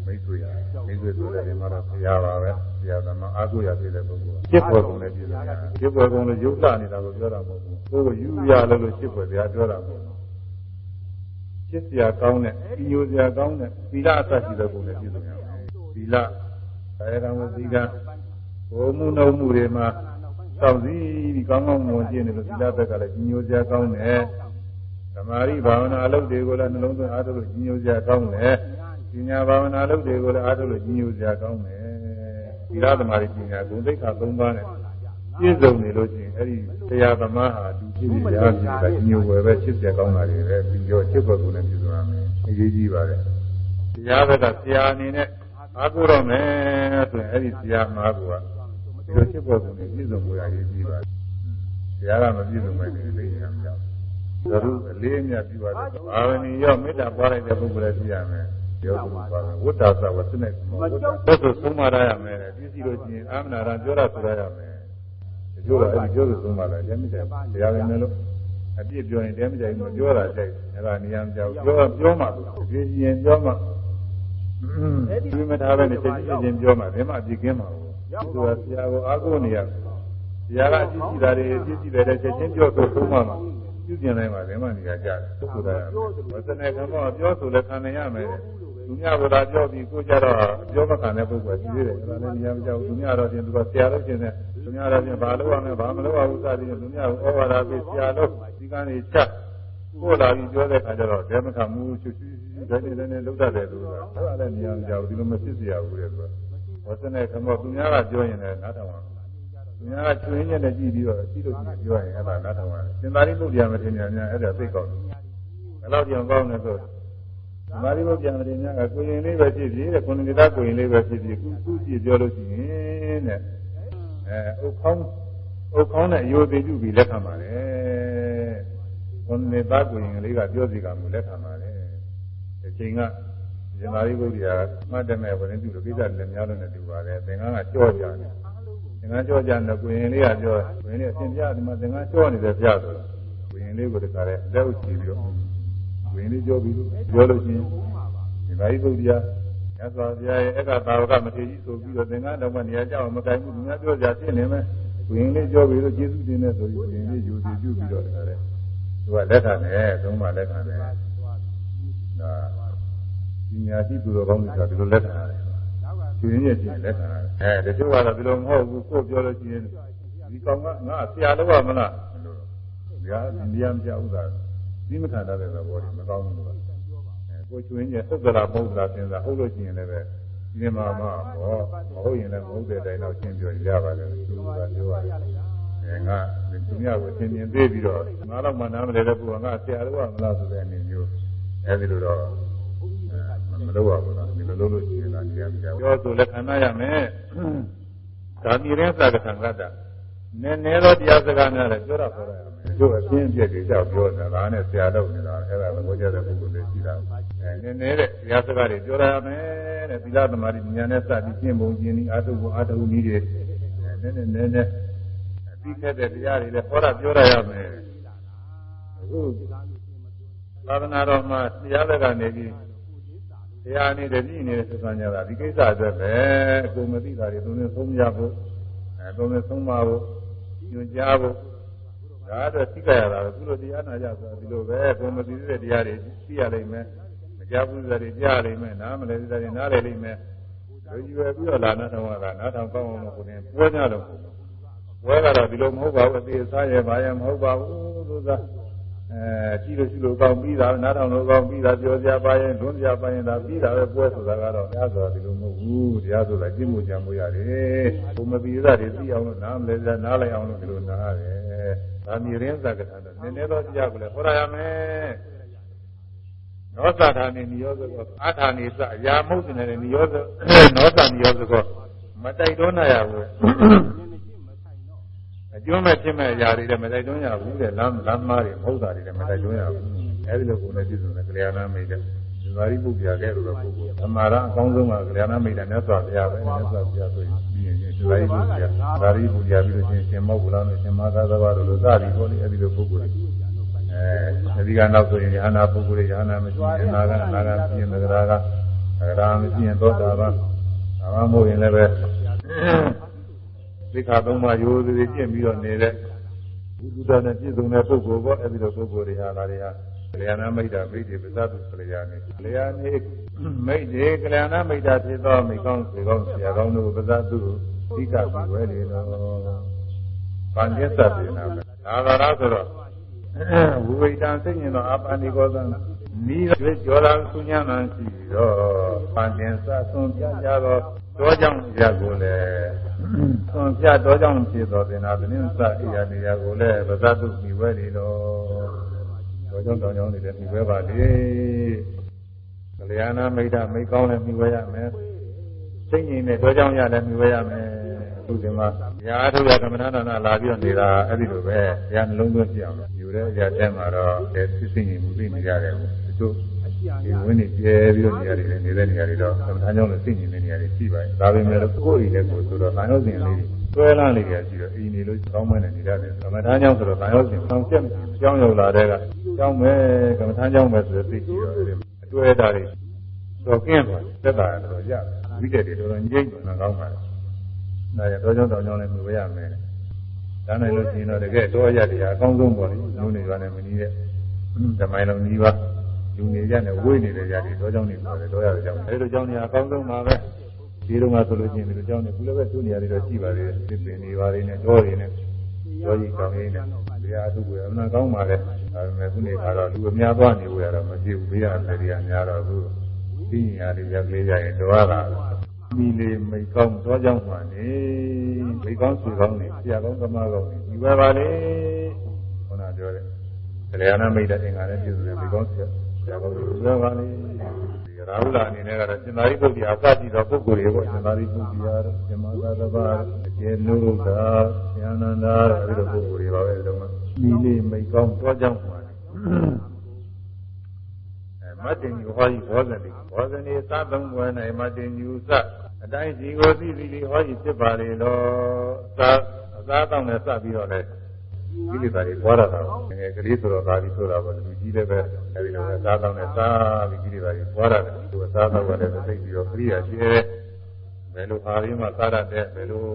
မိတ်ဆွေရမိတ်ဆွေဆိုတဲ့ဒီမှာတော့ဆရာပါပဲဆရာသမားအာကိုရဖြစ်တဲ့ပုဂ္ဂိုလ်ပြည့်ပေါ်ပုံလေးပြည့်စုံရပြည့်ပေါ်ပုံလေးရုပ်လာနေတာကိုပြောတာမဟုတ်ဘူး ကိုယ်ယူရလို့လို့ပြည့်ပေါ်တရားပြောတာမဟုတ်ဘူးပြည့်စရာကောင်းတဲ့ပြညိုစရာကောင်းတဲ့သီလအစရှိတဲ့ပုံလေးပြည့်စုံရမယ်သီလကာယကံဝစီကံဘုံမှုနှုံမှုတွေမှာစောင့်စည်းပြီးကောင်းကောင်းမွန်ကျင့်နေလို့သီလဘက်ကလည်းပြညိုစရာကောင်းတယ်သမာဓိဘာဝနာအလုပ်တွေကိုလည်းနှလုံးသွင်းအားထုတ်လို့ညှို့စရာကောင်းတယ်။ပညာဘာဝနာအလုပ်တွေကိုလည်းအားထုတ်လို့ညှို့စရာကောင်းတယ်။သီလသမာဓိပညာဂုဏ်သိက္ခာ၃ပါးနဲ့ ပြည့်စုံနေလို့ရှိရင်အဲ့ဒီတရားသမားဟာဒီပြည့်ပြည့်ရာပြည့်တာညှို့ဝယ်ပဲချစ်စရာကောင်းတာတွေပဲပြီးတော့ချစ်ဖို့ကိုလည်းပြည့်စုံရမယ်။အရေးကြီးပါတယ်။တရားဘက်ကဆရာအနေနဲ့အားကိုးတော့မယ်ဆိုရင်အဲ့ဒီဆရာမှာကဒီလိုချစ်ဖို့ကိုလည်းပြည့်စုံဖို့ရရေးကြီးပါတယ်။ဆရာကမပြည့်စုံမဲ့ဒီလေးရမှာသရုအလေးအမြတ်ပြုရတယ်။ဘာဝနီရောမေတ္တာပွားလိုက်တဲ့ပုဂ္ဂိုလ်လည်းပြရမယ်။ပြောသူပါပဲဝတ္တာသဝသနဲ့ဘုဆိုသုံးမရရမယ်။ပြည့်စည်လို့ရှိရင်အာမနာရပြောရဆိုရရမယ်။ ဒီလိုတော့အဲဒီပြောသူသုံးမလားလည်းမတယ်။တရားဝင်လို့အပြည့်ပြောရင်တဲမကြိုက်ဘူးပြောတာကြိုက်အဲ့ဒါနေရာမကြောက်ပြောပြောမှပြည့်ရင်ပြောမှဒီမထားပဲနဲ့ချက်ချင်းချင်းပြောမှဘယ်မှပြည့်ကင်းမှာဘူး။သူကဆရာကိုအားကိုးနေရဆရာကအကြည့်ကြည့်တာတွေအကြည့်ကြည့်တယ်ချက်ချင်းပြောဆိုသုံးမှမှာပြုကျင်နိုင်ပါဓမ္မနေရာကြတယ်သုခရဝသနေကံတော့ပြောဆိုလည်းခံနိုင်ရမယ် သူများကသာပြောပြီးကိုကြတော့ပြောမခံတဲ့ပုဂ္ဂိုလ်ရှိသေးတယ်ဒါလည်းနေရာမကျဘူးသူများတော့ချင်းသူကဆရာလို့ချင်းတဲ့သူများတော့ချင်းဘာလို့ရမလဲဘာမလို့ရဘူးစသည်ဖြင့်သူများကဩဝါဒပေးဆရာလို့ဒီကနေ့ချက်ကိုလာပြီးပြောတဲ့အခါကျတော့တဲမခံမှုချွတ်ချွတ်ဒီနေ့လည်းလောက်တတ်တယ်သူကအဲ့ဒါလည်းနေရာမကျဘူးဒီလိုမဖြစ်စရာဘူးလေသူကဝတ်စနဲ့ခမောသူများကပြောရင်လည်းနားထောင်ပါသူများကချွေးညက်နဲ့ကြည့်ပြီးတော့ရှိလို့ရှိပြောရင်အဲ့ဒါနားထောင်ပါစင်္သာရိပုတ္တရာမထေရများများအဲ့ဒါသိကောက်တယ်ဘယ်လောက်ကြောင်ကောင်းလဲဆို မာဓိဘုရားမထေရများကကိုရင်လေးပဲဖြစ်ဖြစ်တဲ့ခုနှစ်ကကိုရင်လေးပဲဖြစ်ဖြစ်ခုခုကြည့်ပြောလို့ရှိရင်တဲ့အဲဥခေါင်းဥခေါင်းနဲ့ရိုသေပြုပြီးလက်ခံပါတယ်ခုနှစ်သားကိုရင်လေးကပြောစီကမှုလက်ခံပါတယ်ဒီချိန်ကဇင်သာရိပုတ္တရာမှတ်တယ်မဲ့ဝင်ပြုလို့ကိစ္စလည်းများလို့နဲ့တူပါတယ်သင်္ကန်းကကြော့ကြတယ်သင်္ကန်းကြောကြတယ်ကိုရင်လေးကပြောကိုရင်လေးအရှင်ပြဒီမှာသင်္ကန်းကြောနေတယ်ပြဆိုတော့ကိုရင်လေးကိုတခါလဲလက်ဥချီပြီးတော့ ကိုရင်လေးကြောပြီးလို့ပြောလို့ချင်းဒီဘာကြီးပုဒ်တရားရသော်ဘုရားရဲ့အက္ခသာဝကမထေကြီးဆိုပြီးတော့သင်္ကန်းတော့ကနေရာကြောက်မကိုင်ဘူးသူများပြောကြဖြစ်နေမယ်ကိုရင်လေးကြောပြီးတော့ကျေးဇူးတင်နေဆိုပြီးကိုရင်လေးယူစီပြုပြီးတော့တခါလဲသူကလက်ခံတယ်သုံးပါလက်ခံတယ်ဒါပညာရှိသူတော်ကောင်းတွေကဒီလိုလက်ခံရတယ်သူရင်းရဲ့ချင်းလက်ခံရတယ်အဲတချို့ကတော့ဒီလိုမဟုတ်ဘူးကိုယ်ပြောလို့ရှိရင်ဒီကောင်ကငါဆရာလို့ပါမလားလို့ဗျာဒီနေရာမကြောက်ဘူး သာဒီမခံတတ်တဲ့သဘောတွေမကောင်းဘူးလို့အဲကိုချွင်းရဲ့သုတ်တရာမဟုတ်လားစဉ်းစားဟုတ်လို့ရှိရင်လည်းပဲဒီမှာမှဟောမဟုတ်ရင်လည်းမဟုတ်တဲ့အတိုင်းတော့ရှင်းပြရပါတယ်သူကပြောရတယ်အဲငါသူများကိုသင်မြင်သေးပြီးတော့ငါတော့မှနားမလဲတဲ့ပုဂ္ဂိုလ်ကငါဆရာလို့ပါမလားဆိုတဲ့အနေမျိုးအဲဒီလိုတော့မလုပ်ရဘူးလားဒီလိုလုပ်လို့ရှိရင်လည်းတရားမကြပြောဆိုလည်းခန္ဓာရမယ်ဒါမြည်ရင်သက္ကသံဃတ္တနည်းနည်းတော့တရားစကားများလည်းပြောတာပြောရမယ် တို့အပြင်းအပြည့်တွေကြောက်ပြောနေတာဒါနဲ့ဆရာလုပ်နေတာအဲ့ဒါသဘောကျတဲ့ပုဂ္ဂိုလ်တွေရှိတာအဲနည်းနည်းတဲ့တရားစကားတွေပြောရမယ်တဲ့သီလသမာဓိဉာဏ်နဲ့စပြီးရှင်းပုံရှင်းပြီးအာထုဘအာထုနည်းတွေနည်းနည်းနည်းနည်းပြီးခဲ့တဲ့တရားတွေလည်းဟောတာပြောရရမယ်အခုသာသနာတော်မှာတရားလက်ကနေပြီးတရားနေတယ်ပြီးနေတဲ့သစ္စာညာတာဒီကိစ္စအတွက်ပဲအကုန်မသိတာတွေသုံးနေသုံးရဖို့အဲသုံးနေသုံးပါဖို့ညွှန်ကြားဖို့ ဒါအတွက်သိကြရတာပဲသူတို့တရားနာကြဆိုတာဒီလိုပဲအကုန်မသိတဲ့တရားတွေသိရလိမ့်မယ်မကြားဘူးစတွေကြားလိမ့်မယ်နားမလည်စတွေနားလည်လိမ့်မယ်လူကြီးပဲပြီးတော့လာနာထောင်ကနားထောင်ကောင်းအောင်လို့ကိုယ်နဲ့ပွဲကြတော့ပွဲကတော့ဒီလိုမဟုတ်ပါဘူးအသေးစားရပါရမဟုတ်ပါဘူးလို့သာအဲကြည့်လို့ရှိလို့ကောင်းပြီးတာနားထောင်လို့ကောင်းပြီးတာပြောကြပါရင်ဒွန်းကြပါရင်ဒါပြီးတာပဲပွဲဆိုတာကတော့တရားဆိုတာဒီလိုမဟုတ်ဘူးတရားဆိုတာကြည့်မှုကြံမှုရတယ်ဘုမပိသတွေသိအောင်လို့နားမလဲစနားလိုက်အောင်လို့ဒီလိုနားရတယ် ဒါမြည်ရင်းသက္ကထာတော့နည်းနည်းတော့တရားကိုလည်းဟောရရမယ်နောသထာနေနိယောဇကောအာထာနေစအရာမဟုတ်တဲ့နိယောဇနောသနိယောဇကောမတိုက်တွန်းနိုင်ရဘူးအကျိုးမဲ့ဖြစ်မဲ့ຢာတွေလည်းမတိုက်တွန်းရဘူးတဲ့လမ်းလမ်းမားတွေမဟုတ်တာတွေလည်းမတိုက်တွန်းရဘူးအဲဒီလိုကိုယ်နဲ့ပြည့်စုံတဲ့ကလျာဏမိတ်တဲ့ဇာတိပုဂ္ဂိုလ်ကဲလို့တော့ပုဂ္ဂိုလ်ဓမ္မရအကောင်းဆုံးကကလျာဏမိတ်တဲ့မြတ်စွာဘုရားပဲမြတ်စွာဘုရားဆိုရင်ပြီး ရင်ဇာတိပုဂ္ဂိုလ်ဇာတိပုဂ္ဂိုလ်ပြီးလို့ရှိရင်ရှင်မောဂ္ဂလနဲ့ရှင်မာသာသဘာတို့လိုစသည်ဟောလေအဲဒီလိုပုဂ္ဂိုလ်တွေအဲဒီကနောက်ဆိုရင်ယဟနာပုဂ္ဂိုလ်တွေယဟနာမရှိရင်အနာကအနာကပြင်းမကရာကအရာမရှိရင်သောတာပန်အမှမဟုတ်ရင်လည်းပဲသိက္ခာသုံးပါးရိုးသေးသေးကျင့်ပြီးတော့နေတဲ့ဘုဒ္ဓနဲ့ပြည့်စုံတဲ့ပုဂ္ဂိုလ်ပေါ့အဲဒီလိုပုဂ္ဂိုလ်တွေဟာလာတွေက ကလျာဏမိတ်တာမိတ်တွေပဇတ်သူကလျာဏနေကလျာဏနေမိတ်တွေကလျာဏမိတ်တာဖြစ်သောမိကောင်းဆွေကောင်းဆရာကောင်းတို့ပဇတ်သူသိက္ခာပြီးဝဲနေတော့ပန်ကျက်သပြေနာသာသာရဆိုတော့ဝိဝိတံသိဉ္ဇသောအပန္နိကောသံနီးရွေးကြော်လာဆုညာမှန်ရှိတော့ပန်ကျင်စဆုံးပြကြတော့တောကြောင့်ရကိုလည်းသွန်ပြတောကြောင့်ဖြစ်တော်တင်တာတင်းစအိယာနေရာကိုလည်းပဇတ်တုမိဝဲနေတော့တော ကြောင့်တောင်ကြောင့်နေတဲ့မိဝဲပါလေကလျာဏမိတ်တာမိကောင်းလည်းမိဝဲရမယ်စိတ်ငြိမ်တဲ့တောကြောင့်ရလည်းမိဝဲရမယ်အခုဒီမှာညာအထုရကမ္မနာနာလာပြီးတော့နေတာအဲ့ဒီလိုပဲဘုရားနှလုံးသွင်းပြအောင်ယူတဲ့အရာတဲမှာတော့အဲစိတ်ငြိမ်မှုသိနေရတယ်သူတို့ဒီဝင်းနေကျဲပြီးတော့နေရာတွေလည်းနေတဲ့နေရာတွေတော့သမထမ်းကြောင့်လည်းသိနေတဲ့နေရာတွေရှိပါတယ်ဒါပေမဲ့လို့ကိုယ်ရည်လည်းကိုဆိုတော့တန်ရုပ်စဉ်လေးတွေ တွဲလာနေကြရှိတော့အိမ်နေလို့ကောင်းမွေးနေနေရတယ်သမထမ်းကြောင့်ဆိုတော့တန်ရုပ်စဉ်ဆောင်ချက်ကြောင်းရောက်လာတဲ့ကကြောင်းမဲ့ကမ္မထမ်းကြောင့်ပဲဆိုတော့သိကြည့်တော့အဲဒီအတွဲတာတွေတော့ကင်းသွားတယ်သက်သာတော့ရတယ်ဝိတက်တွေတော်တော်ငြိမ့်နေကောင်းပါလေဒါရတော့ကြောင့်တောင်းကြောင့်လည်းမြင်ရမယ်ဒါနိုင်လို့ရှိရင်တော့တကယ်တော့ရတရားအကောင်းဆုံးပေါ့လေလုံးနေကြတယ်မနည်းတဲ့ဓမ္မိုင်းလုံးကြီးပါလူနေကြနဲ့ဝိနေတဲ့ຢာတွေတော့ကြောင်းနေဆိုတယ်တော့ရတဲ့ကြောင်းအဲဒီလိုကြောင်းနေအကောင်းဆုံးပါပဲ ဒီတော့မှဆိုလို့ရှိရင်ဒီလိုကြောင်းနေခုလည်းပဲသူ့နေရာတွေတော့ရှိပါသေးတယ်သစ်ပင်တွေပါနေနဲ့တော့တွေနဲ့တော့ကြီးကောင်းရင်းနဲ့တရားအထုကိုအမှန်ကောင်းပါလေဒါပေမဲ့ခုနေကတော့လူအများသွားနေဝရတော့မဖြစ်ဘူးဘေးရတယ်တရားများတော့သူသိညာတွေရကလေးကြရင်တော့လာမိလေးမိကောင်းတော့ကြောင်းမှနေမိကောင်းဆွေကောင်းနေဆရာကောင်းသမားကောင်းနေဒီဝဲပါလေခုနပြောတယ်ကလျာဏမိတ်တဲ့အင်္ဂါနဲ့ပြည့်စုံတယ်မိကောင်းဆရာဆရာကောင်းတွေလွယ်ပါလေဒီ ရာဟုလာအနေနဲ့ကတော့ရှင်သာရိပုတ္တရာအစရှိသောပုဂ္ဂိုလ်တွေပေါ့ရှင်သာရိပုတ္တရာရှင်မသာသဘာအကျေနုဒါဆရာနန္ဒာအဲဒီလိုပုဂ္ဂိုလ်တွေပါပဲဒီလိုမှမိလေးမိကောင်းတော့ကြောင်းမှမတ္တင်ယူဟောဤဘောဇတိဘောဇနေသသုံးဘွယ်၌မတ္တင်ယူစအတိုင်းစီကိုသိသိလေးဟောဤဖြစ်ပါလေလောသာအသာတောင်းနဲ့စပြီးတော့လဲ ကိလေသာတွေပွားရတာငယ်ကလေးဆိုတော့ဒါပြီးဆိုတာပေါ့လူကြီးလည်းပဲအဲဒီလိုပဲသာတောင်းနဲ့စားပြီးကိလေသာတွေပွားရတယ်သူကစားတော့လည်းသိပြီးတော့ပြိယာရှိတယ်ဘယ်လိုအားရင်းမှစားရတဲ့ဘယ်လို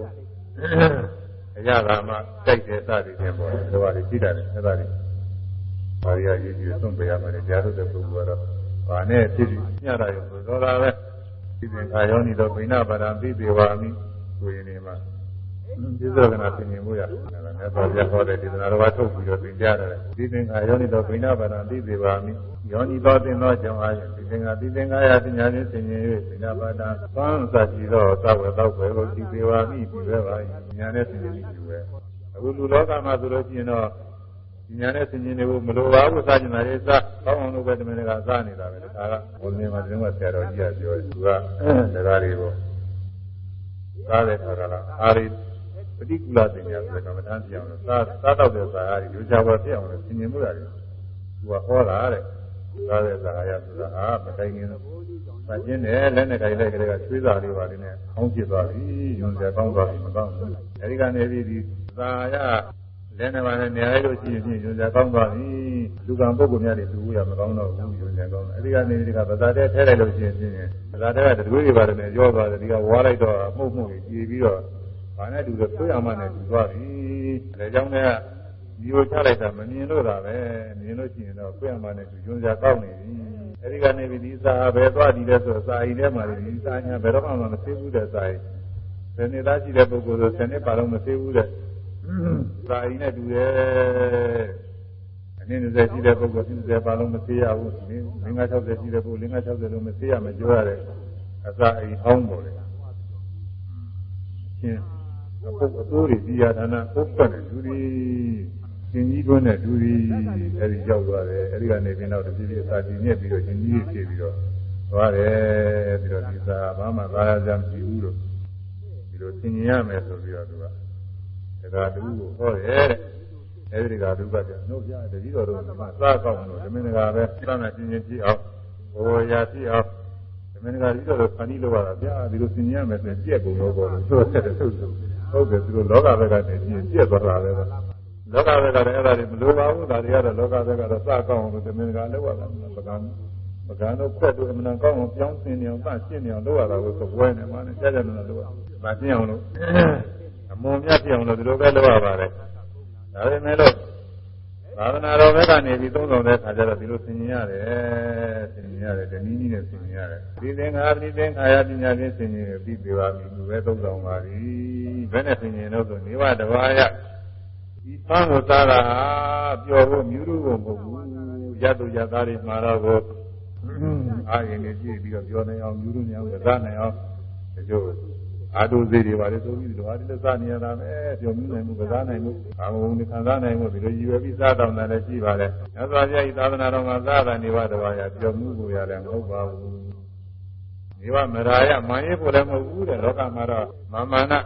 အရာကမှတိုက်တဲ့စသည်ဖြင့်ပေါ့ဒီလိုပါလေရှိတယ်အဲဒါတွေဘာရရေးကြည့်ဆုံးပြရမယ်ကြားလို့တဲ့ပုဂ္ဂိုလ်ကတော့ဘာနဲ့ဖြစ်ပြီးညတာရုံဆိုတော့ပဲဒီသင်္ခါယောနိတော့ဘိနာပါရံသိပေဝါမိဆိုရင်ဒီမှာ ဒီသရကနာသင်မြင်မှုရအဲ့ဒါမြတ်စွာဘုရားဟောတဲ့ဒေသနာတော်ထုတ်ပြီးတော့သင်ကြားတယ်ဒီသင်္ခါယောနိတော့ဘိနာပါရံသိပေဝါမိယောနိတော်သင်သောကြောင့်အားဖြင့်ဒီသင်္ခါဒီသင်္ခါယပညာဖြင့်သင်မြင်၍ဘိနာပါဒံသံသတိသောသဝေသောဘယ်ကိုသိပေဝါမိပြီးပဲပါဉာဏ်နဲ့သင်မြင်ပြီးပဲအခုလူလောကမှာဆိုလို့ရှိရင်တော့ညာနဲ့ဆင်ញင်နေဖို့မလိုပါဘူးစားကျင်တာလေးစားကောင်းအောင်လုပ်ပဲတမင်ကစားနေတာပဲဒါကဘုံမြင်မှာတကယ်ဆရာတော်ကြီးကပြောတယ်သူကတရားတွေကိုစားတဲ့အခါကလားအာရိ ပฏิကူလပညာဆိုတဲ့ကမ္မဋ္ဌာန်းပြောင်းလို့စားစားတော့တဲ့စာအားဒီလိုချဘွယ်ပြအောင်လို့ဆင်ញင်မှုရတယ်သူကဟောတာတဲ့စားတဲ့စာအားရဆိုတာဟာမတိုင်းခင်ပါကျင်းတယ်လက်နဲ့ကြိုက်လိုက်ကလေးကချွေးစာလေးပါလေးနဲ့အောင်းဖြစ်သွားပြီညွန်စရာကောင်းသွားပြီမကောင်းဘူးအဲဒီကနေပြီးဒီစာရလက်နဲ့ပါနဲ့နေလိုက်လို့ရှိရင်ညွန်စရာကောင်းသွားပြီလူကံပုဂ္ဂိုလ်များတွေလူရမကောင်းတော့ဘူးညွန်စရာကောင်းတယ်အဲဒီကနေဒီကဗဇာတဲ့ထဲလိုက်လို့ရှိရင်ဖြင့်ဗဇာတဲ့ကတတွေးတွေပါတယ်နဲ့ရောသွားတယ်ဒီကဝါလိုက်တော့မှုတ်မှုကြီးကြည်ပြီးတော့ ဘာနဲ့တူတော့ဆွေးရမှနဲ့တူသွားပြီဒါကြောင့်လည်းဒီလိုချလိုက်တာမမြင်လို့တာပဲမြင်လို့ရှိရင်တော့ဆွေးရမှနဲ့တူညွန်စရာကောင်းနေပြီအဲဒီကနေပြီးဒီစာဘယ်သွားဒီလဲဆိုစာအိမ်ထဲမှာဒီစာညာဘယ်တော့မှမသိဘူးတဲ့စာအိမ်ဆယ်နှစ်သားရှိတဲ့ပုဂ္ဂိုလ်ဆိုဆယ်နှစ်ပါလုံးမသိဘူးတဲ့စာအိမ်နဲ့တူတယ်အနည်း20ရှိတဲ့ပုဂ္ဂိုလ်30ပါလုံးမသိရဘူးမင်း60ရှိတဲ့ပုဂ္ဂိုလ်50လုံးမသိရမပြောရတဲ့အစာအိမ်ဟောင်းပေါ်တယ်ရှင်အ ပုပ်အသိုးတွေဒီယာဌာနပုတ်ပတ်တဲ့လူတွေရှင်ကြီးတွန်းတဲ့လူတွေအဲဒီရောက်သွားတယ်အဲဒီကနေပြီးတော့တပြေးပြေးစာကြည့်ညက်ပြီးတော့ရှင်ကြီးဖြစ်ပြီးတော့သွားတယ်ပြီးတော့ဒီစာဘာမှသာယာကြမရှိဘူးလို့ဒီလိုသင်ញင်ရမယ်ဆိုပြီးတော့သူကဒါကတူကိုဟောတယ်တဲ့အဲဒီကဒုက္ခပြနှုတ်ပြတတိတော်တို့ကစားကောင်းလို့ဓမင်းကပဲသမ်းတဲ့ရှင်ချင်းကြည့်အောင်ဘဝရာကြည့်အောင်ဓမင်းကဒီတော့ခဏီးလောက်ရတာဗျာဒီလိုသင်ញင်ရမယ်ဆိုရင်ကြက်ကုန်တော့ပေါ်လို့ဆိုတဲ့သုတ်သုတ် ဟုတ်တယ်သူတို့လောကဘက်ကနေကြည့်ကြက်သွားတာပဲလောကဘက်ကလည်းအဲ့ဒါတွေမလိုပါဘူးဒါတွေကတော့လောကဘက်ကတော့စကောင်းအောင်လို့ဓမင်းကလောက်ရတာပကံပကံတော့ခွက်တို့အမှန်ကောင်းအောင်ပြောင်းစင်နေအောင်သရှင်းနေအောင်လုပ်ရတာကိုသပွဲနေမှာနဲ့ကြားကြတယ်လို့လုပ်ရတာရှင်းအောင်လို့အမုံမြတ်ပြအောင်လို့ဒီလိုပဲလုပ်ရပါတယ်ဒါပေမဲ့လို့ သာသနာတော်ဘက်ကနေပြီးသုံးဆောင်တဲ့ခါကျတော့ဒီလိုဆင်ញင်ရတယ်ဆင်ញင်ရတယ်တနည်းနည်းနဲ့ဆင်ញင်ရတယ်ဒီသင်္ခါဒီသင်္ခါရပညာဖြင့်ဆင်ញင်ပြီးပြပါပြီသူပဲသုံးဆောင်ပါပြီဘယ်နဲ့ဆင်ញင်လို့ဆိုနေဝတဘာယဒီပန်းကိုစားတာပျော်ဖို့မြူးလို့မဟုတ်ဘူးရတုရသားတွေမှာတော့ကိုအာရင်တွေကြည့်ပြီးတော့ပြောနေအောင်မြူးလို့နေအောင်စားနိုင်အောင်တချို့ အာတုစေတွေပါလေဆိုပြီးတော့အားဒီလက်စားနေရတာပဲပြောမြူးနိုင်မှုကစားနိုင်မှုအာမုံတွေခံစားနိုင်မှုဒီလိုရည်ရွယ်ပြီးစားတောင်းတယ်လည်းရှိပါတယ်။ညသောပြည့်သာသနာတော်မှာစားတာနေပါတော်ရပြောမှုကိုရတယ်မဟုတ်ပါဘူး။ဒီဝမရာယမာယေဖို့လည်းမဟုတ်ဘူးတဲ့လောကမှာတော့မာမနာ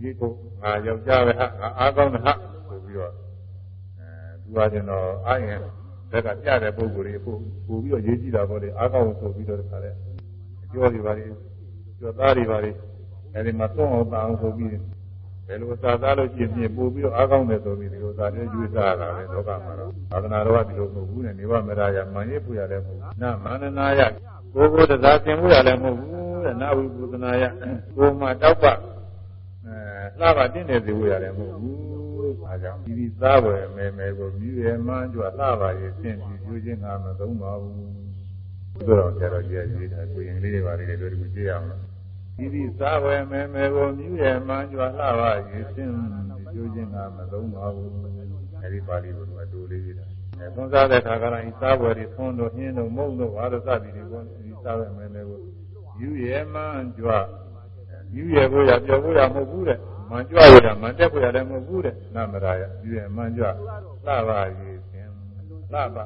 ဒီကိုငါယောက်ျားပဲဟာငါအားကောင်းတယ်ဟာဆိုပြီးတော့အဲသူဟာကျင်တော့အာရင်ဘက်ကပြတဲ့ပုံကိုယ်တွေပို့ပို့ပြီးတော့ရေးကြည့်တာပေါ့လေအားကောင်းဆိုပြီးတော့တခါလဲအကျော်တွေပါလေကျော်သားတွေပါလေ အဲဒီမှာသုံးအောင်တအောင်ဆိုပြီးဘယ်လိုသာသားလို့ရှိရင်ပို့ပြီးတော့အားကောင်းတယ်ဆိုပြီးဒီလိုသာတဲ့ကျွေးစားတာလေလောကမှာတော့သာသနာတော်ကဒီလိုမဟုတ်ဘူးနဲ့နေဝမရယမန်ရိပူရလည်းမဟုတ်ဘူးနာမန္နနာယကိုယ်ကိုယ်တရားသင်မှုရလည်းမဟုတ်ဘူးတဲ့နာဝိပုသနာယကိုယ်မှာတောက်ပအဲလှပါတင်းနေစေဖို့ရတယ်မဟုတ်ဘူး။အဲကြောင့်ဒီဒီသားဝယ်မယ်မယ်ကိုမြည်ရမှန်းကြွလှပါရဲ့ရှင်းပြီးကျိုးချင်းငါမသုံးပါဘူး။ဒီတော့ကျတော့ကြည့်ရည်တာကိုရင်လေးတွေပါလေတို့ဒီကိုကြည့်ရအောင်လို့ ဒီဒီသားဝယ်မယ်မယ်ကိုမြည်ရမှန်းကြွလှပါရဲ့ရှင်းပြီးကျိုးချင်းငါမသုံးပါဘူး။အဲဒီပါဠိကိုအတူလေးရေးတာ။အဲသုံးစားတဲ့ခါကလည်းစားဝယ်တွေသွန်းတို့ဟင်းတို့မုံတို့ဘာလို့စသည်တွေကိုဒီစားဝယ်မယ်မယ်ကိုယူရမှန်းကြွယူရဖို့ရပြောဖို့ရမဟုတ်ဘူးတဲ့မန်ကြွရတာမန်တက်ဖို့ရလည်းမဟုတ်ဘူးတဲ့နမရာယယူရမန်ကြွလှပါရေးခြင်းလှပါ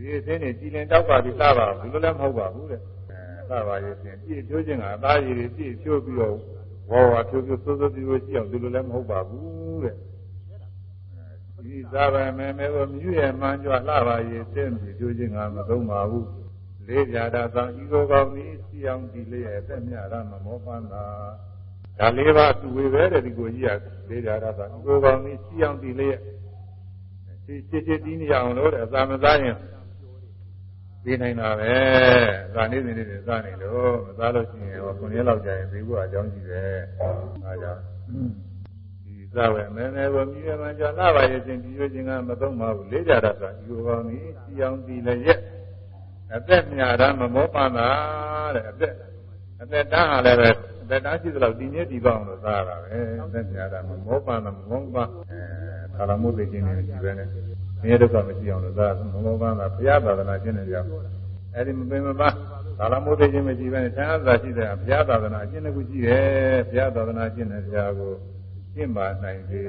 ရေးခြင်းနေကြည်လင်တောက်ပါပြီးလှပါဘူးလို့လည်းမဟုတ်ပါဘူးတဲ့အဲလှ ပါရေးခြင်းပြည့်ဖြိုးခြင်းကအသားရည်တွေပြည့်ဖြိုးပြီးတော့ဝါဝါဖြိုးဖြိုးစိုးစိုးပြီးလို့ရှိအောင်ဒီလိုလည်းမဟုတ်ပါဘူးတဲ့ဒီသာဗမေမေကိုမြည်ရမှန်ကြွလှပါရေးခြင်းပြည့်ဖြိုးခြင်းကမသုံးပါဘူးလေးပြာတာသံဤကိုကောင်းသည်စီအောင်ဒီလေးရဲ့အသက်မြရမမောပန်းတာဒါလေးပါသူဝေပဲတဲ့ဒီကိုကြီးကလေးပြာတာသံဤကိုကောင်းသည်စီအောင်ဒီလေးရဲ့ဒီချစ်ချစ်တီးနေအောင်လို့တဲ့အစာမစားရင် ပြီးနိုင်တာပဲ။ဒါနေနေနေစားနေလို့မစားလို့ရှိရင်ဟောခုနှစ်လောက်ကြာရင်ပြီးဖို့အကြောင်းရှိတယ်။ဒါကြောင့်ဒီစားဝယ်မဲမဲကိုမြည်ရမှကြာလာပါရဲ့ချင်းဒီလိုချင်းကမသုံးပါဘူး။လေးကြတာကဒီကိုကောင်းသည်စီအောင်ဒီလည်းရဲ့အသက်မြာတာမမောပန်းတာတဲ့အသက်အသက်တန်းဟာလည်းပဲအသက်တန်းရှိသလောက်ဒီနေ့ဒီပေါအောင်လို့သားတာပဲအသက်မြာတာမမောပန်းတာမမောပန်းအဲသာလမှုသိခြင်းနဲ့ဒီပဲနဲ့ မြဲဒုက္ခမရှိအောင်လို့သားမမောပန်းတာဘုရားသာသနာကျင့်နေကြအဲဒီမပင်မပန်းသာလမှုသိခြင်းမရှိပဲနဲ့ဆန်းသာရှိတဲ့ဘုရားသာသနာကျင့်တဲ့ခုရှိတယ်ဘုရားသာသနာကျင့်တဲ့ဘုရားကိုကျင့်ပါနိုင်စေ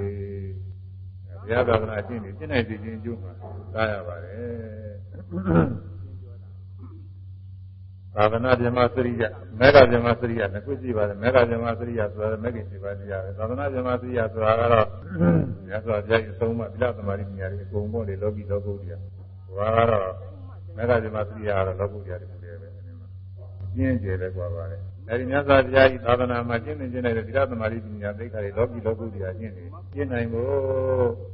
တရားသာသနာအကျင့်တွေကျင့်နိုင်စေခြင်းအကျိုးမှာသာရပါတယ် သာသနာ့ဗြဟ္မစရိယမေဃဗြဟ္မစရိယနှစ်ခုရှိပါတယ်မေဃဗြဟ္မစရိယဆိုတာမေဃင်ရှိပါတရားပဲသာသနာ့ဗြဟ္မစရိယဆိုတာကတော့မြတ်စွာဘုရားရဲ့အဆုံးအမသီလသမာဓိဉာဏ်တွေအကုန်ပေါ်နေလောကီလောကုတ္တရာဒါကတော့မေဃဗြဟ္မစရိယကတော့လောကုတ္တရာတွေပဲပဲအင်းကျယ်လည်းကွာပါတယ်အဲဒီမြတ်စွာဘုရားကြီးသာသနာမှာကျင့်နေကျင့်နေတဲ့သီလသမာဓိဉာဏ်သိက္ခာတွေလောကီလောကုတ္တရာကျင့်နေကျင့်နိုင်ဖို့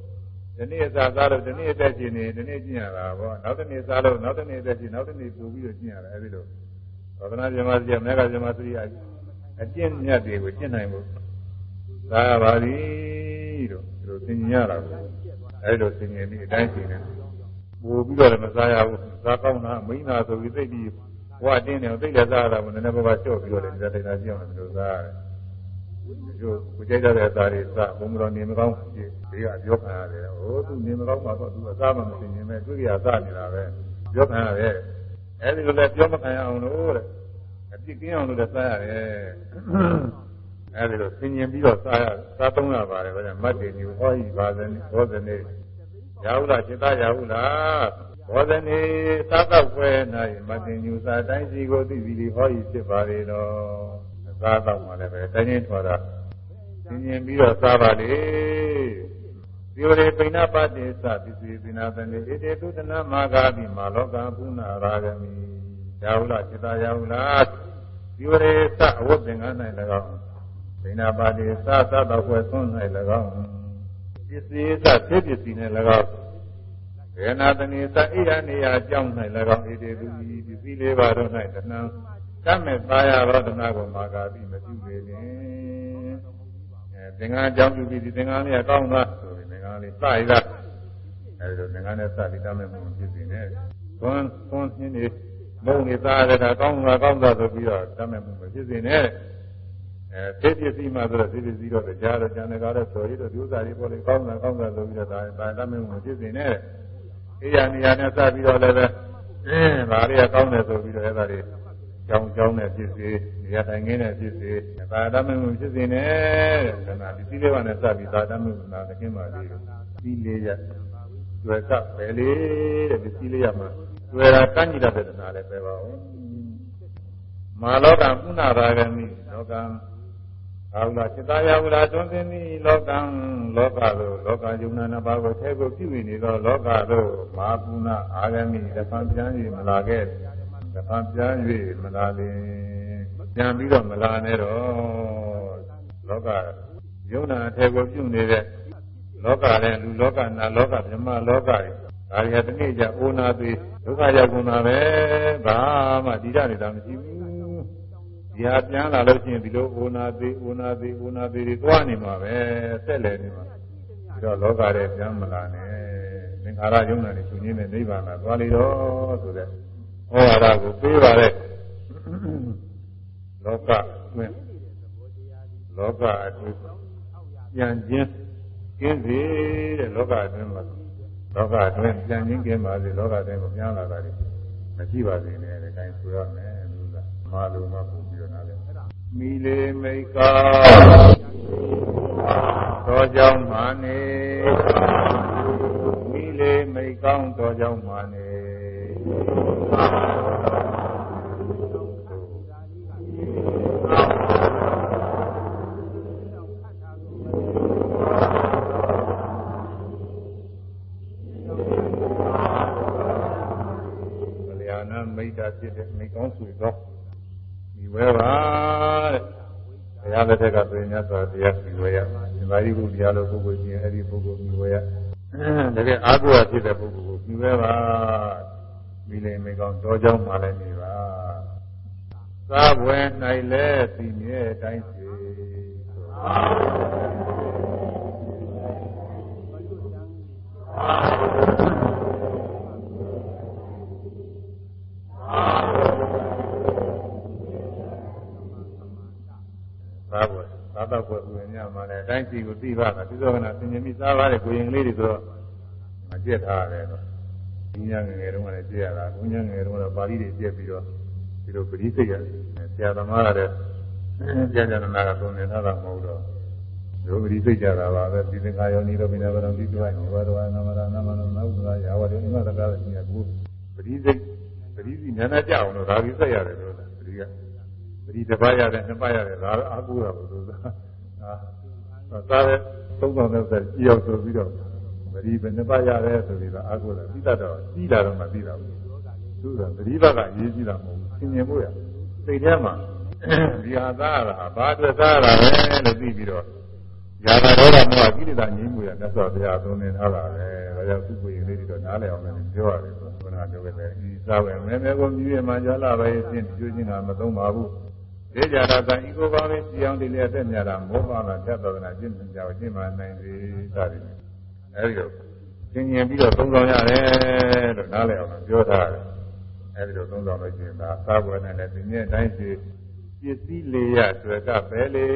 ဒီနေ့အစားစားလို့ဒီနေ့အသက်ရှင်နေဒီနေ့ကျင့်ရတာပေါ့နောက်တစ်နေ့စားလို့နောက်တစ်နေ့အသက်ရှင်နောက်တစ်နေ့ပူပြီးတော့ကျင့်ရတာအဲဒီလို သာသနာ့ဇမစီယမေဃဇမစီယအကျင့်မြတ်တွေကိုကျင့်နိုင်ဖို့သာပါသည်လို့ဒီလိုသင်ញရတာကိုအဲဒီလိုသင်ញပြီးအတိုင်းသင်နေပို့ပြီးတော့လည်းမစားရဘူးစားကောင်းတာမိန်းသာဆိုပြီးသိပြီးဘဝတင်းတယ်သိလက်စားရတာကိုနည်းနည်းပါးပါးကြော့ပြီးတော့လည်းဒီတိုင်းတိုင်းကြည့်အောင်လို့စားရတယ်ကျိုးကိုကြိုက်တဲ့အသားတွေစဘုံတော်နေမကောင်းဒီကပြောခံရတယ်ဟိုသူနေမကောင်းပါတော့သူအစားမှမသိရင်ပဲတွေ့ရစနေတာပဲပြောခံရတယ် အဲဒီလိုလည်းပြောမခံရအောင်လို့တဲ့အပြစ်ကင်းအောင်လို့လည်းစားရတယ်အဲဒီလိုဆင်ញင်ပြီးတော့စားရစားသုံးရပါတယ်ဗျာမတ်တေညီဟောဤပါဇနေဘောဇနေရဟုလားစိတ္တရဟုလားဘောဇနေသာတော့ခွဲ၌မတ်တေညီစားတိုင်းစီကိုသိပြီဟောဤဖြစ်ပါလေတော့စားတော့မှလည်းပဲတိုင်းချင်းထွာတာဆင်ញင်ပြီးတော့စားပါလေ ဒီဝရေပိဏပတိသပစ္စည်းပိနာတနေဣတေတုတနာမာဂာတိမာလောကပုဏ္ဏရာဂမိယာဟုလားစိတယာဟုလားဒီဝရေသအဝတ်ပင်က၌၎င်းပိဏပတိသသတော်ွယ်သွန်း၌၎င်းပစ္စည်းသသေပစ္စည်း၌၎င်းေနာတနိသဣရနေယအကြောင်း၌၎င်းဣတေတုဤပစ္စည်းလေးပါးတို့၌တဏံကမဲ့ပါရရောဒနာကိုမာဂာတိမပြုလေလင်အဲသင်္ဃာအကြောင်းပြုပြီးဒီသင်္ဃာလေးကကောင်းသားဆို င်္ဂါလေးစရတာအဲဒီလိုသင်္ကန်းနဲ့စပြီးတတ်မဲ့မှုဖြစ်နေတယ်။သွန်းသွန်းချင်းနေမုံနေသားရတာကောင်းတာကောင်းတာဆိုပြီးတော့တတ်မဲ့မှုမဖြစ်စေနဲ့။အဲသိပစ္စည်းမှဆိုတော့သိပစ္စည်းတော့ကြားတော့ကျန်တဲ့ကားတော့ဆိုရတော့ဒီဥစ္စာတွေပေါ်လေကောင်းတာကောင်းတာဆိုပြီးတော့ဒါဒါတတ်မဲ့မှုမဖြစ်စေနဲ့။အေးရနေရနဲ့စပြီးတော့လည်းပဲအင်းဒါတွေကကောင်းတယ်ဆိုပြီးတော့အဲဒါတွေ ကြောင်းကြောင်းနဲ့ဖြစ်စေနေရာတိုင်းငင်းနဲ့ဖြစ်စေသာတမမှုဖြစ်စေနဲ့တဲ့ခဏဒီသီလေးပါနဲ့စပြီးသာတမမှုနာသခင်ပါလေးသီလေးရကျွယ်ကပဲလေတဲ့ဒီသီလေးရမှာကျွယ်တာကန့်ကြည့်တတ်တဲ့နာလည်းပဲပါဦးမာလောကပုဏ္ဏရာဂမိလောကံအာဟုလားစိတ္တယဟုလားတွန်းသိမိလောကံလောကသို့လောကယုံနာနှစ်ပါးကိုထဲကိုပြုနေသောလောကသို့မာပုဏ္ဏအာဂမိတဖန်ပြန်၍မလာခဲ့တ ခါပြန်၍မလာလင်ပြန်ပြီးတော့မလာနဲ့တော့လောကယုံနာအထက်ကိုပြုနေတဲ့လောကနဲ့လူလောကနာလောကဓမ္မလောကတွေဒါရီတနေ့ကျအိုနာသေးဒုက္ခရောက်ကုန်တာပဲဘာမှဒီရနေတာမရှိဘူးဒီဟာပြန်လာလို့ရှိရင်ဒီလိုအိုနာသေးအိုနာသေးအိုနာသေးတွေသွားနေမှာပဲဆက်လဲနေမှာပြီးတော့လောကထဲပြန်မလာနဲ့သင်္ခါရယုံနာတွေရှင်နေတဲ့နိဗ္ဗာန်ကသွားလေတော့ဆိုတဲ့ ဟောရတာကိုပေးပါတဲ့လောကအတွင်းလောကအတွင်းပြန်ခြင်းကင်းစေတဲ့လောကအတွင်းမှာလောကအတွင်းပြန်ခြင်းကင်းပါစေလောကအတွင်းကိုပြန်လာတာတွေမရှိပါစေနဲ့တဲ့အဲဒါဆိုရမယ်လို့သာမာလိုမှပုံပြီးတော့နားလဲမီလေမိတ်ကာသောကြောင့်မာနေမီလေမိတ်ကောင်းသောကြောင့်မာနေ ဖြစ်တဲ့မိကောင်းဆွေသောဒီဝဲပါတဲ့ဘုရားလက်ထက်ကပြင်ရသောတရားပြီးဝဲရဒီမာရီကုတရားလို့ပုဂ္ဂိုလ်ချင်းအဲ့ဒီပုဂ္ဂိုလ်ပြီးဝဲရတကယ်အာဟုရဖြစ်တဲ့ပုဂ္ဂိုလ်ကိုပြီးဝဲပါ မိလေမိကောင်းတော်ကြောင်းမှလည်းနေပါသာဘွယ်၌လဲသိမြဲတိုင်းစီသာဘွယ်သာတော့ဘွယ်ဥညာမှာလည်းတိုင်းစီကိုသိပါတာသစ္စာကနာသင်္ကြန်မိစားပါတဲ့ကိုရင်ကလေးတွေဆိုတော့မကြက်ထားရတယ်တော့ ဒီညငယ်ငယ်တုန်းကလည်းကြည့်ရတာဘုညငယ်တုန်းကတော့ပါဠိတွေကြက်ပြီးတော့ဒီလိုပရိစိတ်ရတယ်ဆရာသမားကလည်းကြာကြာနာနာကသုံးနေထားတာမဟုတ်တော့ဒုပတိစိတ်ကြတာပါပဲဒီသင်္ခါယောနိရောပိနာဗရံဒီတွိုင်းဘောတော်နမရနမနနုဒရာယာဝတေအိမတကားကြီးကကိုပတိစိတ်ပတိစီနန္ဒကြအောင်လို့ဒါပြီးဆက်ရတယ်လို့ပတိကပတိတစ်ပါးရတယ်နှစ်ပါးရတယ်ဒါအားကိုးတာလို့ဆိုတာအာသာတဲ့သုံးဆောင်တဲ့ဆက်ကြည့်အောင်ဆိုပြီးတော့ပ တိပဲနှစ်ပါးရတယ်ဆိုပြီးတော့အားကိုးတာပြီးတော့ကြီးလာတော့မှပြီးတာဘူးသူကပတိဘကအရေးကြီးတာမဟုတ်ဘူးသင်မြင်ဖို့ရစိတ်ထဲမှာဒီဟာသားရတာဘာအတွက်သားရတာလဲလို့သိပြီးတော့ယာနာဒေါသမောဟကိလေသာငြိမ်းမှုရမြတ်စွာဘုရားသုံးနေထားတာပဲဒါကြောင့်သူ့ကိုယ်ရင်းလေးပြီးတော့နားလည်အောင်လည်းပြောရတယ်ဆိုတော့ခဏပြောခဲ့တယ်ဒီစားပဲမဲမဲကိုမြည်ရမှကြလာပဲရှင်းကြိုးချင်းတာမသုံးပါဘူးဒေကြတာကဤကိုပါပဲစီအောင်ဒီလေအသက်မြတ်တာမောဟကတတ်တော်ကနာကျင့်ကြအောင်ကျင့်မှနိုင်စေစသည် အဲဒီတော့သင်ញင်ပြီးတော့သုံးဆောင်ရတယ်လို့နားလည်အောင်ပြောထားတယ်အဲဒီလိုသုံးဆောင်လို့ရှိရင်ဒါစားပွဲနဲ့လည်းဒီနေ့တိုင်းစီပစ္စည်းလေးရတွေ့ကပဲလေ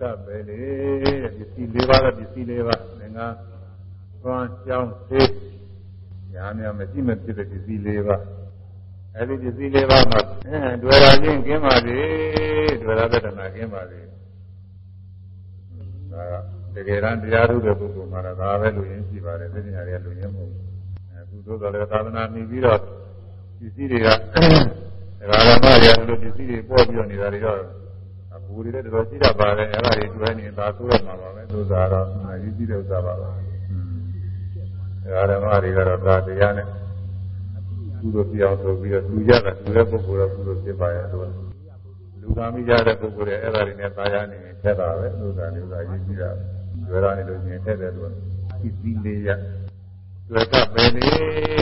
ကပဲလေပစ္စည်း၄ပါးကပစ္စည်း၄ပါးငါသွမ်းကြောင်းသေး ညာများမရှိမဖြစ်တဲ့ပစ္စည်း၄ပါးအဲဒီပစ္စည်း၄ပါးမှာတွေ့ရခြင်းကင်းပါစေတွေ့ရတဲ့တဏှာကင်းပါစေဒါကတကယ်တမ်းတရားထုတ်တဲ့ပုဂ္ဂိုလ်မှာတော့ဒါပဲလူရင်းရှိပါတယ်သိညာတွေကလူရင်းမဟုတ်ဘူးအခုသို့တော်လည်းသာသနာမြည်ပြီးတော့ပစ္စည်းတွေကဒါရမရလို့ပစ္စည်းတွေပေါ်ပြီးတော့နေတာတွေတော့ဘူတွေလည်းတော်တော်ရှိတတ်ပါတယ်အဲ့ဒါတွေတွေ့နေတာသိုးရမှာပါပဲသို့သာတော့အရေးကြီးတဲ့ဥစ္စာပါပဲအဲ ဒါဓမ္မတွေကတော့ဒါတရားနဲ့ကုသိုလ်ပြောင်းဆိုပြီးတော့လူရတာလူတဲ့ပုဂ္ဂိုလ်တော့ကုသိုလ်ဖြစ်ပါရဲ့လို့လူသားမိကြတဲ့ပုဂ္ဂိုလ်တွေအဲ့ဒါတွေနဲ့သာယာနေထက်တာပဲသို့သာလည်းဥစ္စာရေးကြည့်တာတွေ့ရနေလို့ရှိရင်ထက်တယ်လို့ပစ္စည်းလေးရတွေ့ကပဲနေ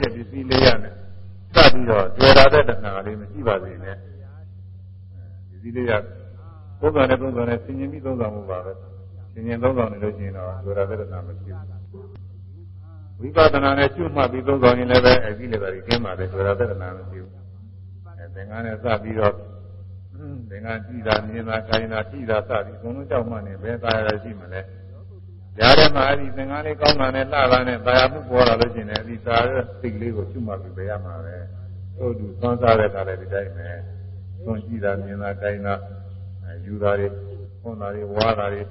တဲ့ပစ္စည်းလေးရနဲ့စပြီးတော့တွေ့ရတဲ့တဏှာလေးမရှိပါစေနဲ့ပစ္စည်းလေးရသုံးဆောင်နဲ့သုံးဆောင်နဲ့ဆင်ញင်ပြီးသုံးဆောင်မှုပါပဲဆင်ញင်သုံးဆောင်နေလို့ရှိရင်တော့ဒုရသရဏမရှိဘူး ဝိပဿနာနဲ့ကျွတ်မှတ်ပြီးသုံးဆောင်ရင်လည်းပဲအကြီးလေပါကြီးကျင်းပါတယ်ဒုရသရဏမရှိဘူးအဲသင်္ကန်းနဲ့စပြီးတော့သင်္ကန်းကြည့်တာမြင်တာခိုင်းတာကြည့်တာစပြီးအကုန်လုံးကြောက်မှနေဘယ်သားရရှိမလဲရားထဲမှာအဲ့ဒီသင်္ကန်းလေးကောင်းတာနဲ့လှတာနဲ့တာယာမှုပေါ်လာလို့ရှိရင်ဒီသာရဲ့စိတ်လေးကိုကျွတ်မှတ်ပြီးပဲရမှာပဲသို့သူသွန်းစားတဲ့ခါလည်းဒီတိုင်းပဲသွန်းကြည့်တာမြင်တာခိုင်းတာယူတာတွေဖွင့်တာတွေဝါတာတွေ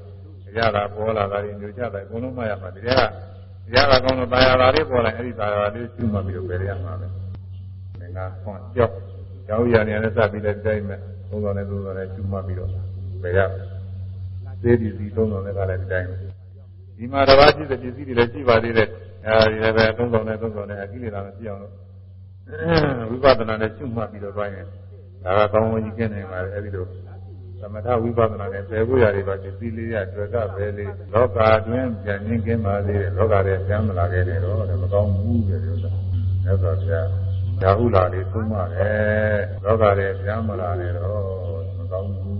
ရတာပေါ်လာတာတွေညွှန်ချတာအကုန်လုံးမှရမှာတရားကတ ရားကကောင်းတော့တာယာတာတွေပေါ်လာအဲ့ဒီတာယာလေးကျွမှပြီးတော့ပဲရမှာပဲသင်္ကဖွင့်ကြောက်ကျောင်းရနေနဲ့စပြီးတဲ့တိုင်းမဲ့သုံးတော်နဲ့သုံးတော်နဲ့ကျွမှပြီးတော့ပဲရသေးဒီစီသုံးတော်နဲ့ကလည်းဒီတိုင်းဒီမှာတစ်ပါးရှိတဲ့ပစ္စည်းတွေလည်းရှိပါသေးတယ်အဲဒီလည်းပဲသုံးတော်နဲ့သုံးတော်နဲ့အကိလေသာမရှိအောင်လို့ဝိပဿနာနဲ့ကျွမှပြီးတော့တွိုင်းရင်ဒါကကောင်းဝင်ကြီးကျင်းနေပါလေအဲဒီလို သမထဝိပဿနာနဲ့ပယ်ဖို့ရတယ်ပါပစ္စည်းလေးရတွေ့ကပဲလေလောကအတွင်းပြန်ရင်းကင်းပါသေးတယ်လောကထဲပြန်မလာခဲ့တယ်တော့မကောင်းဘူးတဲ့ဥစ္စာမြတ်စွာဘုရားဓာဟုလာလေးသုံးပါတယ်လောကထဲပြန်မလာနဲ့တော့မကောင်းဘူး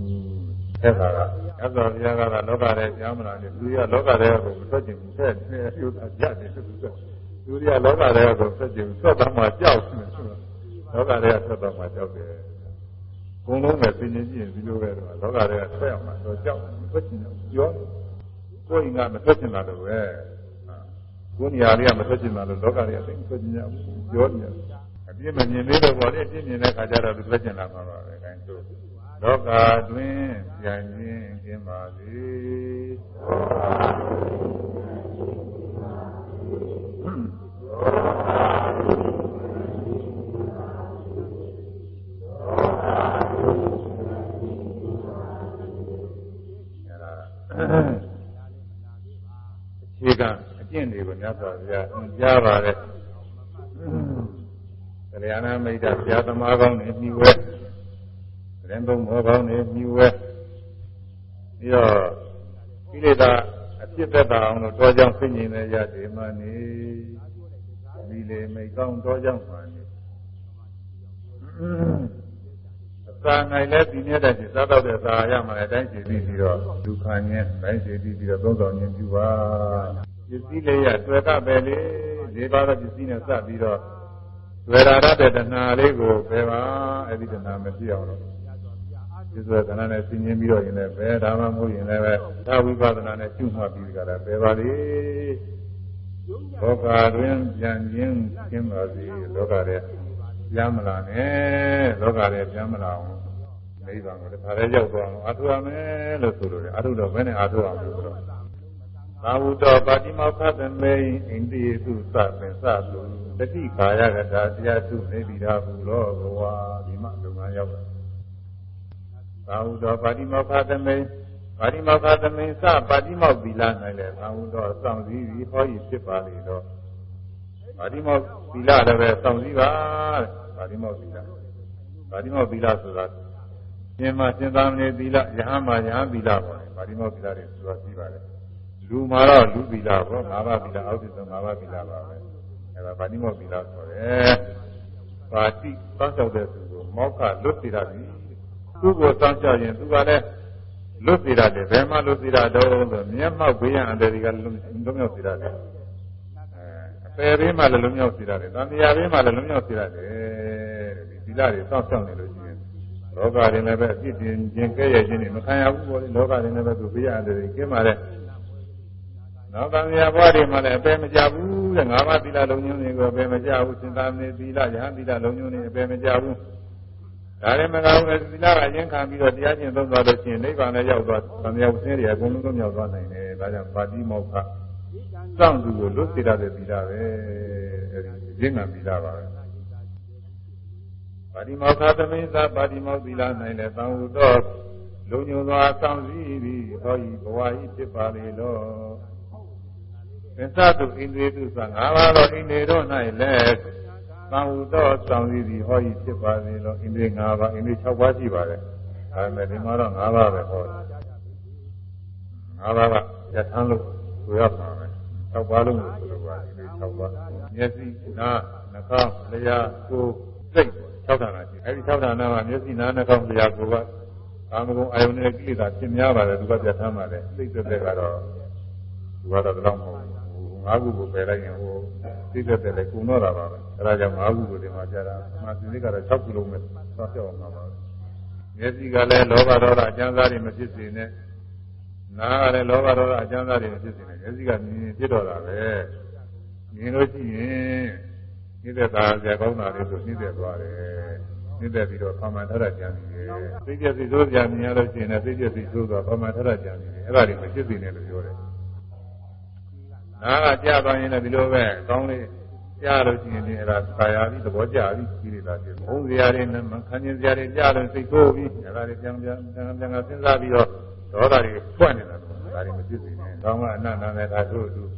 အဲ့ဒါကမြတ်စွာဘုရားကတော့လောကထဲပြန်မလာနဲ့သူကလောကထဲကိုမထွက်ကျင်ဘူးဆက်နေရုပ်သာကြတယ်သူကသူကလောကထဲကိုဆက်ကျင်ဆက်တော့မှကြောက်တယ်လောကထဲကဆက်တော့မှကြောက်တယ် ဘုံလုံးပဲသိနေကြည့်ရင်ဒီလိုပဲတော့လောကတွေကဆွဲအောင်မှာတော့ကြောက်ထွက်ချင်တယ်ပြောကိုယ်ကမထွက်ချင်တာလို့ပဲကိုယ်နေရာလေးကမထွက်ချင်တာလို့လောကတွေကသိထွက်ချင်ကြဘူးပြောနေတယ်အပြည့်မမြင်သေးတော့ဘောလေအပြည့်မြင်တဲ့ခါကျတော့သူထွက်ချင်လာမှာပါပဲအဲဒါဆိုလောကတွင်ပြန်ရင်းကျင်းပါစေ အခြေခံအကျင့်တွေကိုမြတ်စွာဘုရားကြားပါတယ်။သရဏမိတ်တာဘုရားသမားကောင်းနေမြှဝဲ။ရင်သုံးမောကောင်းနေမြှဝဲ။ပြီးတော့ကိလေသာအဖြစ်သက်သာအောင်လို့တောကြောင့်သိဉ္ဇင်တဲ့ရတေမနေ။ဒီလေမိတ်ကောင်းတောကြောင့်မှနေ။ သာနိုင်လဲဒီနေ့တည်းစားတော့တဲ့သာရမှာအတိုင်းရှိပြီးပြီးတော့ဒုက္ခညင်းတိုင်းရှိပြီးပြီးတော့သုံးဆောင်ညင်းပြုပါပစ္စည်းလေးရတွေ့ကပဲလေဒီပါတော့ပစ္စည်းနဲ့စပြီးတော့တွေ့ရတဲ့တဏှာလေးကိုပဲပါအဲ့ဒီတဏှာမဖြစ်အောင်လို့ဒီဆိုကဏ္ဍနဲ့ဆင်ခြင်ပြီးတော့ရင်လည်းဘယ်ဒါမှမဟုတ်ရင်လည်းပဲသာဝိပဿနာနဲ့ကျွမှတ်ပြီးကြတာပဲပါလေလောကတွင်ပြန်ခြင်းကျင်းပါစေလောကရဲ့ ပြန်မလာနဲ့လောကရဲ့ပြန်မလာအောင်နိဗ္ဗာန်ကိုတခါတည်းရောက်သွားအောင်အထုရမယ်လို့ဆိုလို့တယ်အထုတော့ဘယ်နဲ့အထုအောင်လို့ဆိုတော့သာဝုတောပါတိမောခသမေအိန္ဒိယသုသပင်သသုတတိကာယကတာတရားထုနေပြီသာဘူးလို့ဘဝဒီမှာလုံငန်းရောက်တယ်သာဝုတောပါတိမောခသမေပါတိမောခသမေသပါတိမောသီလ၌လည်းသာဝုတောစောင့်စည်းပြီးဟောဤဖြစ်ပါလေတော့ပါတိမောသီလလည်းပဲစောင့်စည်းပါ ပါတိမောသီလပါတိမောသီလဆိုတာရှင်မရှင်သာမဏေသီလယဟမယဟသီလပေါ့ပါတိမောသီလတွေဆိုတာရှိပါတယ်လူမှာတော့လူသီလပေါ့ငါးပါးသီလအောက်သီလငါးပါးသီလပါပဲအဲဒါပါတိမောသီလဆိုတယ်ပါတိစောင့်ကြောက်တဲ့သူကိုမောက္ခလွတ်သီလပြီသူ့ကိုစောင့်ကြရင်သူကလည်းလွတ်သီရတယ်ဘယ်မှလွတ်သီရတော့ဆိုမျက်မှောက်ဘေးရန်အတေဒီကလွတ်မြောက်သီရတယ်အဲအပယ်ဘေးမှလည်းလွတ်မြောက်သီရတယ်တန်တရားဘေးမှလည်းလွတ်မြောက်သီရတယ်ဒီသီ လတွေစောင့်ရှောက်နေလို့ရှိရင်လောကရင်လည်းပဲအပြစ်တင်ခြင်းကဲ့ရဲ့ခြင်းတွေမခံရဘူးပေါ့လေလောကရင်လည်းပဲသူဘေးရန်အတေဒီကင်းပါလေနောက်တန်မြာဘွားတွေမှလည်းအပယ်မကြဘူးတဲ့ငါးပါးသီလလုံးညွန်းတွေကိုအပယ်မကြဘူးစင်သာမဏေသီလယဟန်သီလလုံးညွန်းတွေအပယ်မကြဘူးဒါလည်းမကောင်းဘူးသီလကရင်ခံပြီးတော့တရားကျင့်သုံးသွားလို့ရှိရင်နိဗ္ဗာန်လည်းရောက်သွားသံဃာဝဆင်းတွေအကုန်လုံးတော့မြောက်သွားနိုင်တယ်ဒါကြောင့်ပါတိမောက္ခစောင့်သူကိုလွတ်စေတဲ့သီလပဲအဲဒီရင်းငံသီလပါပဲ ပါတိမောက္ခသမိသပါတိမောသီလ၌လည်းသံဟုသောလုံညုံစွာစောင့်စည်းပြီးဟောဤဘဝဤဖြစ်ပါလေလောသစ္စာတုဣန္ဒြေတုသငါးပါးသောဣန္ဒြေတို့၌လည်းသံဟုသောစောင့်စည်းပြီးဟောဤဖြစ်ပါလေလောဣန္ဒြေ၅ပါးဣန္ဒြေ၆ပါးရှိပါတယ်ဒါပေမဲ့ဒီမှာတော့၅ပါးပဲဟောတယ်၅ပါးကယထမ်းလို့ဆိုရပါမယ်၆ပါးလုံးကိုဆိုလိုပါဣန္ဒြေ၆ပါးမျက်စိနားနှာခေါင်းလျှာကိုယ်စိတ် ၆ဌာနရှိအဲဒီ၆ဌာနမှာမျက်စိနားနှာခေါင်းလျှာကိုယ်ကကာမဂုဏ်အာယုန်နဲ့ကိလေသာပြင်များပါတယ်သူကပြဋ္ဌာန်းပါတယ်စိတ်သက်သက်ကတော့သူကတော့တော့မဟုတ်ဘူးငါးခုကိုပယ်လိုက်ရင်ဟိုစိတ်သက်သက်လည်းကုံတော့တာပါပဲအဲဒါကြောင့်ငါးခုကိုဒီမှာကြားတာအမှန်စင်စစ်ကတော့6ကီလိုမီတာဆောက်ပြောင်းမှာပါမျက်စိကလည်းလောဘဒေါသအကျဉ်းစားတွေမဖြစ်စေနဲ့နားကလည်းလောဘဒေါသအကျဉ်းစားတွေမဖြစ်စေနဲ့မျက်စိကမြင်ဖြစ်တော့တာပဲမြင်လို့ရှိရင် နှိမ့်သက်တာကြကောင်းတာလေးဆိုနှိမ့်သက်သွားတယ်နှိမ့်သက်ပြီးတော့ဖမှန်ထရကြံနေတယ်သိကျစီဆိုးကြံမြင်ရလို့ရှိရင်လည်းသိကျစီဆိုးသွားဖမှန်ထရကြံနေတယ်အဲ့ဒါတွေမဖြစ်စေနဲ့လို့ပြောတယ်နားကကြားသွားရင်လည်းဒီလိုပဲကောင်းလေးကြားလို့ရှိရင်ဒီအဲ့ဒါခါရပြီးသဘောကျပြီးကြီးနေတာဖြစ်ဘုံစရာတွေနဲ့ခံကျင်စရာတွေကြားလို့စိတ်ဆိုးပြီးအဲ့ဒါတွေပြန်ပြန်ပြန်ပြန်စဉ်းစားပြီးတော့ဒေါသတွေဖွင့်နေတာဒါတွေမဖြစ်စေနဲ့ကောင်းကအနန္တနဲ့ဒါတို့တို့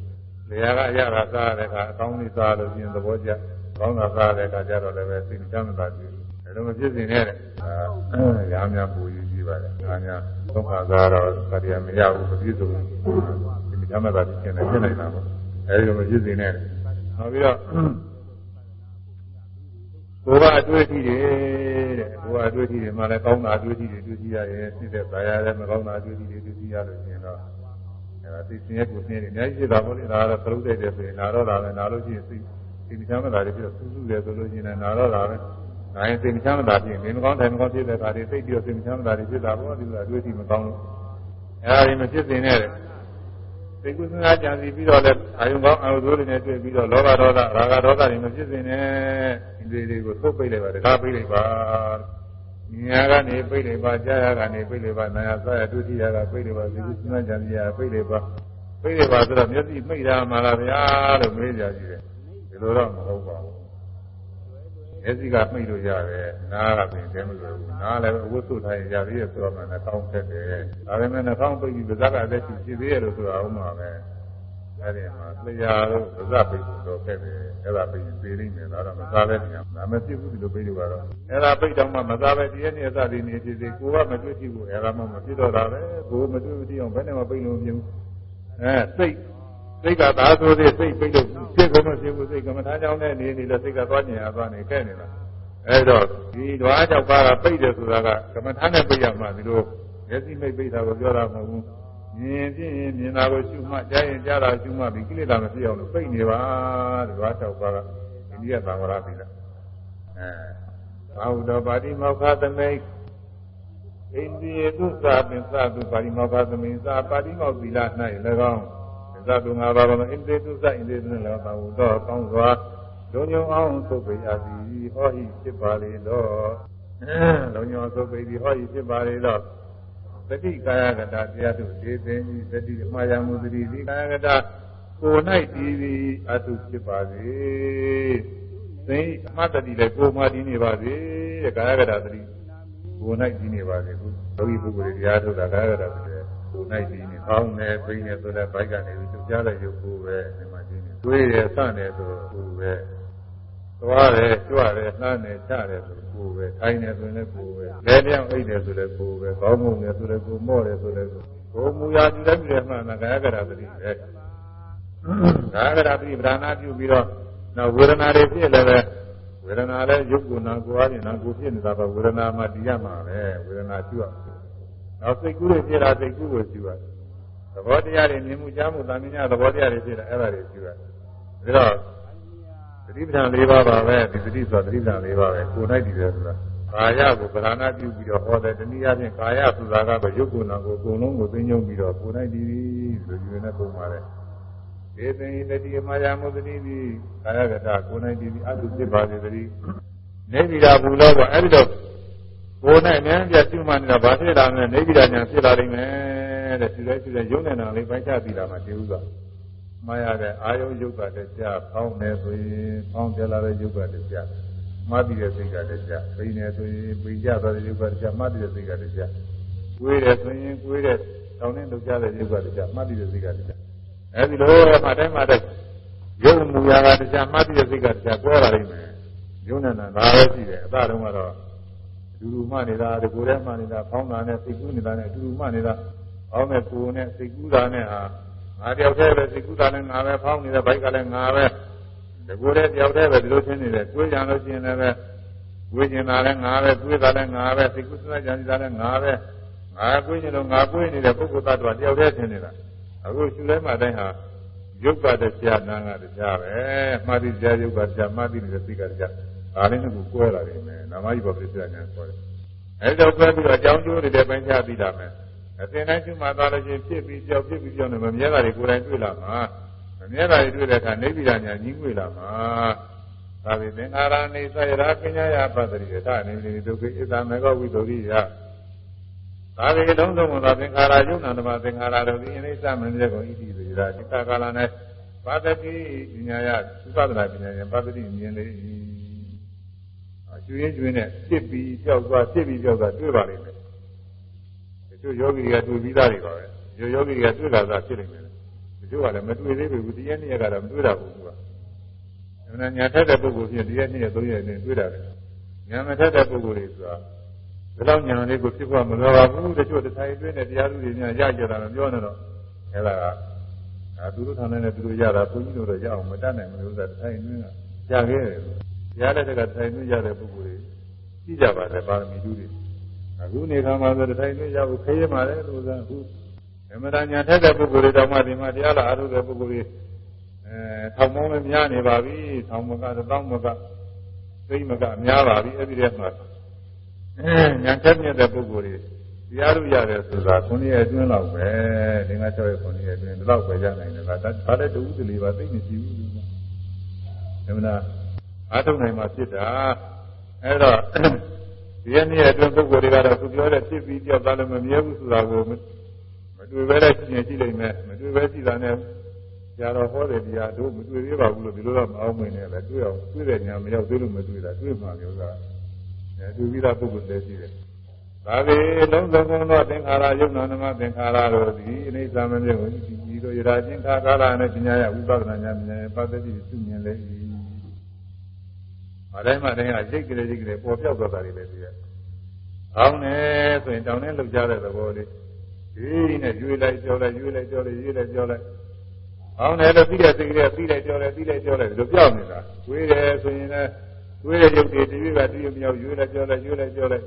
နေရာကအရာကစားတဲ့အခါအကောင်းလေးစားလို့ရှိရင်သဘောကျ ကောင်းတာစားတဲ့အခါကျတော့လည်းပဲစိတ်ချမ်းသာကြည့်အဲ့လိုမဖြစ်စေနဲ့အဲရာများပူယူကြည့်ပါလေရာများသုံးခါစားတော့ခရီးမရဘူးမပြည့်စုံဘူးစိတ်ချမ်းသာဖြစ်နေဖြစ်နေတာပေါ့အဲ့ဒီလိုမဖြစ်စေနဲ့နောက်ပြီးတော့ကိုယ်ကအတွေ့အထိတွေတဲ့ကိုယ်ကအတွေ့အထိတွေမှလည်းကောင်းတာအတွေ့အထိတွေတွေ့ကြည့်ရရင်သိတဲ့ဗာရလည်းမကောင်းတာအတွေ့အထိတွေတွေ့ကြည့်ရလို့ရှိရင်တော့အဲဒါသိစင်းရဲ့ကိုယ်စင်းတွေအများကြီးဖြစ်တာပေါ့လေဒါကတော့သရုပ်တဲ့တဲ့ဆိုရင်နာတော့တာပဲနာလို့ရှိရင် သိသိချမ်းသာတွေပြီးတော့စူးစူးတယ်ဆိုလို့ရှိရင်နာတော့တာပဲနာရင်သိချမ်းသာဖြစ်ရင်မကောင်းတယ်မကောင်းဖြစ်တဲ့ခါတွေသိပြီးတော့သိချမ်းသာတွေဖြစ်တာပေါ့ဒီလိုအတွေ့အထိမကောင်းလို့အဲဒါတွေမဖြစ်စေနဲ့တဲ့စိတ်ကူးစဉ်းစားကြံစီပြီးတော့လည်းအာယုံကောင်းအာယုံဆိုးတွေနဲ့တွေ့ပြီးတော့လောဘဒေါသရာဂဒေါသတွေမဖြစ်စေနဲ့ဒီတွေကိုသုတ်ပိတ်လိုက်ပါတကားပိတ်လိုက်ပါဉာဏ်ကနေပိတ်လိုက်ပါကြားရကနေပိတ်လိုက်ပါနာယသရဒုတိယကပိတ်လိုက်ပါစိတ်ကူးစဉ်းစားကြံစီရပိတ်လိုက်ပါပိတ်လိုက်ပါဆိုတော့မျက်စိမိတ်တာမှာလားဗျာလို့မေးကြကြည့်တယ် ဒီလိုတော့မဟုတ်ပါဘူးမျက်စိကမိတ်လို့ရတယ်နားကပြင်တယ်မလို့ဘူးနားလည်းအဝတ်စုထားရင်ရသေးရဲ့ဆိုတော့မှနှာခေါင်းဆက်တယ်ဒါပေမဲ့နှာခေါင်းပိတ်ပြီးပါးစပ်ကအသက်ရှိသေးရဲ့လို့ဆိုတာဥမှာပဲအဲ့ဒီမှာတရားလို့ပါးစပ်ပိတ်လို့တော့ခဲ့တယ်အဲ့ဒါပိတ်ရင်သေးလိမ့်မယ်တော့မစားပဲနေရမှာမဖြစ်ဘူးဒီလိုပိတ်လို့ကတော့အဲ့ဒါပိတ်တော့မှမစားပဲတည်းရဲ့အစဒီနေဖြစ်သေးကိုကမတွေ့ကြည့်ဘူးအဲ့ဒါမှမဖြစ်တော့တာပဲကိုမတွေ့မကြည့်အောင်ဘယ်နဲ့မှပိတ်လို့မဖြစ်ဘူးအဲစိတ် စိတ်ကသာဆိုသေးစိတ်ပိတ်လို့စိတ်ကမဖြစ်ဘူးစိတ်ကမထားကြောင်းနဲ့နေနေလို့စိတ်ကသွားကျင်ရသွားနေခဲ့နေတာအဲတော့ဒီဓဝါကြောက်ပါကပိတ်တယ်ဆိုတာကကမ္မထာနဲ့ပိတ်ရမှာဒီလိုမျက်စိမိတ်ပိတ်တာကိုပြောတာမဟုတ်ဘူးမြင်ပြင်းရင်မြင်တာကိုရှုမှကြားရင်ကြားတာရှုမှပြီးကိလေသာမဖြစ်အောင်လို့ပိတ်နေပါဓဝါကြောက်ပါကအိန္ဒိယသံဃာပြီလားအဲဘာဟုတော်ပါတိမောက္ခသမိတ်ဣဣန္ဒိယသုသာပင်သသုပါရိမောကသမိသာပါတိမောသီလ၌၎င်း သသုငါးပါးသောဣန္ဒိသုသဣန္ဒိသုနှင့်၎င်းသောကောင်းစွာလုံညုံအောင်သုတ်ပေရသည်ဟောဤဖြစ်ပါလေတော့လုံညုံသုတ်ပေသည်ဟောဤဖြစ်ပါလေတော့သတိကာယကတာတရားတို့ဒေသင်ဤသတိအမှားယမှုသတိဒီကာယကတာကိုယ်၌တည်သည်အတုဖြစ်ပါစေသိအမှတ်တတိလည်းကိုယ်မှတည်နေပါစေတဲ့ကာယကတာသတိကိုယ်၌တည်နေပါစေခုလောကီပုဂ္ဂိုလ်တွေတရားထုတ်တာကာယကတာသတိ ကိုယ်၌တည်နေကောင်းတယ်ပြင်းတယ်ဆိုတဲ့ဘိုက်ကနေပြီးသူကြားတဲ့ရုပ်ကိုပဲဒီမှာတည်နေတွေးတယ်စတယ်ဆိုကိုယ်ပဲသွားတယ်ကြွတယ်နှမ်းတယ်ချတယ်ဆိုကိုယ်ပဲထိုင်တယ်ဆိုရင်လည်းကိုယ်ပဲလဲပြောင်းအိတ်တယ်ဆိုလည်းကိုယ်ပဲကောင်းမုံတယ်ဆိုလည်းကိုယ်မော့တယ်ဆိုလည်းကိုယ်ကိုမူရာပြုတယ်ပြုတယ်မှန်တာကာယကတာသတိပဲကာယကတာသတိဗราဏပြုပြီးတော့နောက်ဝေဒနာတွေဖြစ်လည်းပဲဝေဒနာလည်းရုပ်ကိုနာကိုအားဖြင့်နာကိုဖြစ်နေတာပဲဝေဒနာမှတည်ရမှာပဲဝေဒနာကျွတ် နောက်စိတ်ကူးတွေဖြစ်တာစိတ်ကူးကိုကျွတ်သဘောတရားတွေမြင်မှုကြားမှုသာမညသဘောတရားတွေဖြစ်တာအဲ့ဒါတွေကျွတ်ဒါတော့သတိပ္ပံ၄ပါးပါပဲဒီသတိဆိုတာသတိပ္ပံ၄ပါးပဲကိုယ်၌တည်တယ်ဆိုတာကာယကိုဗราဏပြုပြီးတော့ဟောတယ်တနည်းအားဖြင့်ကာယဆိုတာကတော့ရုပ်ကိုနာကိုအကုန်လုံးကိုသိညုံပြီးတော့ကိုယ်၌တည်ပြီးဆိုဒီလိုနဲ့ပုံပါတယ်ေသင်္ဣတတိမာယာမုဒတိတိကာယကတကိုယ်၌တည်ပြီးအတုဖြစ်ပါစေတည်းနေပြည်တော်ဘူးလို့ကအဲ့ဒီတော့ ကိုယ်နဲ့ဉာဏ်ပြရှိမှနေတာဘာဖြစ်လာမလဲနေပြည်တော်ဉာဏ်ဖြစ်လာနိုင်မယ်တဲ့ဒီလိုရှိတဲ့ယုံနေတာလေးပိုင်းခြားပြီးလာမှတည်ဥစွာမှားရတဲ့အာယုယုတ်ကတည်းကဖောင်းနေဆိုရင်ဖောင်းပြလာတဲ့ယုတ်ကတည်းကမှတ်ပြီးတဲ့စိတ်ကတည်းကပိနေဆိုရင်ပိကြသွားတဲ့ယုတ်ကတည်းကမှတ်ပြီးတဲ့စိတ်ကတည်းကကိုယ်တယ်ဆိုရင်ကိုယ်တဲ့တောင်းနေလောက်ကြတဲ့ယုတ်ကတည်းကမှတ်ပြီးတဲ့စိတ်ကတည်းကအဲဒီလိုမှတိုင်းမှတိုင်းယုံမူရာကတရားမှတ်ပြီးတဲ့စိတ်ကတရားကွဲလာနိုင်မယ်ယုံနေတာဒါပဲရှိတယ်အသာတုန်းကတော့ အတူတူမှနေတာဒီကိုယ်ထဲမှနေတာဖောင်းတာနဲ့စိတ်ကူးနေတာနဲ့အတူတူမှနေတာဖောင်းတဲ့ကိုယ်နဲ့စိတ်ကူးတာနဲ့ဟာငါတယောက်တည်းပဲစိတ်ကူးတာနဲ့ငါပဲဖောင်းနေတဲ့ဘိုက်ကလည်းငါပဲဒီကိုယ်ထဲတယောက်တည်းပဲဒီလိုချင်းနေတယ်တွေးကြလို့ရှိရင်လည်းတွေးကျင်တာလည်းငါပဲတွေးတာလည်းငါပဲစိတ်ကူးစဉ်းစားကြံနေတာလည်းငါပဲငါတွေးကျင်လို့ငါတွေးနေတဲ့ပုဂ္ဂိုလ်သတ္တဝါတယောက်တည်းထင်နေတာအခုရှုလိုက်မှတိုင်းဟာယုတ်ကတရားနာကတရားပဲမှားတိတရားယုတ်ကတရားမှားတိနေတဲ့သိကတရား ဒါလေးကကိုယ်ကွဲလာတယ်မယ်နာမကြီးဘောပြည့်စုံညာခေါ်တယ်အဲဒါကွဲပြီးတော့အကြောင်းကျိုးတွေလည်းပိုင်းခြားသိတာမယ်အစဉ်တိုင်းကျွမှသွားလို့ချင်းဖြစ်ပြီးကြောက်ဖြစ်ပြီးကြောက်နေမမြဲတာတွေကိုယ်တိုင်တွေ့လာမှာမမြဲတာတွေတွေ့တဲ့အခါနေပြည်တော်ညာကြီးငွေလာမှာသာဝေသင်္ခါရနေသယရာပညာယပတ္တိယထာနေတိဒုက္ခိဣသမေဃဝိသုရိယသာဝေလုံးစုံသောသင်္ခါရယုံနာဓမ္မသင်္ခါရတို့ဒီအိဋ္ဌမင်းတဲ့ကိုဣတိသေရာဒီကာလနဲ့ပါတတိပညာယသုသဒနာပညာယပါတတိမြင်လေ အကျွေးကျွေးနဲ့ဖြစ်ပြီးကြောက်သွားဖြစ်ပြီးကြောက်သွားတွေ့ပါလိမ့်မယ်တချို့ယောဂီတွေကတွေ့ပြီးသားတွေပါပဲယောယောဂီတွေကတွေ့လာတာဖြစ်နေတယ်တချို့ကလည်းမတွေ့သေးဘူးတရားနေ့ကတော့မတွေ့တာဘူးကွာအမှန်ညာထက်တဲ့ပုဂ္ဂိုလ်ဖြစ်တရားနေ့သုံးရက်နဲ့တွေ့တာလေညာမထက်တဲ့ပုဂ္ဂိုလ်တွေဆိုတာဒီလောက်ညာလေးကိုဖြစ်ဖို့မလိုပါဘူးတချို့တထိုင်တွင်းနဲ့တရားသူတွေများရကြတာလည်းပြောနေတော့အဲဒါကအဲသူတို့ထောင်နေတယ်သူတို့ရတာဘုန်းကြီးတို့တော့ရအောင်မတတ်နိုင်ဘူးလို့ဆိုတာတထိုင်တွင်းကရခဲ့တယ်တ ရားတဲ့ကထိုင်တွင်းရတဲ့ပုဂ္ဂိုလ်တွေကြည့်ကြပါတယ်ပါရမီသူတွေအခုနေခါမှာဆိုတထိုင်တွင်းရဖို့ခေးရမှာလေလို့ဆိုအခုအမှန်တရားညာထက်တဲ့ပုဂ္ဂိုလ်တွေတောင်မှဒီမှာတရားလာအားထုတ်တဲ့ပုဂ္ဂိုလ်တွေအဲထောင်မောင်းလည်းများနေပါပြီထောင်မကတောင်းမကသိမကများပါပြီအဲ့ဒီတည်းမှာညာချက်မြတ်တဲ့ပုဂ္ဂိုလ်တွေတရားလို့ရတယ်ဆိုတာခုနှစ်ရက်အတွင်းလောက်ပဲဒီမှာ၆ရက်ခုနှစ်ရက်အတွင်းဒီလောက်ပဲရနိုင်တယ်ကဒါဒါလည်းတူဦးတလီပါသိမရှိဘူးဒီမနာ အားထုတ်နိုင်မှာဖြစ်တာအဲ့တော့ဒီရက်နေ့အတွင်းပုဂ္ဂိုလ်တွေကတော့သူပြောတဲ့ဖြစ်ပြီးကြောက်သားလည်းမမြဲဘူးဆိုတာကိုမတွေ့ပဲလည်းရှင်းကြည့်လိုက်မယ်မတွေ့ပဲရှိတာနဲ့ဆရာတော်ဟောတဲ့တရားတို့မတွေ့သေးပါဘူးလို့ဒီလိုတော့မအောင်မင်းနဲ့လည်းတွေ့အောင်တွေ့တဲ့ညာမရောက်သေးလို့မတွေ့တာတွေ့မှမျိုးသားအဲသူပြီးသားပုဂ္ဂိုလ်လည်းရှိတယ်။ဒါပေလုံးစုံသောသင်္ခါရယုံနာနမသင်္ခါရတို့သည်အိဋ္ဌမမြေကိုဒီလိုရာချင်းခါကာလနဲ့ပညာရဝိပဿနာဉာဏ်ဉာဏ်ပတ္တိသူမြင်လေ၏။အ တိုင်းမှတိုင်းကရိတ်ကလေးရိတ်ကလေးပေါ်ပြောက်သွားတာတွေလည်းရှိတယ်။အောင်းနေဆိုရင်တောင်းနေလောက်ကြတဲ့သဘောလေးဒီနဲ့ရွေးလိုက်ကြောလိုက်ရွေးလိုက်ကြောလိုက်ရွေးလိုက်ကြောလိုက်အောင်းနေလို့ပြီးတဲ့စိတ်ကလေးပြီးလိုက်ကြောလိုက်ပြီးလိုက်ကြောလိုက်ဒီလိုပြောက်နေတာ။ဝေးတယ်ဆိုရင်လည်းတွေးတဲ့ရုပ်တွေဒီကတည်းကမြောက်ရွေးလိုက်ကြောလိုက်ရွေးလိုက်ကြောလိုက်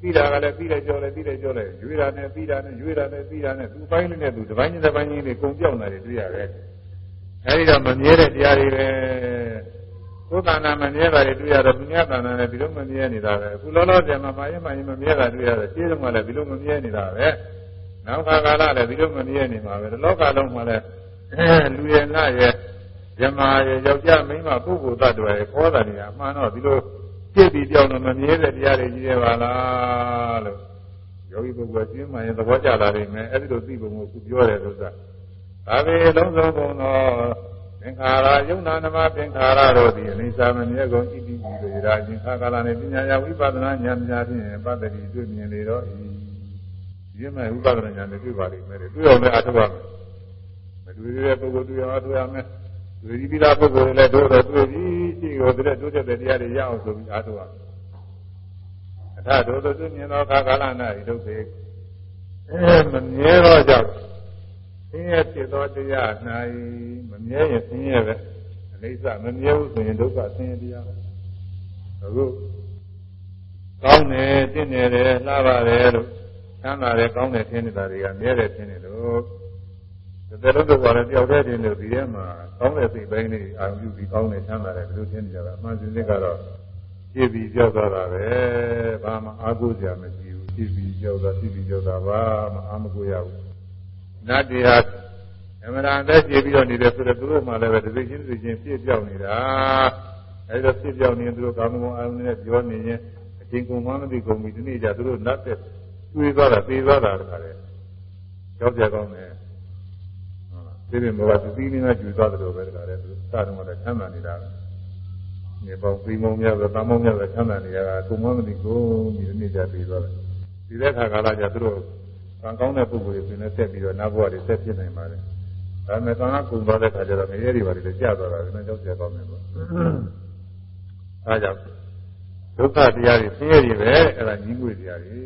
ပြီးတာကလည်းပြီးလိုက်ကြောလိုက်ပြီးလိုက်ကြောလိုက်ရွေးတာနဲ့ပြီးတာနဲ့ရွေးတာနဲ့ပြီးတာနဲ့သူပိုင်းလေးနဲ့သူတစ်ပိုင်းတစ်ပိုင်းကြီးတွေကုန်ပြောင်းလာတယ်တွေ့ရတယ်အဲဒီတော့မမြဲတဲ့တရားတွေပဲ ကိုယ်တဏ္ဍာမမြဲတာတွေတွေ့ရတော့သူများတဏ္ဍာနဲ့ဒီလိုမမြဲနေတာပဲအခုလောလောဆယ်မှာမာရင်မာရင်မမြဲတာတွေ့ရတယ်ရှင်းတော့မှလည်းဒီလိုမမြဲနေတာပဲနောက်ခါကာလလည်းဒီလိုမမြဲနေမှာပဲလောကလုံးမှာလည်းလူရဲ့နတ်ရဲ့ဇမားရဲ့ယောက်ျားမိန်းမပုဂ္ဂိုလ်သတ္တဝါရဲ့ခေါ်တာတွေကအမှန်တော့ဒီလိုပြည့်ပြီးပြောင်းတော့မမြဲတဲ့တရားတွေကြီးရပါလားလို့ယောဂီပုဂ္ဂိုလ်ရှင်းမှရင်သဘောကျလာနိုင်မယ်အဲ့ဒီလိုသိပုံကိုခုပြောတယ်လို့ဆိုတာဒါပေလုံးစုံပုံတော့ သင်္ခါရယုံနာနမသင်္ခါရတို့သည်အနိစ္စမမြဲကုန်ဣတိပိဝေရာအရှင်ခါကာလနဲ့ပညာယဝိပဿနာဉာဏ်များဖြင့်ပတ္တိတွေ့မြင်လေတော့ဤဒီမဲ့ဝိပဿနာဉာဏ်နဲ့တွေ့ပါလိမ့်မယ်တွေ့အောင်လည်းအထောက်ပါမယ်မတွေ့တဲ့ပုဂ္ဂိုလ်တွေ့အောင်အထောက်ရမယ်တွေ့ပြီးပြီးသားပုဂ္ဂိုလ်တွေလည်းတို့တော့တွေ့ပြီးရှိကိုတဲ့တို့တဲ့တရားတွေရအောင်ဆိုပြီးအားထုတ်ရမယ်အထတို့သိမြင်သောခါကာလ၌ဒုက္ခေအဲမမြဲတော့ကြောင့် ဆင်းရဲဖြစ်သောတရား၌မမြဲရင်ဆင်းရဲပဲအနိစ္စမမြဲဘူးဆိုရင်ဒုက္ခဆင်းရဲတရားပဲအခုကောင်းတယ်တင့်တယ်လှပါတယ်လို့ချမ်းသာတယ်ကောင်းတယ်ထင်နေတာတွေကမြဲတယ်ထင်နေလို့တကယ်လို့တော့လည်းတယောက်တည်းတင်လို့ဒီထဲမှာကောင်းတဲ့စိတ်ပိုင်းလေးအာရုံပြုပြီးကောင်းတယ်ချမ်းသာတယ်ဘယ်လိုထင်နေကြတာအမှန်စင်စစ်ကတော့ပြည့်ပြီးကြောက်သွားတာပဲဘာမှအားကိုးစရာမရှိဘူးပြည့်ပြီးကြောက်တာပြည့်ပြီးကြောက်တာဘာမှအားမကိုးရဘူး နတ်တွေဟာအမှန်တန်သက်ရှိပြီးတော့နေတယ်ဆိုတော့သူတို့မှလည်းပဲတစ်စိချင်းတစ်ချင်းပြည့်ပြောက်နေတာအဲဒီတော့ပြည့်ပြောက်နေရင်သူတို့ကာမဂုဏ်အာရုံနဲ့ပြောနေရင်အချင်းကုန်မှမသိကုန်ပြီဒီနေ့ကျသူတို့နတ်တဲ့တွေးသွားတာပြေးသွားတာတခါလေကြောက်ကြကောင်းတယ်ဒီပြင်ဘောကသတိနဲ့ကျူသွားတယ်လို့ပဲတခါလေသူစတယ်မှာချမ်းသာနေတာပဲနေပေါင်းပြီးမုံများဆိုတမောင်းများဆိုချမ်းသာနေရတာကုန်မှမသိကုန်ပြီဒီနေ့ကျပြေးသွားတယ်ဒီတဲ့ခါကာလကျသူတို့ ကံကောင်းတဲ့ပုဂ္ဂိုလ်တွေဆိုရင်ဆက်ပြီးတော့နတ်ဘဝတွေဆက်ဖြစ်နိုင်ပါတယ်ဒါပေမဲ့ကံကကုန်သွားတဲ့ခါကျတော့ငရဲတွေပါလေကြာသွားတာလည်းကြောက်ကြကောင်းတယ်ပေါ့အဲကြောင့်ဒုက္ခတရားတွေဆင်းရဲတွေပဲအဲ့ဒါညီးငွေတရားတွေ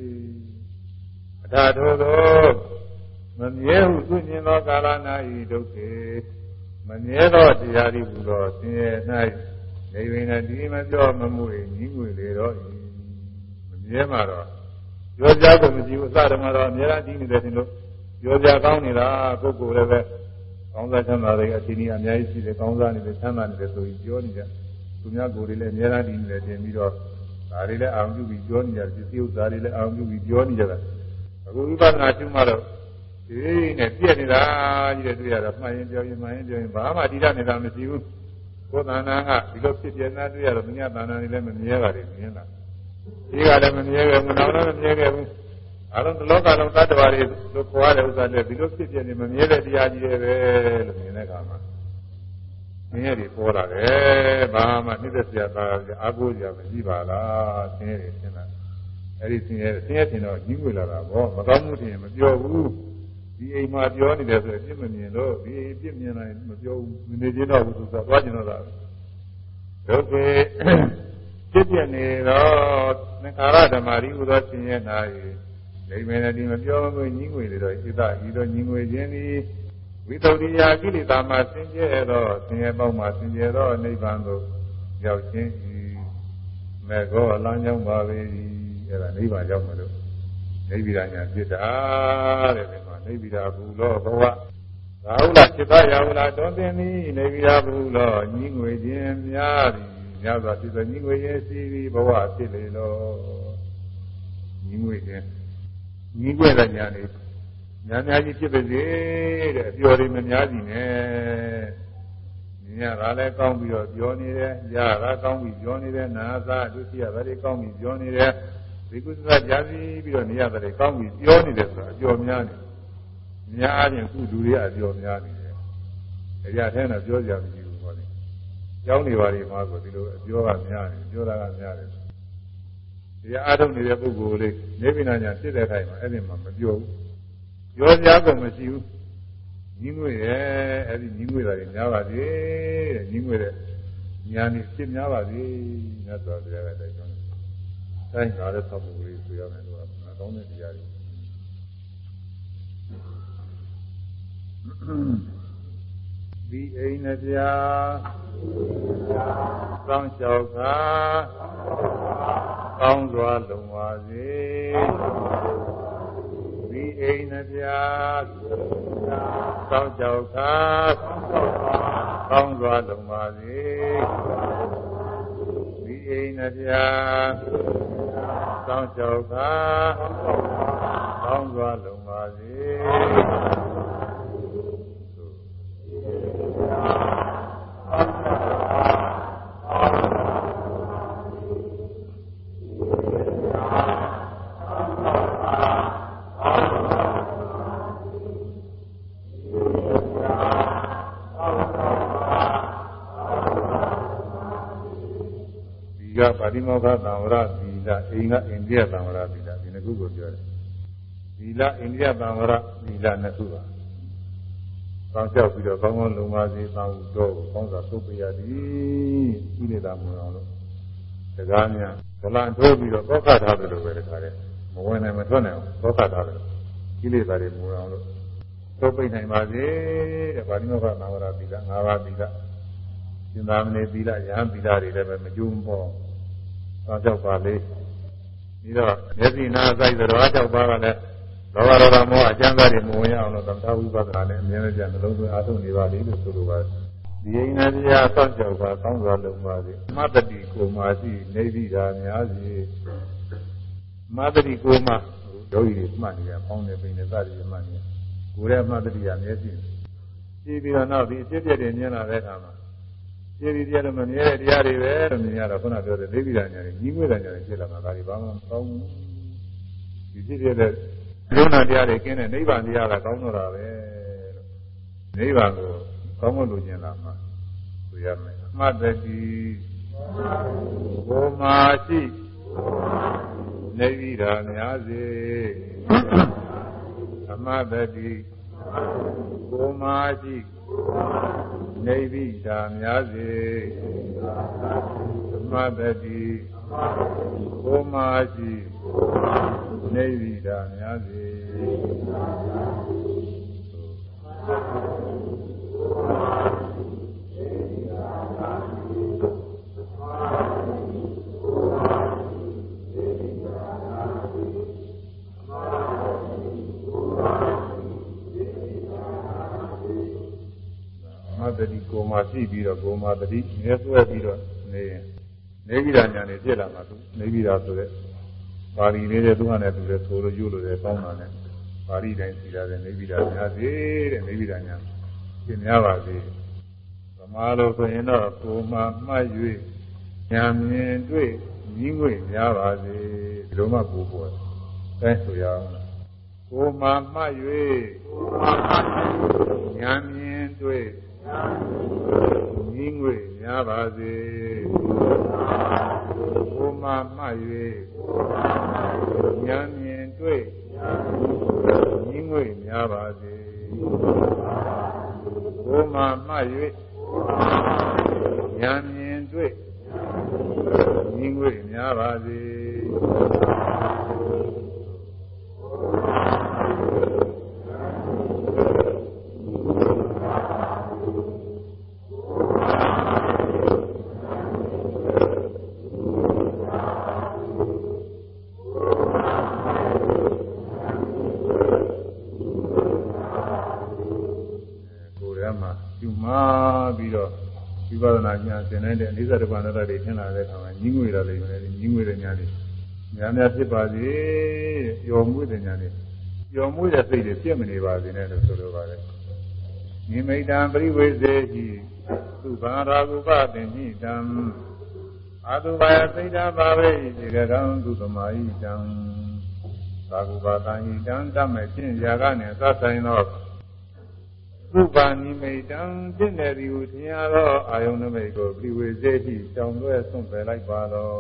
အထာထိုသောမမြဲဟုသူမြင်သောကာလနာဤဒုက္ခေမမြဲသောတရားတွေဟူသောဆင်းရဲ၌နေဝင်နဲ့ဒီမပြောမမှု၏ညီးငွေလေတော့မမြဲမှာတော့ ပြောကြကိုမရှိဘူးအစတည်းမှာတော့အများကြီးနေတယ်ထင်လို့ပြောကြကောင်းနေတာပုဂ္ဂိုလ်လည်းပဲကောင်းစားချမ်းသာတွေအချိန်ကြီးအများကြီးရှိတယ်ကောင်းစားနေတယ်ချမ်းသာနေတယ်ဆိုပြီးပြောနေကြသူများကိုယ်တွေလည်းအများကြီးနေတယ်တင်ပြီးတော့ဒါတွေလည်းအာရုံပြုပြီးပြောနေကြတယ်ပစ္စည်းဥစ္စာတွေလည်းအာရုံပြုပြီးပြောနေကြတယ်အခုဝိပဿနာရှုမှတော့ဒီနဲ့ပြည့်နေတာကြီးတဲ့တွေ့ရတော့မှန်ရင်ပြောရင်မှန်ရင်ပြောရင်ဘာမှတိရနေတာမရှိဘူးကိုယ်တဏ္ဍာကဒီလိုဖြစ်ပြနေတာတွေ့ရတော့မြညာတဏ္ဍာတွေလည်းမမြဲပါဘူးမြင်လား ဒီကလည်းမမြဲခဲ့ဘူးနောက်လည်းမမြဲခဲ့ဘူးအလုံးတစ်လောကလုံးသတ္တဝါတွေလို့ခေါ်ရတဲ့ဥစ္စာတွေဒီလိုဖြစ်ပြနေမမြဲတဲ့တရားကြီးတွေပဲလို့မြင်တဲ့အခါမှာဆင်းရဲတွေပေါ်လာတယ်ဘာမှနှိမ့်သက်စရာသာအာကိုးစရာမရှိပါလားဆင်းရဲတွေရှင်းလာအဲ့ဒီဆင်းရဲဆင်းရဲတင်တော့ကြီးငွေလာတာပေါ့မကောင်းမှုတင်မပြောဘူးဒီအိမ်မှာပြောနေတယ်ဆိုရင်ပြစ်မမြင်လို့ဒီအိမ်ပြစ်မြင်လိုက်မပြောဘူးနေချင်းတော့ဘူးသူကသွားကျင်တော့တာဒုက္ခ ဖြစ်ပြနေတော့သင်္ခါရဓမ္မရီဟူသောဆင်းရဲနာ၏လိမ္မေနတိမပြောမွေညီငွေလေတော့ဣဒဤသောညီငွေခြင်းသည်ဝိသုဒ္ဓိယာကိလေသာမှဆင်းရဲသောဆင်းရဲပေါင်းမှဆင်းရဲသောနိဗ္ဗာန်သို့ရောက်ခြင်းဤမေဃောလမ်းကြောင်းပါပေ၏အဲ့ဒါနိဗ္ဗာန်ရောက်မလို့နိဗ္ဗာန်ညာဖြစ်တာတဲ့ဒီမှာနိဗ္ဗာန်ဘူလောဘဝသာဟုလားจิตရာဟုလားတွင်တင်သည်နိဗ္ဗာန်ဘူလောညီငွေခြင်းများသည် များစွာဖြစ်သောညီငွေခြင်းစီပြီးဘဝဖြစ်လေလောညီငွေခြင်းညီးကွက်တဲ့ညာနေညာများကြီးဖြစ်ပါစေတဲ့အပျော်တွေမများစီနဲ့ညာကလည်းကောင်းပြီးတော့ပြောနေတယ်ညာကကောင်းပြီးပြောနေတယ်နာသာဒုတိယဗတိကောင်းပြီးပြောနေတယ်ဒီကုသဇာကြာစီပြီးတော့နေရတယ်ကောင်းပြီးပြောနေတယ်ဆိုတာအပျော်များနေများရင်ခုလူတွေအပျော်များနေတယ်အရာထဲတော့ပြောကြမရှိဘူးဟောလေ ကျောင်းနေပါလိမ့်မှာဆိုဒီလိုအပျော်ကများနေပြောတာကများတယ်ဒီအားထုတ်နေတဲ့ပုဂ္ဂိုလ်လေးနေပိနာညာဖြစ်တဲ့ခိုင်မှာအဲ့ဒီမှာမပြောဘူးပြောစရာကုန်မရှိဘူးညီးငွေတယ်အဲ့ဒီညီးငွေတာတွေများပါသေးတဲ့ညီးငွေတဲ့ညာနေဖြစ်များပါသေးမြတ်စွာဘုရားကတိုက်တွန်းတယ်။တိုင်းငါလည်းသောက်ဖို့လေးဆိုရမယ်လို့ကကောင်းတဲ့တရားတွေ ဒီအိမ်နဲ့ပြာသောင်းလျှောက်ခါကောင်းစွာလုံပါစေဒီအိမ်နှပြသောင်းကြောက်ခါကောင်းစွာလုံပါစေအိမ်နှပြသောင်းကြောက်သာကောင်းစွာလုံပါစေ ပါတိမောခသံဝရသီလအိမ်ကအိန္ဒိယသံဝရသီလဒီနှစ်ခုကိုပြောတယ်သီလအိန္ဒိယသံဝရသီလနှစ်ခုပါ ကောင်းကြောက်ပြီးတော့ကောင်းကောင်းလုံပါစေသောင်းတော့ကောင်းစွာသုတ်ပြရသည်ဤနေတာမလို့အောင်လို့စကားများဗလန်ထိုးပြီးတော့သောခထားတယ်လို့ပဲတခါတည်းမဝင်နိုင်မထွက်နိုင်အောင်သောခထားတယ်ကိလေသာတွေမဝင်အောင်လို့သုတ်ပိတ်နိုင်ပါစေတဲ့ဗာတိမောခသံဝရသီလ၅ပါးသီလသင်္သာမဏေသီလယဟန်သီလတွေလည်းပဲမကျုံပေါ်သောကြောက်ပါလေပြီးတော့မျက်စိနားဆိုင်သရောကြောက်ပါကလည်း လောဘဒေါသမောဟအကျဉ်းသားတွေမဝင်ရအောင်လို့သမထဝိပဿနာနဲ့အမြဲတမ်းနှလုံးသွင်းအားထုတ်နေပါလိမ့်လို့ဆိုလိုပါတယ်ဒီအိန္ဒိယသောကြောက်ပါကောင်းစွာလုံပါစေမတ္တိကိုမာရှိနေပြီတာများစီမတ္တိကိုမာယောဂီတွေမှတ်နေရပေါင်းနေပိနေသတိမှတ်နေကိုယ်ရဲ့မတ္တိရမျက်စိကြည့်ပြီးတော့နောက်ဒီအဖြစ်အပျက်တွေမြင်လာတဲ့အခါမှာကျေဒီတရားတော့မမြဲတဲ့တရားတွေပဲလို့မြင်ရတော့ခုနပြောတဲ့ဒိဋ္ဌိညာတွေကြီးငွေ့တဲ့ညာတွေဖြစ်လာမှာဒါတွေဘာမှမကောင်းဘူးဒီဖြစ်ဖြစ်တဲ့ လုံနာတရားတွေကင်းတဲ့နိဗ္ဗာန်တရားကကောင်းတော့တာပဲလို့နိဗ္ဗာန်ကိုကောင်းမလို့ကျင်လာမှာဆိုရမယ်အမှတ်တတိဘုမာရှိနေပြီးတာများစေအမှတ်တတိဘုမာရှိနေပြီတာများစေသမတတိ ဘုမာရှိနေပြီတာများစေမတတိကိုမာရှိပြီးတော့ကိုမာတတိမြဲဆွဲပြီးတော့နေရင် နေပြီးတာညာနေဖြစ်လာမှာသူနေပြီးတာဆိုတဲ့ပါဠိလေးတဲ့သူကလည်းသူလည်းဆိုလို့ယူလို့လည်းကောင်းတာနဲ့ပါဠိတိုင်းစီရတယ်နေပြီးတာများစေတဲ့နေပြီးတာညာသင်များပါစေဗမာလိုဆိုရင်တော့ကိုမာမှတ်၍ညာမြင်တွေ့ကြီးငွေများပါစေဒီလိုမှကိုပေါ်တိုင်းဆိုရအောင်ကိုမာမှတ်၍ညာမြင်တွေ့ ကြီးငွေများပါစေဘုမာမှတ်၍ဉာဏ်မြင်တွေ့ကြီးငွေများပါစေဘုမာမှတ်၍ဉာဏ်မြင်တွေ့ကြီးငွေများပါစေကိုယ်ထဲမှာယူမှာပြီးတော့ဝိပဿနာဉာဏ်သင် နိုင်တဲ့အနိစ္စတပ္ပန္နတတွေထင်လာတဲ့အခါမှာညီးငွေတာတွေလည်းညီးငွေတဲ့ဉာဏ်တွေများများဖြစ်ပါစေပျော်မွေ့တဲ့ဉာဏ်တွေပျော်မွေ့တဲ့စိတ်တွေပြည့်မနေပါစေနဲ့လို့ဆိုလိုပါတယ်နိမိတံပရိဝေစေဟိသုဘာရာဂုပတင်ဟိတံအာတုဘာယသိတာဘာဝေဣတိကံသုသမာဟိတံသာဂုပါတံဟိတံတမဲ့ချင်းຢာကနေသတ်ဆိုင်သော သုဘာနိမိတံဖြစ်နေသည်ဟုထင်ရသောအာယုန်နမိတ်ကိုပြိဝေစေတိတောင်းလွဲဆွန့်ပယ်လိုက်ပါတော့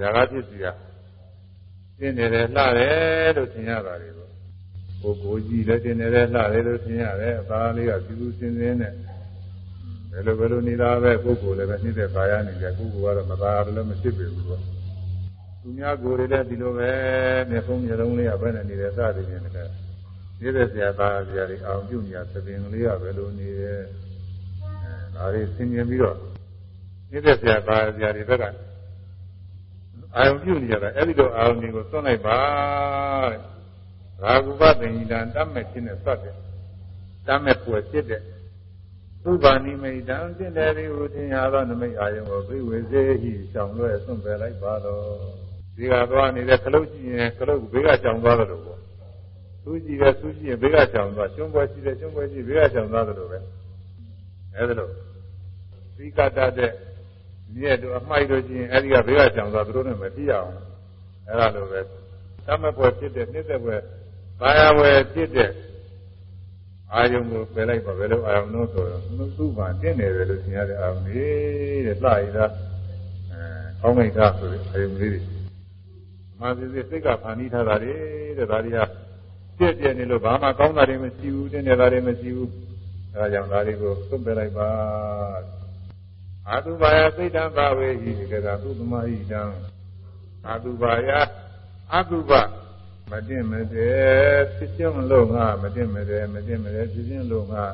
ຢာကဖြစ်စီကဖြစ်နေတယ်လှတယ်လို့ထင်ရတာတွေကိုကိုယ်ကိုကြည့်လည်းတင်နေတယ်လှတယ်လို့ထင်ရတယ်အသားလေးကပြူးစင်းစင်းနဲ့ဘယ်လိုဘယ်လိုနေတာပဲကိုယ်ကိုယ်လည်းပဲနှိမ့်တဲ့ခါရနေကြကိုယ်ကတော့မသားလည်းမဖြစ်ပြီဘူးသူများကိုယ်တွေလည်းဒီလိုပဲမျက်ဖုံးမျက်လုံးလေးကပဲနေတယ်စသည်ဖြင့်လည်း နေတဲ့ဆရာသားဆရာတွေအောင်ပြုနေရသပင်လေးကပဲလိုနေတယ်အဲဒါတွေဆင်ញင်ပြီးတော့နေတဲ့ဆရာသားဆရာတွေဘက်ကအာယုံပြုနေကြတာအဲ့ဒီတော့အာယုံတွေကိုသွန်းလိုက်ပါတဲ့ရာဂုပသင်္ဣတံတတ်မဲ့ခြင်းနဲ့စတဲ့တတ်မဲ့ပွယ်ဖြစ်တဲ့သုဘာနိမိတံတင့်တယ်ဒီဟုထင်ရသောနမိတ်အာယုံကိုသိဝေစေဟိရှောင်လွဲဆွန့်ပယ်လိုက်ပါတော့ဒီကသွားနေတဲ့ခလုတ်ကြည့်ရင်ခလုတ်ဘေးကရှောင်သွားတယ်လို့ ပေါ့သူကြည့်တယ်သူကြည့်ရင်ဘေးကရှောင်သွားကျွန်းပွဲရှိတယ်ကျွန်းပွဲရှိဘေးကရှောင်သွားတယ်လို့ပဲအဲဒါလို့သီကတတဲ့မြည့်တို့အမိုက်တို့ချင်းအဲဒီကဘေးကရှောင်သွားသူတို့နဲ့မတိရအောင်အဲဒါလိုပဲသမက်ပွဲဖြစ်တဲ့နှစ်သက်ပွဲဘာယာဝယ်ဖြစ်တဲ့အာယုံကိုပယ်လိုက်ပါဘယ်လိုအာယုံလို့ဆိုတော့သူ့ဘာတင့်နေတယ်လို့သင်ရတဲ့အာယုံလေးတဲ့လှရတာအဲကောင်းမိတ်သားဆိုတဲ့အာယုံလေးတွေမာစီစီစိတ်ကဖန်တီးထားတာလေတဲ့ဒါတွေက ပြည့်ပြည့်နေလို့ဘာမှကောင်းတာတွေမရှိဘူးတင့်နေတာတွေမရှိဘူးအဲဒါကြောင့်ဒါတွေကိုသွတ်ပယ်လိုက်ပါအာတုဘာယစိတ်တံဘာဝေဟိကကသုသမဟိတံအာတုဘာယအတုပမတင်မတဲ့ဖြစ်ချင်းလို့ငါမတင်မတဲ့မတင်မတဲ့ဖြစ်ချင်းလို့ငါ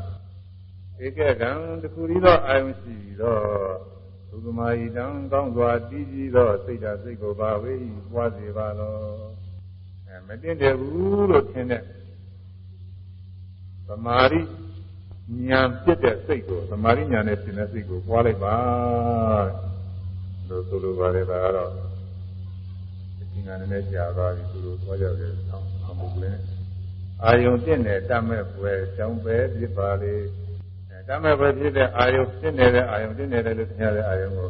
ဧကကံတခုရီသောအာယုရှိသောသုသမဟိတံကောင်းစွာတည်ကြည်သောစိတ်ဓာတ်စိတ်ကိုဘာဝေဟိပွားစေပါလောအဲ မတင်တယ်ဘူးလို့ထင်တဲ့သမာဓိဉာဏ်ဖြစ်တဲ့စိတ်ကိုသမာဓိဉာဏ်နဲ့ရှင်တဲ့စိတ်ကိုပွားလိုက်ပါလို့ဆိုလိုပါတယ်ဒါကတော့ဒီကနေ့ကြာသွားပြီသူတို့သွားကြတယ်ဆောင်းအောင်ပုဂ္ဂလင်းအာယုံတင့်တဲ့တတ်မဲ့ပွဲကြောင်းပဲဖြစ်ပါလေတတ်မဲ့ပွဲဖြစ်တဲ့အာယုံတင့်နေတဲ့အာယုံတင့်နေတယ်လို့ထင်ရတဲ့အာယုံကို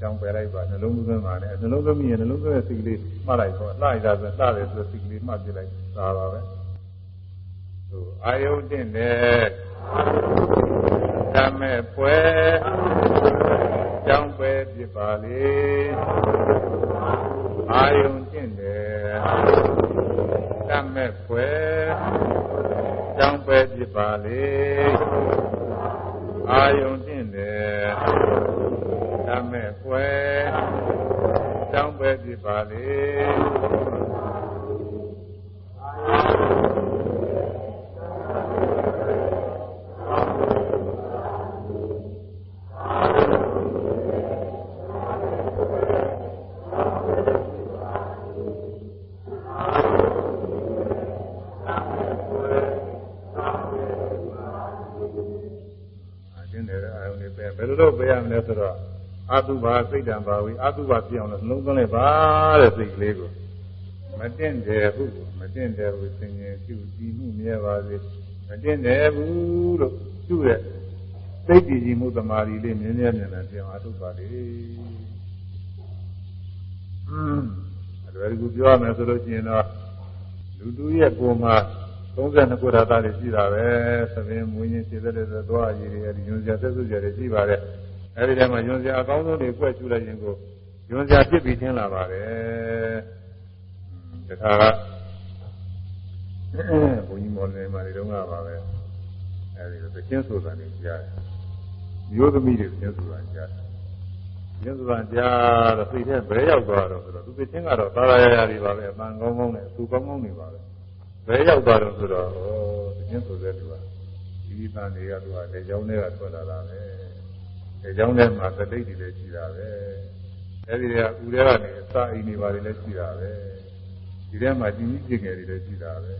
ကြောင်းပယ်လိုက်ပါနှလုံးသွင်းပါနဲ့နှလုံးသွင်းပြီးရင်နှလုံးသွင်းတဲ့စိတ်ကလေးမှတ်လိုက်တော့လှရတာဆိုလှတယ်ဆိုစိတ်ကလေးမှတ်ပြလိုက်သာပါပဲဟိုအာယုံတင့်တဲ့တတ်မဲ့ပွဲကြောင်းပဲဖြစ်ပါလေအာယုံတင့်တယ်တတ်မဲ့ဖွယ်ကြောင်းပဲဖြစ်ပါလေအာယုံတင့်တယ်တ တ်မဲ့ဖွယ်ကြောင်းပဲဖြစ်ပါလေလို့ပြရမလဲဆိုတော့ အတုပါစိတ်တံပါဝိအတုပါပြအောင်လို့နှလုံးသွင်းလိုက်ပါတဲ့စိတ်ကလေးကိုမတင့်တယ်ဟုမတင့်တယ်ဟုသင်ရင်ပြုတည်မှုမြဲပါစေမတင့်တယ်ဘူးလို့သူ့ရဲ့စိတ်တည်ကြည်မှုသမာဓိလေးမြင်းမြဲမြဲမြဲပြောင်းအတုပါလေอืมအဲ့ဒါကူပြောရမယ်ဆိုလို့ရှိရင်တော့လူတူရဲ့ပုံမှာ32ခုဓာတ်တွေရှိတာပဲသမင်းမွေးရင်ခြေသက်တဲ့သွားရည်တွေအဲဒီညွန်စရာသက်စုစရာတွေရှိပါတယ် အဲဒီထဲမှာညွန်စရာအကောင်းဆုံးတွေကွက်ချူလိုက်ရင်ကိုညွန်စရာဖြစ်ပြီးထင်းလာပါတယ်တခါကဘုန်းကြီးမော်လယ်မှာဒီတော့ကပါပဲအဲဒီသချင်းဆိုတာနေကြားတယ်မျိုးသမီးတွေသချင်းဆိုတာကြားတယ်သချင်းဆိုတာကြားတော့စိတ်ထဲဘယ်ရောက်သွားတော့ဆိုတော့သူသချင်းကတော့သာသာရရတွေပါပဲအပန်းကောင်းကောင်းနဲ့အသူကောင်းကောင်းနေပါပဲဘယ်ရောက်သွားတော့ဆိုတော့ဩသင်းဆိုတဲ့သူကဒီတန်တွေကသူကလေကြောင်းတွေကထွက်လာတာပဲ လေကြောင်းထဲမှာသတိတွေလည်းရှိတာပဲအဲဒီကဥတွေကနေအစာအိမ်တွေပါလေလည်းရှိတာပဲဒီထဲမှာကြီးကြီးကျယ်ငယ်တွေလည်းရှိတာပဲ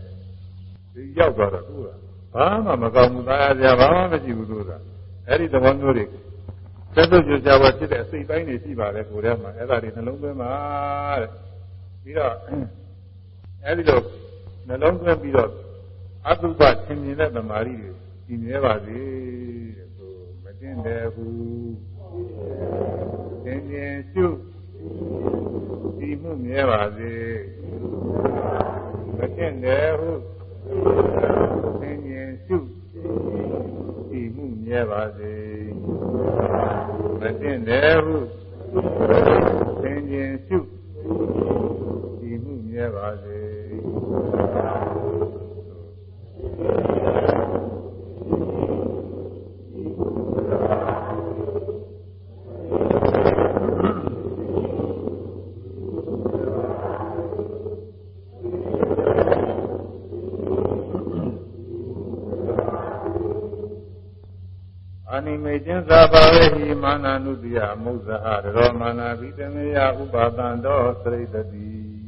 ဒီရောက်သွားတော့သူကဘာမှမကောင်းဘူးသားရစရာဘာမှမရှိဘူးသူကအဲဒီသဘောမျိုးတွေသက်သက်ကြွကြွဖြစ်တဲ့အစိတ်ပိုင်းတွေရှိပါတယ်ကိုယ်ထဲမှာအဲ့ဒါတွေနှလုံးသွင်းပါတဲ့ပြီးတော့အဲဒီလိုနှလုံးသွင်းပြီးတော့အတုပသင်မြင်တဲ့သမာဓိတွေဒီမြဲပါစေတဲ့ဆိုမတ င်တယ်ဘူးသင်မြင်ရှုဒီမှုမြဲပါစေမတင်တယ်ဘူးသင်မြင်ရှုဒီမှုမြဲပါစေမတင်တယ်ဘူးသင်မြင်ရှုဒီမှုမြဲပါစေ နိမေကျင်းသာပါဝေဟိမာနနုတိယမုဇ္ဇဟရောမာနာဘိတမေယဥပါဒံတော်သရိတတိ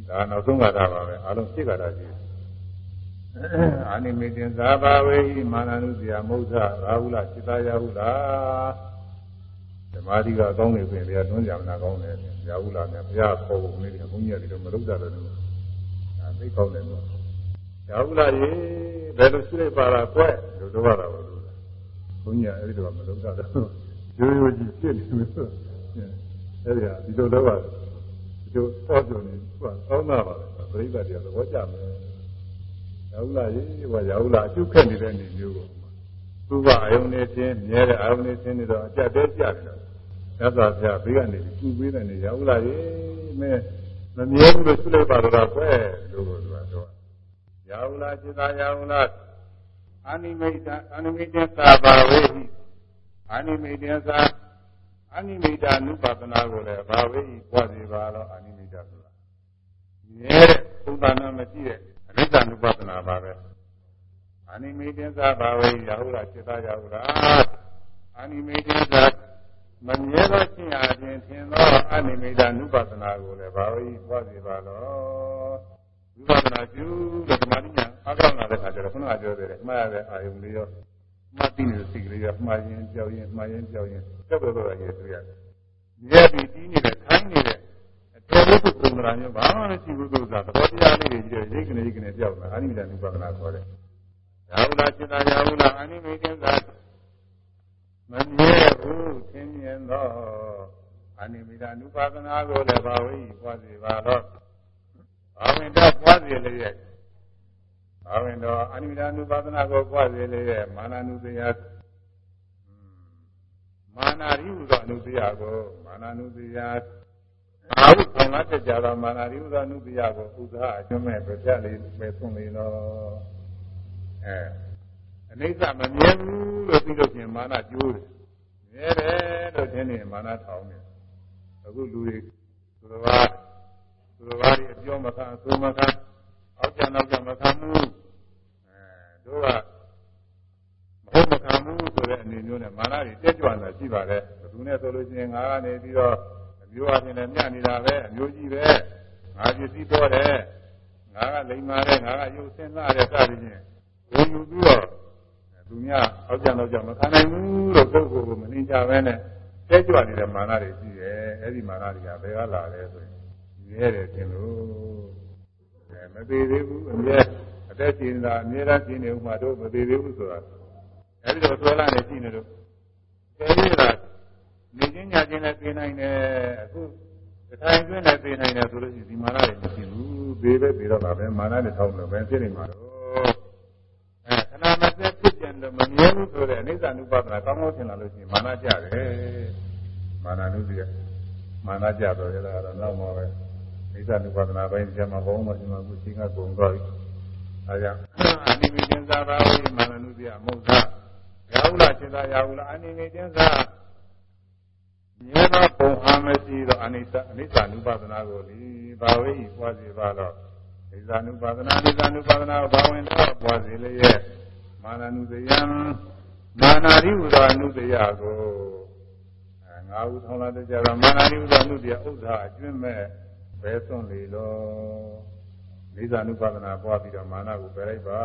ဒါနောက်ဆုံးကတာပါပဲအလုံးရှိကတာကြီးအာနိမိတင်သာဘာဝေဟိမာနနုဇယမௌဇရာဟုလစိတယဟုလားဓမ္မတိကအကောင်းနေပြင်တရားတွန်းကြမနာကောင်းတယ်ရာဟုလားများဘုရားခေါ်ဖို့နေတယ်ဘုန်းကြီးကဒီလိုမလုပ်ကြတော့ဘူးအဲသိကောင်းတယ်လို့ရာဟုလားရေဘယ်လိုရှိလိုက်ပါလားကွဲလို့တော့ရတာပါလို့ ဘုန်းကြီးကအဲ့ဒီတော့မလုပ်ကြတော့ရိုးရိုးကြီးဖြစ်နေလို့အဲ့ဒီဟာဒီလိုလုပ်ရတယ်ဒီလိုသောက်ကြနေသူကသောင်းတာပါပဲပြိဿတရားသဘောကျမယ်ရာဟုလားရေဟောရာဟုလားအကျုပ်ခက်နေတဲ့နေမျိုးကိုသူကအာယုန်နေချင်းမြဲတဲ့အာယုန်နေချင်းနေတော့အကြက်တဲကြတယ်သစ္စာပြဘေးကနေကျူပေးတဲ့နေရာဟုတ်လားရေမဲမမြဲဘူးလို့ဆုလိုက်ပါတော့ကွယ်လို့သူကတော့ရာဟုလားจิตာရာဟုလား အာနိမိတ်တအာနိမိတ်တသာဘာဝေဟိအာနိမိတ်တသာအာနိမိတ်တ ानु ပါဒနာကိုလည်းဘာဝေဟိပွားစီပါတော့အာနိမိတ်တဆိုတာမြဲတဲ့ဘုဒ္ဓနာမရှိတဲ့အနိစ္စ ानु ပါဒနာပါပဲအာနိမိတ်တသာဘာဝေဟိရာဟုလားจิตာရာဟုလားအာနိမိတ်တသာမမြဲသောရှင်းရာခြင်းထင်သောအနိမိတ်နုပါဒနာကိုလည်းဘာဝိပွားစီပါလော ဝိပဿနာကျူးတဲ့ဓမ္မဉာဏ်အကောင်းလာတဲ့ခါကျတော့ခုနကပြောတဲ့မှားရတဲ့အာယုံလေးရောမှတ်သိနေတဲ့စိတ်ကလေးရောမှားရင်ကြောက်ရင်မှားရင်ကြောက်ရင်တက်တော့တော့ရေတွေ့ရတယ်။မြဲပြီးတီးနေတဲ့ခိုင်းနေတဲ့အတော်လေးကိုပုံစံမျိုးဘာမှမရှိဘူးသူကသဘောတရားလေးတွေကြီးတဲ့ရိတ်ကနေရိတ်ကနေကြောက်တာအနိမိတ်နုပါဒနာခေါ်တယ်။ရာဟုလားจิตာရာဟုလားအနိမိတ်ကသာမမြဲဘူးသင်မြင်သောအနိမိတာနုပါဒနာကိုလည်းဘာဝိပွားစီပါတော့ ဘာဝင်တော့ပွားစီလည်းရဲ့ဘာဝင်တော့အနိမိတာနုပါဒနာကိုပွားစီလည်းရဲ့မာနနုတရားမာနာရိဟုသောအနုတရားကိုမာနနုတရားအာဟုဆောင်လာတဲ့ကြတော့မာနာရိဟုသောအနုတရားကိုဥဒ္ဓအကျွမ်းမဲ့ပြပြလေးပဲသွန်လေတော့အဲအနိစ္စမမြဲဘူးလို့သိလို့ပြင်မာနကျိုးတယ်မြဲတယ်လို့ထင်နေမာနထောင်နေအခုလူတွေသူတော်ဘာ သူတော်ဘာတွေအပြောမခံအဆိုးမခံအောက်ကြနောက်ကြမခံဘူးအဲတို့ကမဟုတ်မခံဘူးဆိုတဲ့အနေမျိုးနဲ့မာနတွေတက်ကြွလာရှိပါတယ်ဘယ်သူနဲ့ဆိုလို့ရှိရင်ငါကနေပြီးတော့အမျိုးအချင်းနဲ့ညနေတာပဲအမျိုးကြီးပဲငါပစ္စည်းတော်တယ်ငါကလိမ္မာတယ်ငါကရုပ်ဆင်းလာတယ်စသည်ဖြင့်ဘုံယူပြီးတော့သူများအောက်ကြနောက်ကြမခံနိုင်ဘူးလို့ပုဂ္ဂိုလ်ကိုမနှင်ကြပဲနဲ့တဲကြွနေတဲ့မာနတွေရှိတယ်အဲ့ဒီမာနတွေကဘယ်ကလာလဲဆိုရင် မြဲတယ်ထင်လို့အဲမသေးသေးဘူးအမြဲအသက်ရှင်တာအမြဲတမ်းရှင်နေဥမှာတို့မသေးသေးဘူးဆိုတာအဲ့ဒီတော့ဆွဲလာနေရှိနေလို့တဲရတာနေချင်းညာချင်းလည်းသိနိုင်တယ်အခုတထိုင်ကျွင်းလည်းသိနိုင်တယ်ဆိုလို့ရှိရင်ဒီမာနတွေမရှိဘူးသေးပဲပြီးတော့ပါပဲမာနတွေထောက်လို့ပဲဖြစ်နေမှာတော့အဲခဏမစက်ဖြစ်ကြတယ်မမြဲဘူးဆိုတဲ့အနိစ္စ ानु ပါဒနာကောင်းကောင်းသင်လာလို့ရှိရင်မာနကြတယ်မာန ानु စီကမာနကြတော့ရတာတော့နောက်မှာပဲ မိစ္ဆာနုပါဒနာပိုင်းကြာမှာဘောင်းမှာဒီမှာကိုရှင်းကကုန်သွားပြီ။ဒါကြောင့်အာနိမိသင်္သာရာဝိမန္တနုပြမုဒ္ဒရာဟုလစေတာရာဟုလအာနိမိသင်္သာမြေသောပုံအားမရှိသောအနိစ္စအနိစ္စနုပါဒနာကိုလီဘာဝေဤပွားစီပါတော့ဣဇာနုပါဒနာဣဇာနုပါဒနာဘာဝင်တော့ပွားစီလျက်မာနနုတယံမာနာရိဟုသောအနုတယကိုငါဟုထောင်းလာတဲ့ကြာမာနာရိဟုသောအနုတယဥစ္စာအကျွင့်မဲ့ ပဲသွန့်လေလောဣဇာနုပါဒနာပွားပြီးတော့မာနကိုပယ်လိုက်ပါ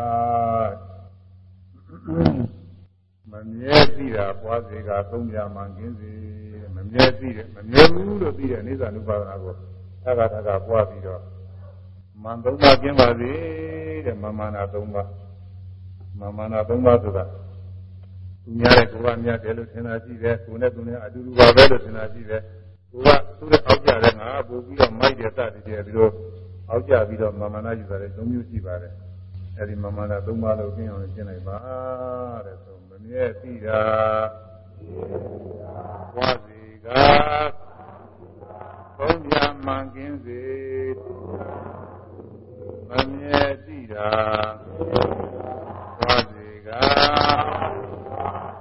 မမြဲသိတာပွားစေကသုံးပြမှန်ကင်းစေမမြဲသိတယ်မမြဲဘူးလို့သိတဲ့အိဇာနုပါဒနာကိုသာကသာကပွားပြီးတော့မန်သုံးပါးကျင်းပါစေတဲ့မမာနာသုံးပါးမမာနာသုံးပါးဆိုတာသူများတဲ့ကိုယ်ကများတယ်လို့ထင်တာရှိတယ်ကိုယ်နဲ့သူနဲ့အတူတူပါပဲလို့ထင်တာရှိတယ် ကိုယ်ကသူ့ရဲ့အောက်ကြတဲ့ငါပို့ပြီးတော့မိုက်တယ်စသည်ဖြင့်ဒီလိုအောက်ကြပြီးတော့မမာနာယူတာလည်းသုံးမျိုးရှိပါတယ်အဲဒီမမာနာသုံးပါးလို့ကျင်းအောင်ကျင့်လိုက်ပါတဲ့ဆိုမမြဲသိတာဘွားစီကဘုံပြမှန်ကင်းစေမမြဲသိတာဘွားစီက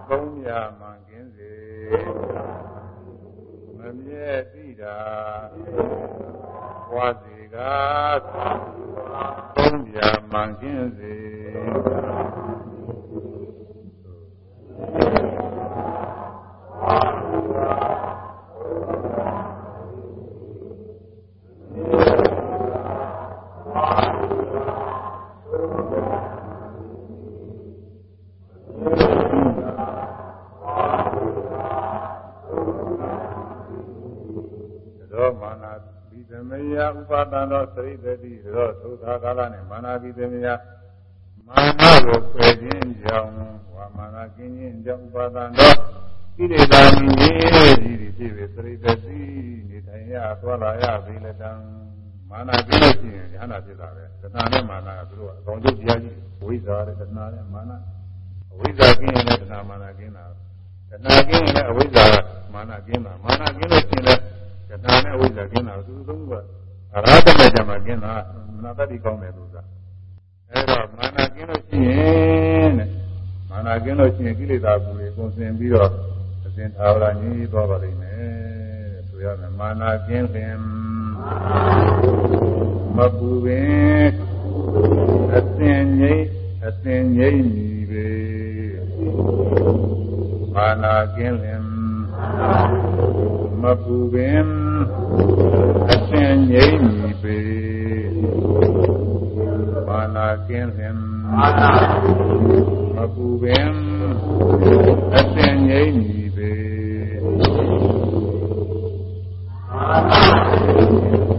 ဘုံပြမှန် ကင်းစေမမြဲသိတာဘွားစီကဘုံပြမှန်ကင်းစေ မာနာဘိသ မယဥပါဒံသောသရိတတိရောသုသာကာလနဲ့မာနာဘိသမယမာနကိုပယ်ခြင်းကြောင့်ဝါမာနာကင်းခြင်းကြောင့်ဥပါဒံသောကိလေသာမြင်ကြီးကြီးဖြစ်ပြီးသရိတတိနေထိုင်ရသွားလာရပြီလက်တံမာနာကင်းလို့ရှိရင်ဉာဏ်ဖြစ်တာပဲတဏှာနဲ့မာနာကသူတို့အကောင်ကျုပ်တရားကြီးဝိဇ္ဇာနဲ့တဏှာနဲ့မာနာအဝိဇ္ဇာကင်းရင်လည်းတဏှာမာနာကင်းတာတဏှာကင်းရင်လည်းအဝိဇ္ဇာမာနကင်းတာမာနကင်းလို့ရှိရင်လည်း တဏှာနဲ့အဝိဇ္ဇာကင်းတာသူသုံးခုကအရာတမဲ့ကြမှာကင်းတာမနာတတ်တိကောင်းတယ်လို့ကအဲတော့မာနကင်းလို့ရှိရင်တဲ့မာနကင်းလို့ရှိရင်ကိလေသာကူတွေကုန်စင်ပြီးတော့အစဉ်သာဝရညီးသွားပါလိမ့်မယ်ဆိုရမယ်မာနကင်းလင်မပူပင်အစဉ်ငိမ့်အစဉ်ငိမ့်မီပေမာနာကင်းလင်မ ပူပင်အစဉ်ငိမ့်မီပေမာနာကင်းလင်မပူပင်အစဉ်ငိမ့်မီပေမာနာ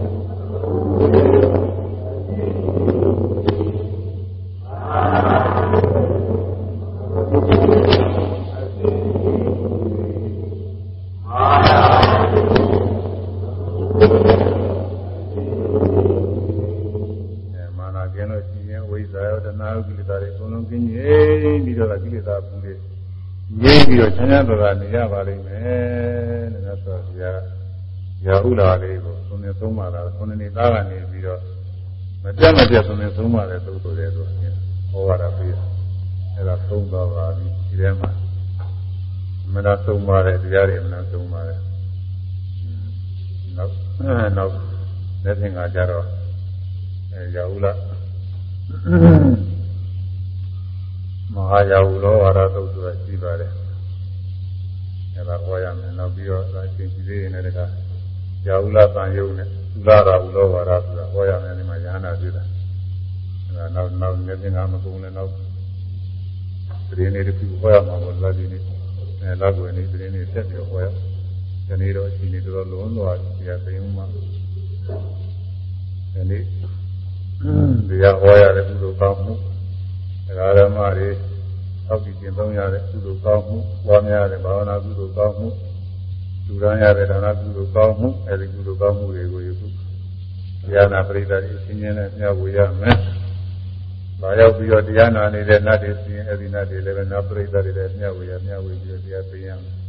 မ်းပြီးတော့ချမ်းသာတော်တာနေရပါလိမ့်မယ်တဲ့မြတ်စွာဘုရားရာဟုလာလေးကိုသုံးနေသုံးပါလားသုံးနေသားကနေပြီးတော့မပြတ်မပြတ်သုံးနေသုံးပါတဲ့သုတ်တော်တဲ့ဆိုဟောရတာပြီးအဲ့ဒါသုံးတော့ပါပြီဒီထဲမှာမနာသုံးပါတဲ့တရားတွေမနာသုံးပါတဲ့နောက်နောက်လက်သင်္ကကြတော့အဲရာဟုလာမဟာယာဟုလောဝါဒသုတ်ဆိုတာရှိပါတယ် အဲ့ဒါဟောရမယ်နောက်ပြီးတော့အချင်းကြီးလေးနဲ့တကယာဟုလာတန်ယုံနဲ့သုလာရာဟုလောဝါဒဆိုတာဟောရမယ်ဒီမှာယဟနာပြုတာအဲ့ဒါနောက်နောက်နေသင်္ကမကုန်းနဲ့နောက်သတင်းလေးတစ်ခုဟောရမှာပေါ့လာဒီနေ့အဲလာကွယ်နေ့သတင်းလေးဆက်ပြီးဟောရဒီနေ့တော့အချိန်လေးတော်လုံးသွားပြီဆရာသိမ်းမှဒီနေ့တရားဟောရတဲ့ကုသိုလ်ကောင်းမှုတရားဓမ္မတွေ အောက်ပြီးကျင့်သုံးရတဲ့ကုသိုလ်ကောင်းမှုပွားများတဲ့ဘာဝနာကုသိုလ်ကောင်းမှုလူရန်ရတဲ့ဒါနကုသိုလ်ကောင်းမှုအဲဒီကုသိုလ်ကောင်းမှုတွေကိုယခုတရားနာပရိသတ်အချင်းချင်းနဲ့မျှဝေရမယ်။လာရောက်ပြီးတော့တရားနာနေတဲ့နတ်တွေစီရင်အဲဒီနတ်တွေလည်းပဲနာပရိသတ်တွေလည်းမျှဝေရမျှဝေပြီးတော့တရားသိရမယ်။